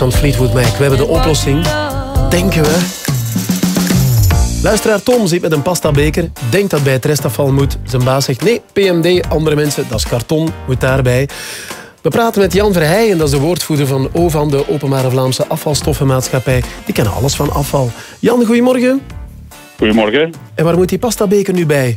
Van Fleetwood Mac. We hebben de oplossing. Denken we. Luisteraar Tom zit met een pastabeker. Denkt dat bij het restafval moet. Zijn baas zegt nee, PMD, andere mensen, dat is karton, moet daarbij. We praten met Jan Verheijen, dat is de woordvoerder van OVAN, de Openbare Vlaamse Afvalstoffenmaatschappij. Die kennen alles van afval. Jan, goedemorgen. Goedemorgen. En waar moet die pastabeker nu bij?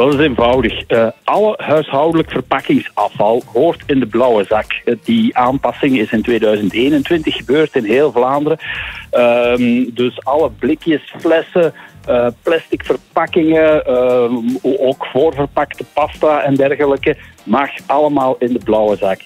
Wel, is eenvoudig. Eh, alle huishoudelijk verpakkingsafval hoort in de blauwe zak. Eh, Die aanpassing is in 2021 gebeurd in heel Vlaanderen. Ehm, dus alle blikjes, flessen, eh, plastic verpakkingen, ehm, ook voorverpakte pasta en dergelijke, mag allemaal in de blauwe zak.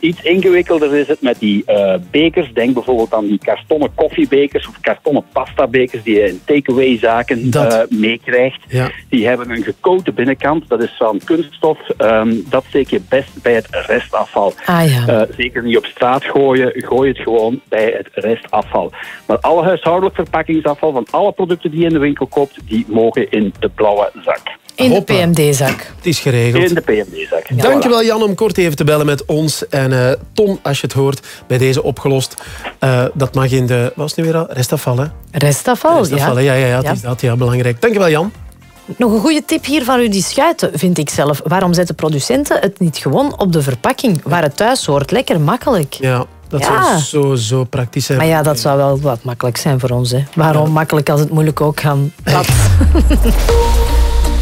Iets ingewikkelder is het met die eh, bekers. Denk bijvoorbeeld aan die kartonnen koffiebekers of kartonnen pastabekers die je in takeaway zaken eh, meekrijgt. Ja. Die hebben een gekoten binnenkant, dat is van kunststof. Ehm, dat steek je best bij het restafval. Ah ja. Eh, zeker niet op straat gooien, gooi het gewoon bij het restafval. Maar alle huishoudelijk verpakkingsafval van alle producten die je in de winkel koopt, die mogen in de blauwe zak. In de PMD-zak. Het is geregeld. In de PMD-zak. Dankjewel Jan om kort even te bellen met ons. En eh, Tom, als je het hoort, bij deze opgelost. Eh, dat mag in de, wat was nu weer al? Restafval, hè? Restafval, Restafval, hè? ja. Ja, ja, het Ja. is dat, ja, belangrijk. Dankjewel Jan. Nog een goede tip hier van Rudy Schuiten, vind ik zelf. Waarom zetten producenten het niet gewoon op de verpakking, waar het thuis hoort? Lekker makkelijk. Ja, dat Ja. zou zo, zo praktisch zijn. Maar ja, dat zou wel wat makkelijk zijn voor ons. Hè. Waarom makkelijk als het moeilijk ook kan? Dat.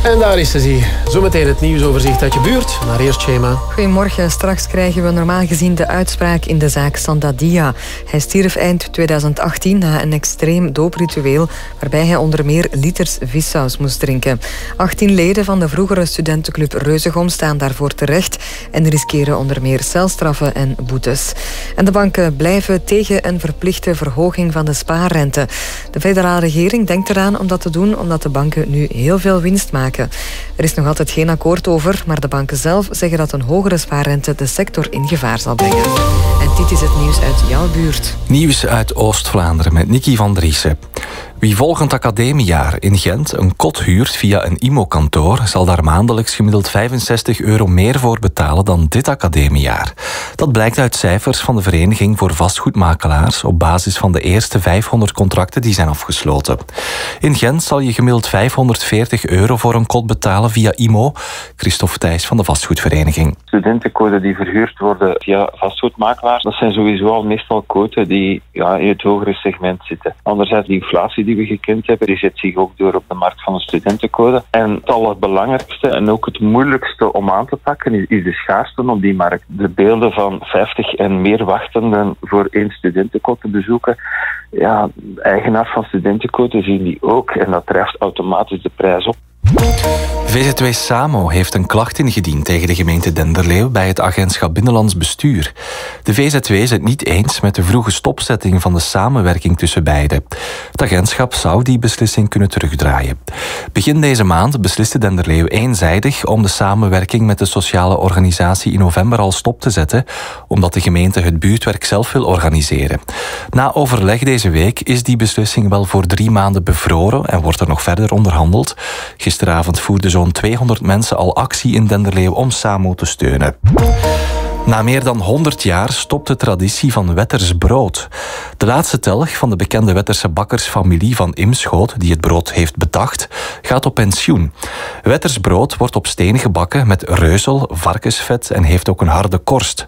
En daar is ze. Zometeen het nieuwsoverzicht uit je buurt. Maar eerst Shema. Goedemorgen. Straks krijgen we normaal gezien de uitspraak in de zaak Sandadia. Hij stierf eind 2018 na een extreem doopritueel waarbij hij onder meer liters vissaus moest drinken. 18 leden van de vroegere studentenclub Reuzegom staan daarvoor terecht en riskeren onder meer celstraffen en boetes. En de banken blijven tegen een verplichte verhoging van de spaarrente. De federale regering denkt eraan om dat te doen omdat de banken nu heel veel winst maken. Er is nog altijd geen akkoord over, maar de banken zelf zeggen dat een hogere spaarrente de sector in gevaar zal brengen. En dit is het nieuws uit jouw buurt. Nieuws uit Oost-Vlaanderen met Nicky van Driessen. Wie volgend academiejaar in Gent een kot huurt via een IMO-kantoor, zal daar maandelijks gemiddeld 65 euro meer voor betalen dan dit academiejaar. Dat blijkt uit cijfers van de Vereniging voor Vastgoedmakelaars op basis van de eerste 500 contracten die zijn afgesloten. In Gent zal je gemiddeld 540 euro voor een kot betalen via IMO. Christophe Thijs van de Vastgoedvereniging. studentenkoten die verhuurd worden via vastgoedmakelaars, dat zijn sowieso al meestal koten die ja, in het hogere segment zitten. Anderzijds, die inflatie die we gekend hebben, die zet zich ook door op de markt van de studentencode. En het allerbelangrijkste en ook het moeilijkste om aan te pakken is, de schaarste op die markt. De beelden van 50 en meer wachtenden voor één studentencode te bezoeken, ja, eigenaar van studentencoten zien die ook en dat drijft automatisch de prijs op. VZW Samo heeft een klacht ingediend tegen de gemeente Denderleeuw bij het agentschap Binnenlands Bestuur. De VZW is het niet eens met de vroege stopzetting van de samenwerking tussen beiden. Het agentschap zou die beslissing kunnen terugdraaien. Begin deze maand besliste Denderleeuw eenzijdig om de samenwerking met de sociale organisatie in november al stop te zetten, omdat de gemeente het buurtwerk zelf wil organiseren. Na overleg deze week is die beslissing wel voor drie maanden bevroren en wordt er nog verder onderhandeld. Gisteravond voerden zo'n 200 mensen al actie in Denderleeuw om Samo te steunen. Na meer dan 100 jaar stopt de traditie van Wetters brood. De laatste telg van de bekende Wetterse bakkersfamilie van Imschoot, die het brood heeft bedacht, gaat op pensioen. Wetters brood wordt op steen gebakken met reuzel, varkensvet en heeft ook een harde korst.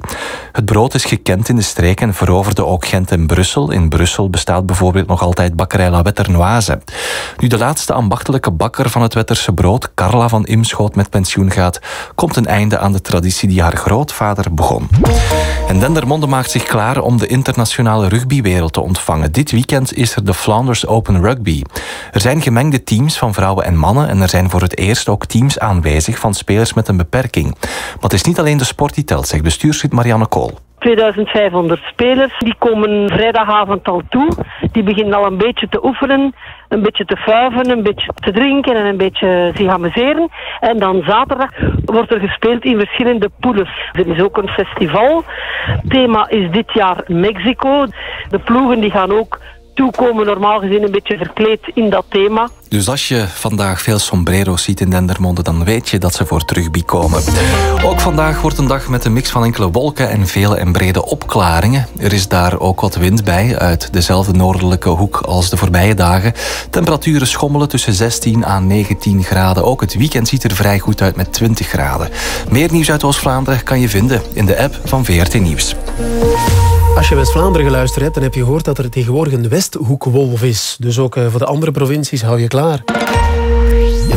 Het brood is gekend in de streek en veroverde ook Gent en Brussel. In Brussel bestaat bijvoorbeeld nog altijd bakkerij La Wetternoise. Nu de laatste ambachtelijke bakker van het Wetterse brood, Carla van Imschoot, met pensioen gaat, komt een einde aan de traditie die haar grootvader begon. En Dendermonde maakt zich klaar om de internationale rugbywereld te ontvangen. Dit weekend is er de Flanders Open Rugby. Er zijn gemengde teams van vrouwen en mannen en er zijn voor het eerst ook teams aanwezig van spelers met een beperking. Maar het is niet alleen de sport die telt, zegt bestuurslid Marianne Kool. 2500 spelers, die komen vrijdagavond al toe. Die beginnen al een beetje te oefenen, een beetje te fuiven, een beetje te drinken en een beetje zich amuseren. En dan zaterdag wordt er gespeeld in verschillende poules. Er is ook een festival. Thema is dit jaar Mexico. De ploegen die gaan ook toekomen, normaal gezien een beetje verkleed in dat thema. Dus als je vandaag veel sombrero's ziet in Dendermonde, dan weet je dat ze voor rugby komen. Ook vandaag wordt een dag met een mix van enkele wolken en vele en brede opklaringen. Er is daar ook wat wind bij, uit dezelfde noordelijke hoek als de voorbije dagen. Temperaturen schommelen tussen 16 à 19 graden. Ook het weekend ziet er vrij goed uit met 20 graden. Meer nieuws uit Oost-Vlaanderen kan je vinden in de app van VRT Nieuws. Als je West-Vlaanderen geluisterd hebt, dan heb je gehoord dat er tegenwoordig een Westhoekwolf is. Dus ook eh, voor de andere provincies hou je klaar.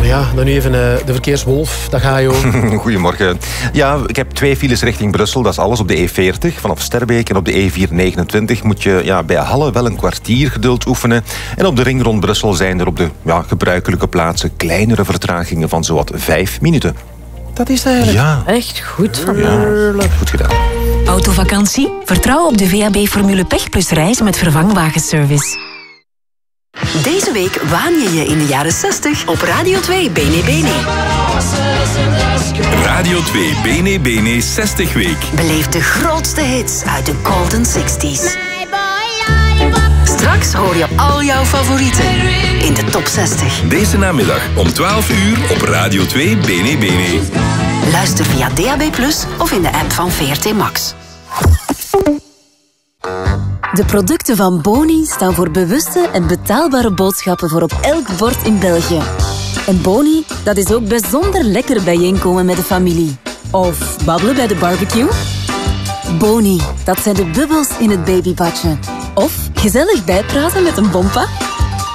Ja, dan nu even eh, de verkeerswolf. Dat ga je ook. Goedemorgen. Ja, ik heb twee files richting Brussel. Dat is alles op de E40 vanaf Sterbeek. En op de E429 moet je ja, bij Halle wel een kwartier geduld oefenen. En op de ring rond Brussel zijn er op de ja, gebruikelijke plaatsen kleinere vertragingen van zowat vijf minuten. Dat is eigenlijk Ja. echt goed van Goed gedaan. Autovakantie? Vertrouw op de VAB Formule Pech Plus reizen met vervangwagenservice. Deze week waan je je in de jaren 60 op Radio 2 Bene Bene. Radio 2 Bene Bene 60 week. Beleef de grootste hits uit de Golden 60s. Straks hoor je al jouw favorieten in de top 60. Deze namiddag om 12 uur op Radio 2 Bene Bene. Luister via DAB+, of in de app van VRT Max. De producten van Boni staan voor bewuste en betaalbare boodschappen voor op elk bord in België. En Boni, dat is ook bijzonder lekker bijeenkomen met de familie. Of babbelen bij de barbecue. Boni, dat zijn de bubbels in het babybadje. Of gezellig bijpraten met een bompa.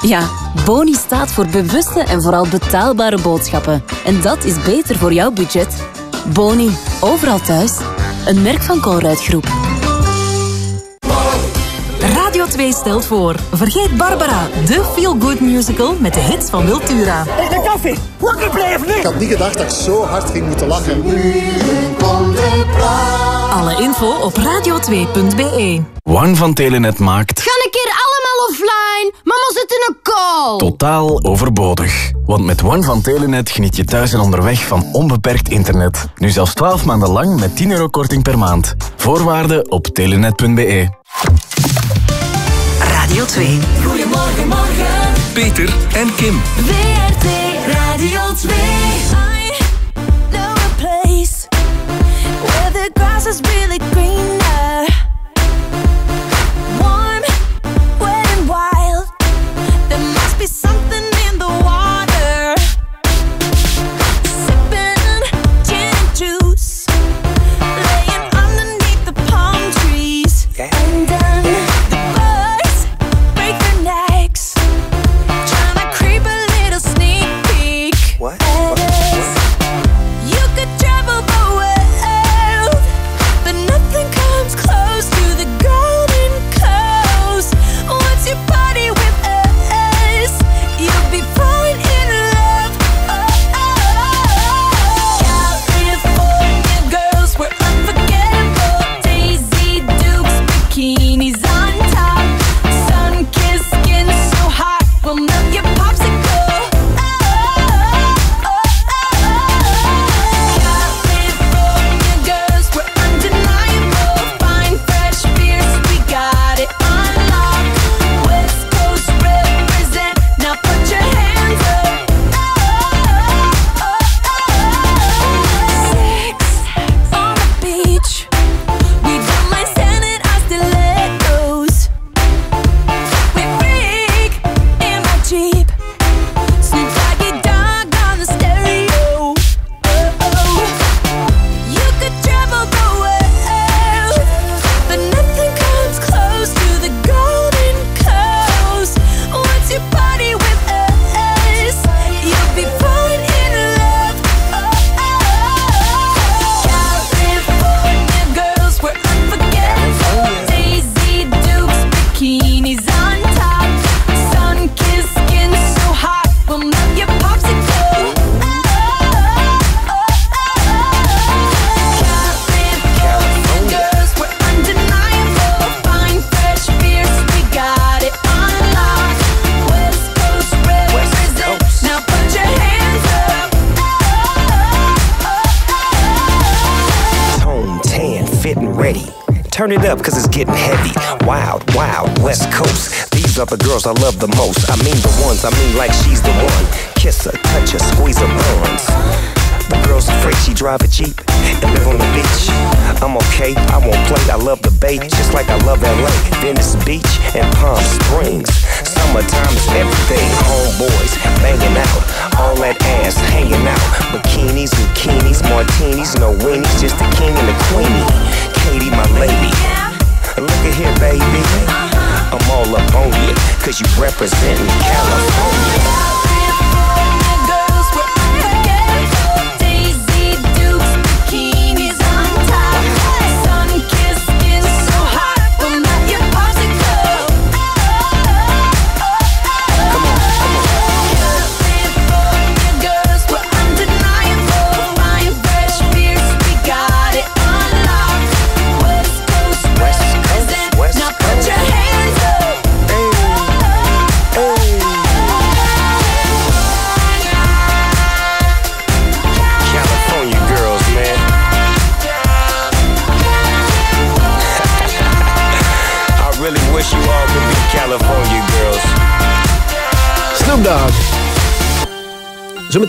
Ja, Boni staat voor bewuste en vooral betaalbare boodschappen. En dat is beter voor jouw budget. Boni, overal thuis. Een merk van Colruyt Groep. Radio 2 stelt voor Vergeet Barbara, de feel-good musical met de hits van Wiltura. Hey, de koffie! Wakker blijven, Ik had niet gedacht dat ik zo hard ging moeten lachen. Alle info op radio2.be. One van Telenet maakt Ga een keer allemaal offline. Mama zit in een call. totaal overbodig. Want met One van Telenet geniet je thuis en onderweg van onbeperkt internet. Nu zelfs 12 maanden lang met 10 euro korting per maand. Voorwaarden op telenet.be. Radio 2. Goedemorgen, morgen. Peter en Kim. WRT Radio 2. I know a place where the grass is really greener. Warm, wet and wild. There must be something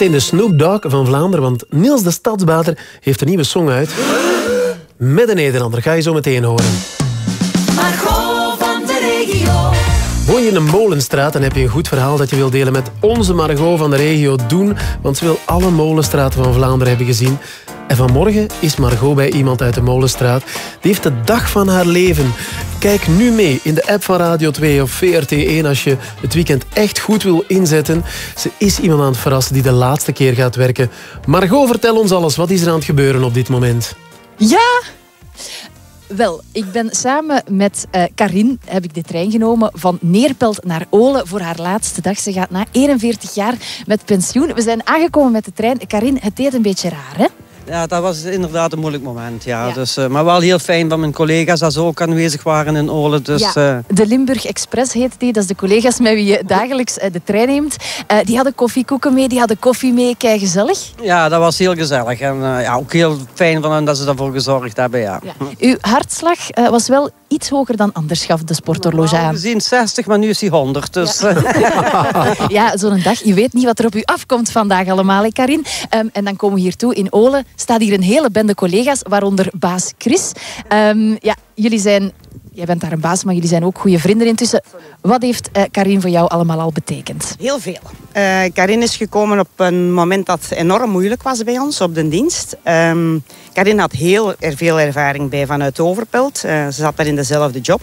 Zometeen de Snoop Dogg van Vlaanderen, want Niels de Stadsbater heeft een nieuwe song uit. Met een Nederlander, ga je zo meteen horen. Margot van de regio. Woon je in een molenstraat en heb je een goed verhaal dat je wil delen met onze Margot van de regio doen, want ze wil alle molenstraten van Vlaanderen hebben gezien. En vanmorgen is Margot bij iemand uit de molenstraat. Die heeft de dag van haar leven. Kijk nu mee in de app van Radio 2 of VRT1 als je het weekend echt goed wil inzetten. Ze is iemand aan het verrassen die de laatste keer gaat werken. Margot, vertel ons alles. Wat is er aan het gebeuren op dit moment? Ja! Wel, ik ben samen met eh Karin heb ik de trein genomen van Neerpelt naar Olen voor haar laatste dag. Ze gaat na 41 jaar met pensioen. We zijn aangekomen met de trein. Karin, het deed een beetje raar, hè? Ja, dat was inderdaad een moeilijk moment. Ja. Dus, eh, maar wel heel fijn dat mijn collega's dat zo ook aanwezig waren in Olen. Dus, ja, eh, de Limburg Express heet die. Dat is de collega's met wie je dagelijks eh, de trein neemt. Die hadden koffiekoeken mee, die hadden koffie mee. Kijk, gezellig. ja, dat was heel gezellig. En ja, ook heel fijn van hen dat ze daarvoor gezorgd hebben. Ja. Uw hartslag was wel iets hoger dan anders gaf de sporthorloge aan. gezien 60, maar nu is hij 100. Dus, ja, zo'n dag. Je weet niet wat er op u afkomt vandaag allemaal, hè, Karin. Ehm, en dan komen we hier toe. In Olen staat hier een hele bende collega's, waaronder baas Chris. Ehm, ja, jullie zijn... Jij bent daar een baas, maar jullie zijn ook goede vrienden intussen. Wat heeft eh, Karin voor jou allemaal al betekend? Heel veel. Eh Karin is gekomen op een moment dat enorm moeilijk was bij ons op de dienst. Ehm Karin had heel er veel ervaring bij vanuit Overpelt. Eh, ze zat daar in dezelfde job.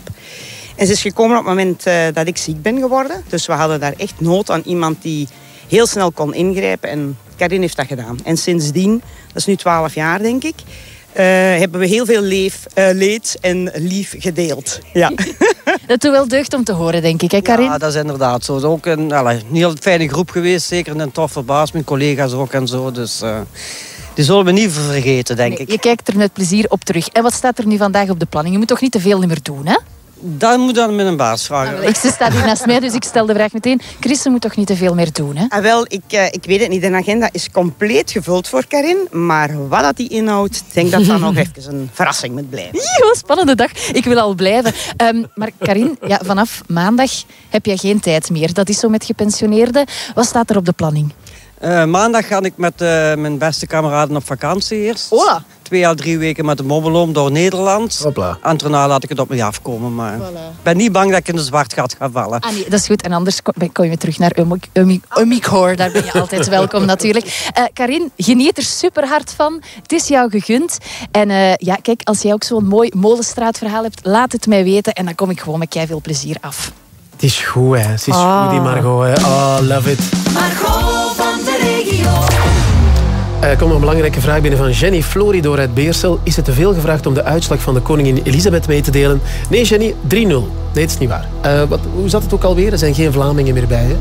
En ze is gekomen op het moment dat ik ziek ben geworden. Dus we hadden daar echt nood aan iemand die heel snel kon ingrijpen. En Karin heeft dat gedaan. En sindsdien, dat is nu twaalf jaar denk ik, hebben we heel veel leef, eh, leed en lief gedeeld. Ja. Dat doet wel deugd om te horen, denk ik, hè, Karin? Ja, dat is inderdaad zo. Het is ook een, allee, een heel fijne groep geweest. Zeker een toffe baas, met collega's ook en zo. Dus eh, die zullen we niet vergeten, denk ik. Je kijkt er met plezier op terug. En wat staat er nu vandaag op de planning? Je moet toch niet te veel meer doen, hè? Dat moet dan met een baas vragen. Ik ze staat hier naast mij, dus ik stel de vraag meteen. Chris, moet toch niet te veel meer doen, hè? Ah, wel, ik, eh, ik weet het niet. De agenda is compleet gevuld voor Karin. Maar wat dat die inhoudt, ik denk dat dat nog even een verrassing moet blijven. Yo, spannende dag. Ik wil al blijven. Ehm, maar Karin, ja, vanaf maandag heb je geen tijd meer. Dat is zo met gepensioneerden. Wat staat er op de planning? Eh, maandag ga ik met eh, mijn beste kameraden op vakantie eerst. Twee à drie weken met de mobiloom door Nederland. Hopla. En daarna laat ik het op me afkomen. Maar ik ben niet bang dat ik in de zwart gat ga vallen. Ah nee, dat is goed. En anders kom, kom je terug naar Ummikhoor. Daar ben je altijd welkom natuurlijk. Eh, Karin, geniet er super hard van. Het is jou gegund. En eh, ja, kijk, als jij ook zo'n mooi molenstraatverhaal hebt, laat het mij weten. En dan kom ik gewoon met veel plezier af. Het is goed, hè. Het is Ah. goed, die Margot. Hè. Oh, love it. Margot van de regio. Er komt een belangrijke vraag binnen van Jenny Floridor uit Beersel. Is het te veel gevraagd om de uitslag van de koningin Elisabeth mee te delen? Nee, Jenny, 3-0. Nee, dat is niet waar. Eh, wat, hoe zat het ook alweer? Er zijn geen Vlamingen meer bij, hè?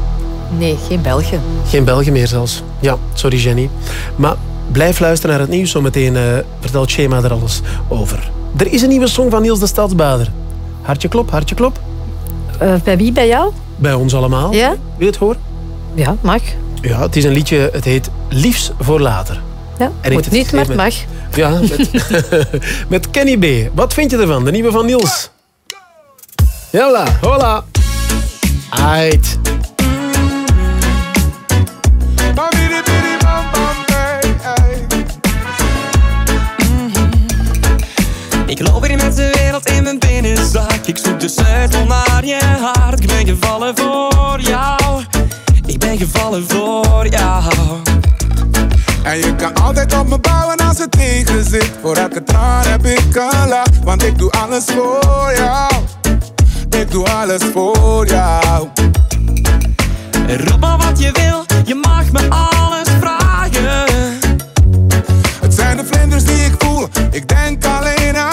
Nee, geen België. Geen Belgen meer zelfs. Ja, sorry Jenny. Maar blijf luisteren naar het nieuws. Zometeen eh vertelt Shema er alles over. Er is een nieuwe song van Niels de Stadsbader. Hartje klop, hartje klop. Eh, bij wie? Bij jou? Bij ons allemaal. Ja? Wil je het horen? Ja, mag. Ja, het is een liedje. Het heet Liefs voor later. Ja, heeft moet het niet, maar het mag. Ja, met, met Kenny B. Wat vind je ervan? De nieuwe van Niels. Jalla, hola. Aight. Ik loop hier met de wereld in mijn binnenzak. Ik zoek de sleutel naar je hart. Ik ben gevallen voor jou. Ben gevallen voor jou. En je kan altijd op me bouwen als het tegen zit. Voor elke traan heb ik een lach, want ik doe alles voor jou. Ik doe alles voor jou. Roep maar wat je wil, je mag me alles vragen. Het zijn de vlinders die ik voel, ik denk alleen aan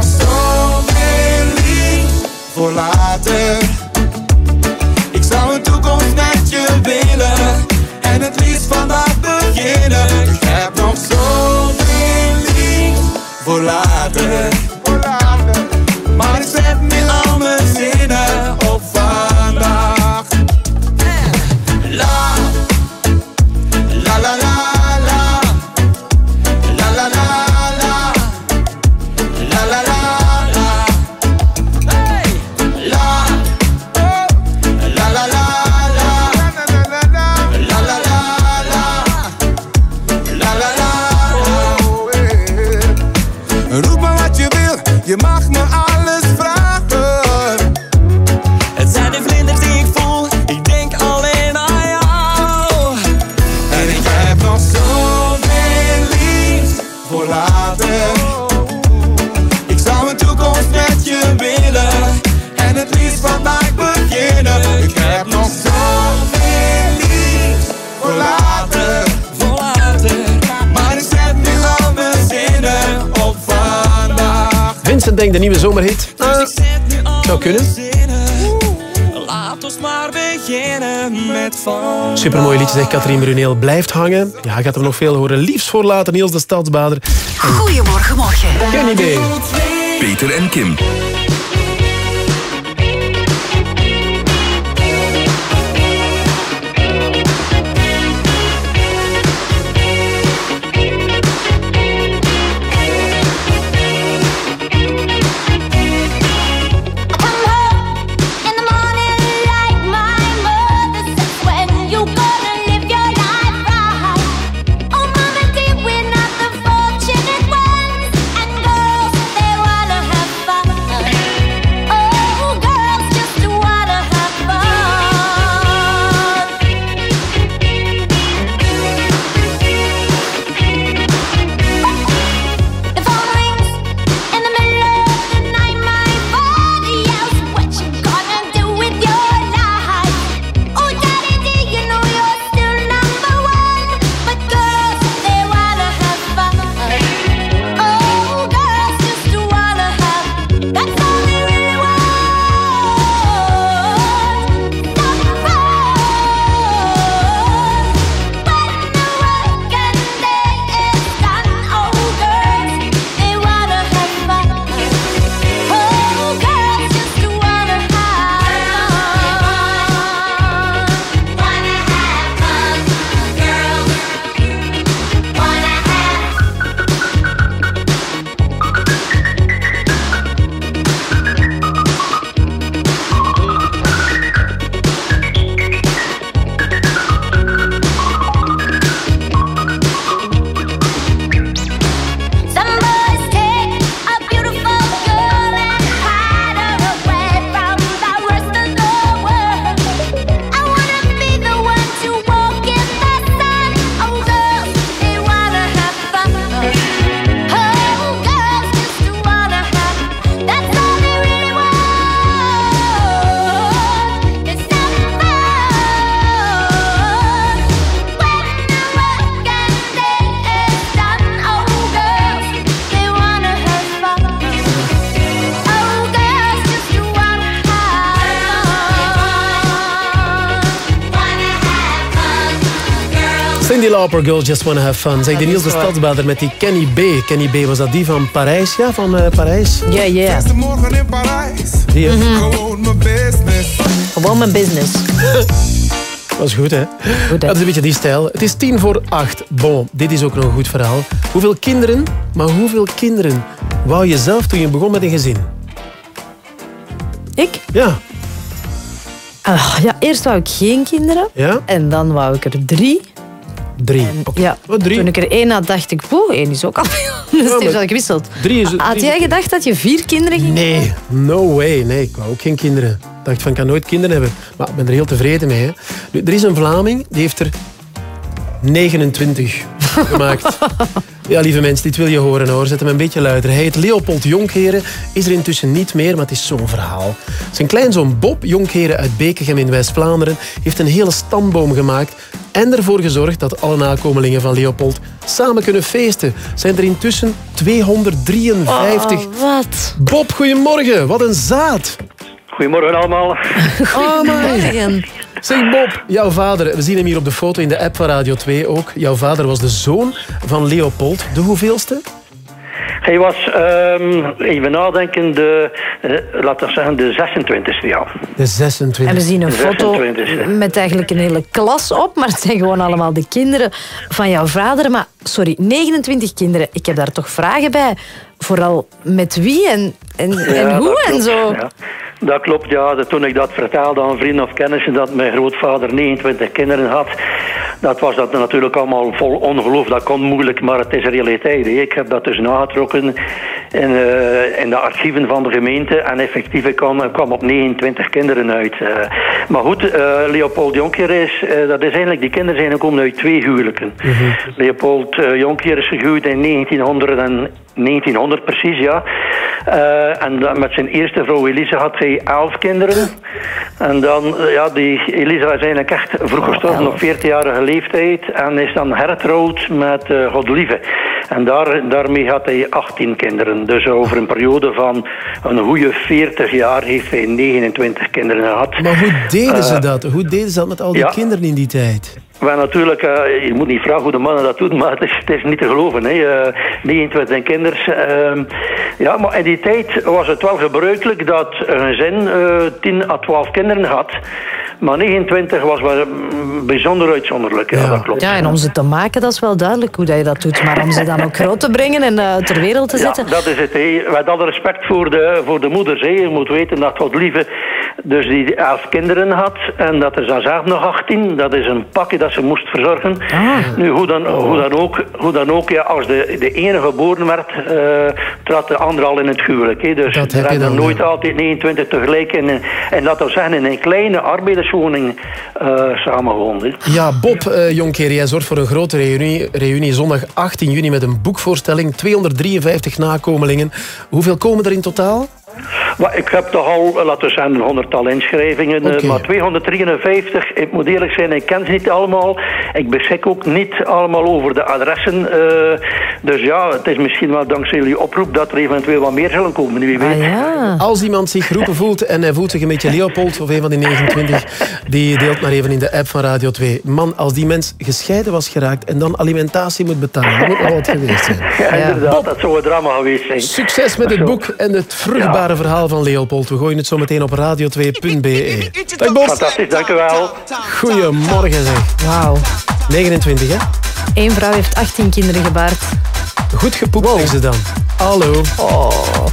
nog zoveel lief voor later. Ik zou een toekomst met je willen en het liefst vandaag beginnen. Ik heb nog zoveel lief voor later. Denkt de nieuwe zomerhit. Dus Ah, zou kunnen. Laat ons maar beginnen met van. Supermooi liedje, zegt Katrien Bruneel. Blijft hangen. Ja, gaat hem nog veel horen. Liefst voor later, Niels de Stadsbader. Goedemorgen, morgen. Kenny B. Peter en Kim. Lauper, Girls Just Wanna Have Fun. Zeg, de Niels de. Stadsbader met die Kenny B. Kenny B, was dat die van Parijs? Ja, van eh, Parijs. Ja, ja. Beste morgen in Parijs. Die, hè? Gewoon mijn business. Gewoon mijn business. Dat is goed, hè? Dat is een beetje die stijl. Het is tien voor acht. Bon, dit is ook nog een goed verhaal. Hoeveel kinderen, maar hoeveel kinderen wou je zelf toen je begon met een gezin? Ik? Ja. Ah, ja, eerst wou ik geen kinderen. Ja? En dan wou ik er drie. Drie. Ja, toen ik er één had, dacht ik, poeh, één is ook al veel. Dus het heeft al gewisseld. Drie is, Had jij gedacht dat je vier kinderen ging Nee, no way. Nee, ik wou ook geen kinderen. Ik dacht van, ik kan nooit kinderen hebben. Maar ik ben er heel tevreden mee. Hè. Nu, er is een Vlaming, die heeft er 29 gemaakt. Ja, lieve mensen, dit wil je horen hoor. Zet hem een beetje luider. Hij heet Leopold Jonkheren. Is er intussen niet meer, maar het is zo'n verhaal. Zijn kleinzoon Bob Jonkheren uit Bekegem in West-Vlaanderen heeft een hele stamboom gemaakt en ervoor gezorgd dat alle nakomelingen van Leopold samen kunnen feesten. Zijn er intussen 253. Oh, wat? Bob, goedemorgen. Wat een zaad. Goedemorgen allemaal. Oh. Goedemorgen. Zeg Bob, jouw vader, we zien hem hier op de foto in de app van Radio 2 ook. Jouw vader was de zoon van Leopold, de hoeveelste? Hij was, ehm, even nadenken, de, eh, laten we zeggen, de 26e, ja. De 26. En we zien een foto 26e. met eigenlijk een hele klas op, maar het zijn gewoon allemaal de kinderen van jouw vader. Maar sorry, 29 kinderen. Ik heb daar toch vragen bij. Vooral met wie en, en, en hoe en zo. Ja. Dat klopt, ja. Toen ik dat vertelde aan vrienden of kennissen dat mijn grootvader 29 kinderen had, dat was dat natuurlijk allemaal vol ongeloof. Dat kon moeilijk, maar het is realiteit. hè. Ik heb dat dus nagetrokken. in, eh, in de archieven van de gemeente. En effectief ik kwam, kwam op 29 kinderen uit. Eh. maar goed, eh, Leopold Jonker is, dat is eigenlijk, die kinderen zijn gekomen uit twee huwelijken. Leopold uh, Jonker is gehuwd in 1900, en, 1900 precies, ja. Eh, en dan met zijn eerste vrouw Elise had hij elf kinderen. En dan, eh, ja, die Elise was eigenlijk echt vroeg gestorven op 14-jarige leeftijd. En is dan hertrouwd met uh, Godlieve. En daar, daarmee had hij 18 kinderen. Dus over een periode van een goede 40 jaar heeft hij 29 kinderen gehad. Maar hoe deden ze Eh, dat? Hoe deden ze dat met al die ja. kinderen in die tijd? Maar natuurlijk, eh, je moet niet vragen hoe de mannen dat doen, maar het is, het is niet te geloven. Hè. Eh, 29 kinders. ehm, ja, maar in die tijd was het wel gebruikelijk dat een gezin eh 10 à 12 kinderen had. Maar 29 was wel mm, bijzonder uitzonderlijk. Ja, dat klopt. Ja, en om ze te maken, dat is wel duidelijk hoe dat je dat doet. Maar om ze dan ook groot te brengen en eh, ter wereld te zetten... Ja, dat is het. Hè. Met alle respect voor de, voor de moeders. Hè. Je moet weten dat God lieve dus die elf kinderen had. En dat er dan zelf nog 18. Dat is een pakje dat ze moest verzorgen. Nu, hoe dan, hoe dan ook, hoe dan ook ja, als de, de ene geboren werd, eh trad de andere al in het huwelijk. Hè. Dus Dat heb je dan, nooit altijd 29 tegelijk. In, een- en dat wil zeggen, in een kleine arbeiderswoning eh samengewoond. Ja, Bob eh Jonker, jij zorgt voor een grote reunie, reunie zondag 18 juni met een boekvoorstelling. 253 nakomelingen. Hoeveel komen er in totaal? Maar ik heb toch al, eh, laten we zeggen, een honderdtal inschrijvingen. eh. Maar 253, ik moet eerlijk zijn, ik ken ze niet allemaal. Ik beschik ook niet allemaal over de adressen. eh, dus ja, het is misschien wel dankzij jullie oproep dat er eventueel wat meer zullen komen, wie weet. Als iemand zich geroepen voelt en hij voelt zich een beetje Leopold of een van die 29, die deelt maar even in de app van Radio 2. Man, als die mens gescheiden was geraakt en dan alimentatie moet betalen, dat moet nog wat geweest zijn. Ja, inderdaad, dat zou een drama geweest zijn. Succes met het boek en het vruchtbare verhaal van Leopold. We gooien het zo meteen op radio2.be. Dag Bob. Fantastisch, dank u wel. Goedemorgen zeg. Wauw. 29 hè? Eén vrouw heeft 18 kinderen gebaard. Goed gepoept zeggen ze dan. Hallo. Oh.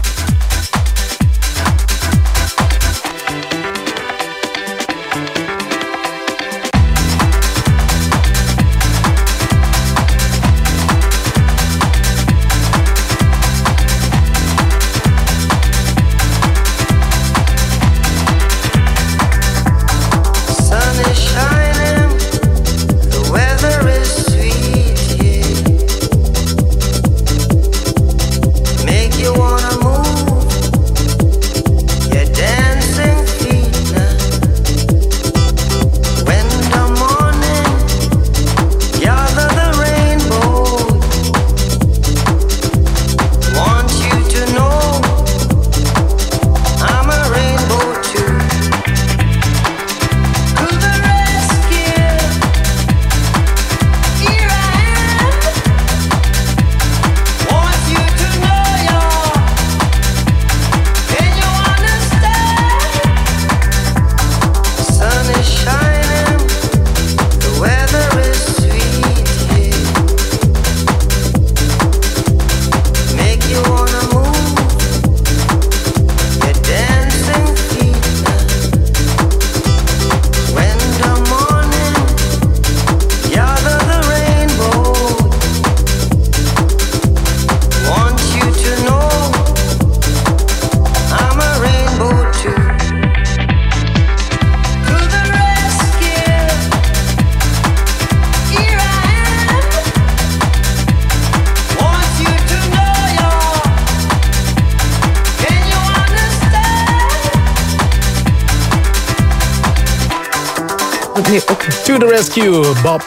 Rescue, Bob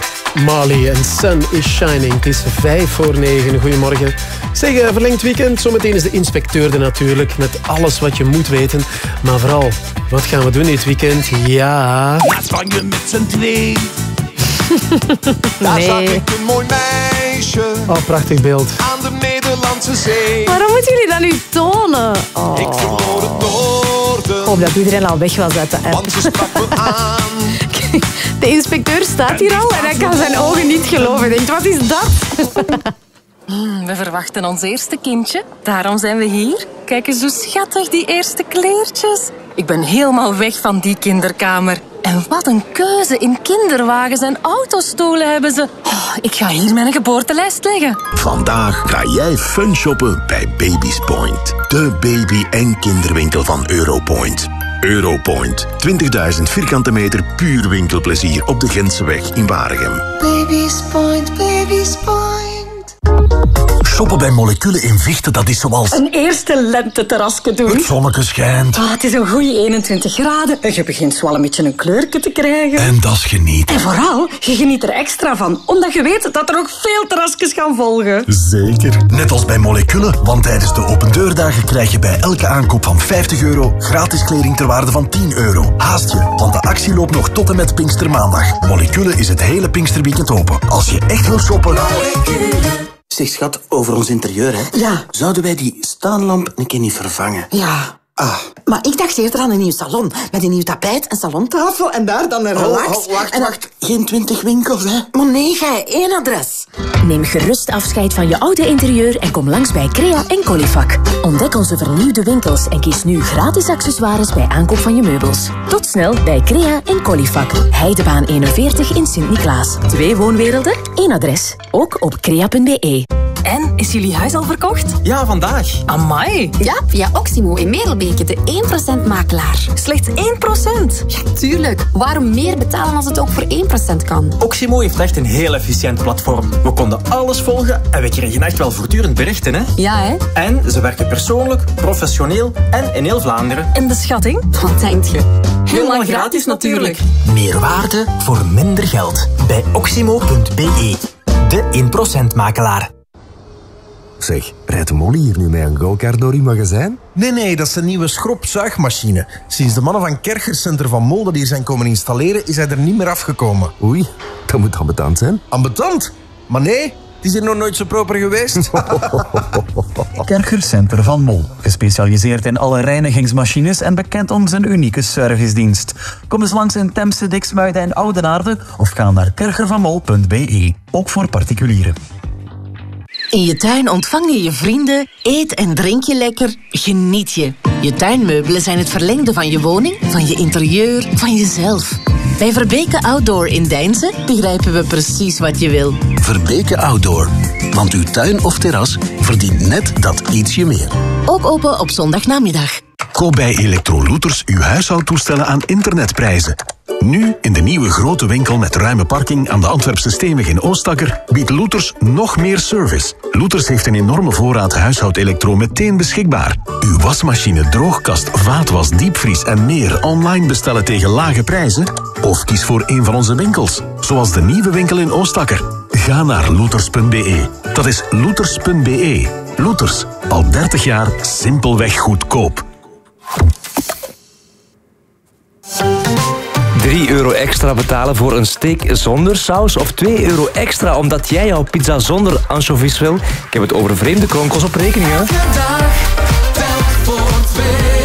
Marley en Sun is Shining. Het is vijf voor negen. Goedemorgen. Zeg, eh, verlengd weekend. Zometeen is de inspecteur er natuurlijk. Met alles wat je moet weten. Maar vooral, wat gaan we doen dit weekend? Ja... Naar Spanje met z'n twee. Daar zag ik een mooi meisje Oh, prachtig beeld. aan de Nederlandse zee. Waarom moeten jullie dat nu tonen? Oh. Ik verloor het door Ik hoop dat iedereen al weg was uit de app. Want ze sprak me aan. De inspecteur staat hier al en hij kan zijn ogen niet geloven. Denkt, wat is dat? Hmm, we verwachten ons eerste kindje. Daarom zijn we hier. Kijk eens hoe schattig, die eerste kleertjes. Ik ben helemaal weg van die kinderkamer. En En wat een keuze in kinderwagens en autostoelen hebben ze. Oh, ik ga hier mijn geboortelijst leggen. Vandaag ga jij fun shoppen bij Baby's Point. De baby- en kinderwinkel van Europoint. Europoint. 20.000 vierkante meter puur winkelplezier op de Gentseweg in Waregem. Baby's Point, Baby's Point. Shoppen bij moleculen in Vichten, dat is zoals... Een eerste lenteterrasje doen. Het zonneke schijnt. Ah, het is een goede 21 graden. En je begint wel een beetje een kleurke te krijgen. En dat is genieten. En vooral, je geniet er extra van, omdat je weet dat er nog veel terrasjes gaan volgen. Zeker. Net als bij moleculen, want tijdens de opendeurdagen krijg je bij elke aankoop van 50 euro gratis kleding ter waarde van 10 euro. Haast je, want de actie loopt nog tot en met Pinkstermaandag. Moleculen is het hele Pinksterweekend open. Als je echt wil shoppen... Zeg schat, over ons interieur, hè? Ja. Zouden wij die staanlamp een keer niet vervangen? Ja. Ah. Maar ik dacht eerder aan een nieuw salon. Met een nieuw tapijt, een salontafel en daar dan een Oh, relax. oh, wacht, en wacht. Geen twintig winkels, hè? Maar nee, gij, één adres. Neem gerust afscheid van je oude interieur en kom langs bij Crea en Colifac. Ontdek onze vernieuwde winkels en kies nu gratis accessoires bij aankoop van je meubels. Tot snel bij Crea en Colifac. Heidebaan 41 in Sint-Niklaas. Twee woonwerelden, één adres. Ook op crea.be. En, is jullie huis al verkocht? Ja, vandaag. Amai. Ja, via Oximo in Merelbeke, de 1% makelaar. Slechts 1%? Ja, tuurlijk. Waarom meer betalen als het ook voor 1% kan? Oximo heeft echt een heel efficiënt platform. We konden alles volgen en we kregen echt wel voortdurend berichten, hè? Ja, hè? En ze werken persoonlijk, professioneel en in heel Vlaanderen. En de schatting? Wat denkt je? Helemaal gratis natuurlijk. Meer waarde voor minder geld. Bij oximo.be. De 1% makelaar. Zeg, rijdt Molly hier nu met een go-kart door uw magazijn? Nee, nee, dat is een nieuwe schropzuigmachine. Sinds de mannen van Kerkercenter van Mol dat hier zijn komen installeren, is hij er niet meer afgekomen. Oei, dat moet ambetant zijn. Ambetant? Maar nee, het is hier nog nooit zo proper geweest. Kerkercenter van Mol. Gespecialiseerd in alle reinigingsmachines en bekend om zijn unieke servicedienst. Kom eens langs in Temse, Diksmuiden en Oudenaarde of ga naar kerkervanmol.be. Ook voor particulieren. In je tuin ontvang je je vrienden, eet en drink je lekker, geniet je. Je tuinmeubelen zijn het verlengde van je woning, van je interieur, van jezelf. Bij Verbeke Outdoor in Deinzen begrijpen we precies wat je wil. Verbeke Outdoor. Want uw tuin of terras verdient net dat ietsje meer. Ook open op zondagnamiddag. Koop bij Electrolooters uw huishoudtoestellen aan internetprijzen. Nu, in de nieuwe grote winkel met ruime parking aan de Antwerpse Steenweg in Oostakker, biedt Looters nog meer service. Looters heeft een enorme voorraad huishoudelektro meteen beschikbaar. Uw wasmachine, droogkast, vaatwas, diepvries en meer online bestellen tegen lage prijzen? Of kies voor een van onze winkels, zoals de nieuwe winkel in Oostakker. Ga naar looters.be. Dat is looters.be. Looters, al 30 jaar simpelweg goedkoop. 3 euro extra betalen voor een steak zonder saus of 2 euro extra omdat jij jouw pizza zonder anchovies wil? Ik heb het over vreemde kronkels op rekeningen. Elke dag, voor twee.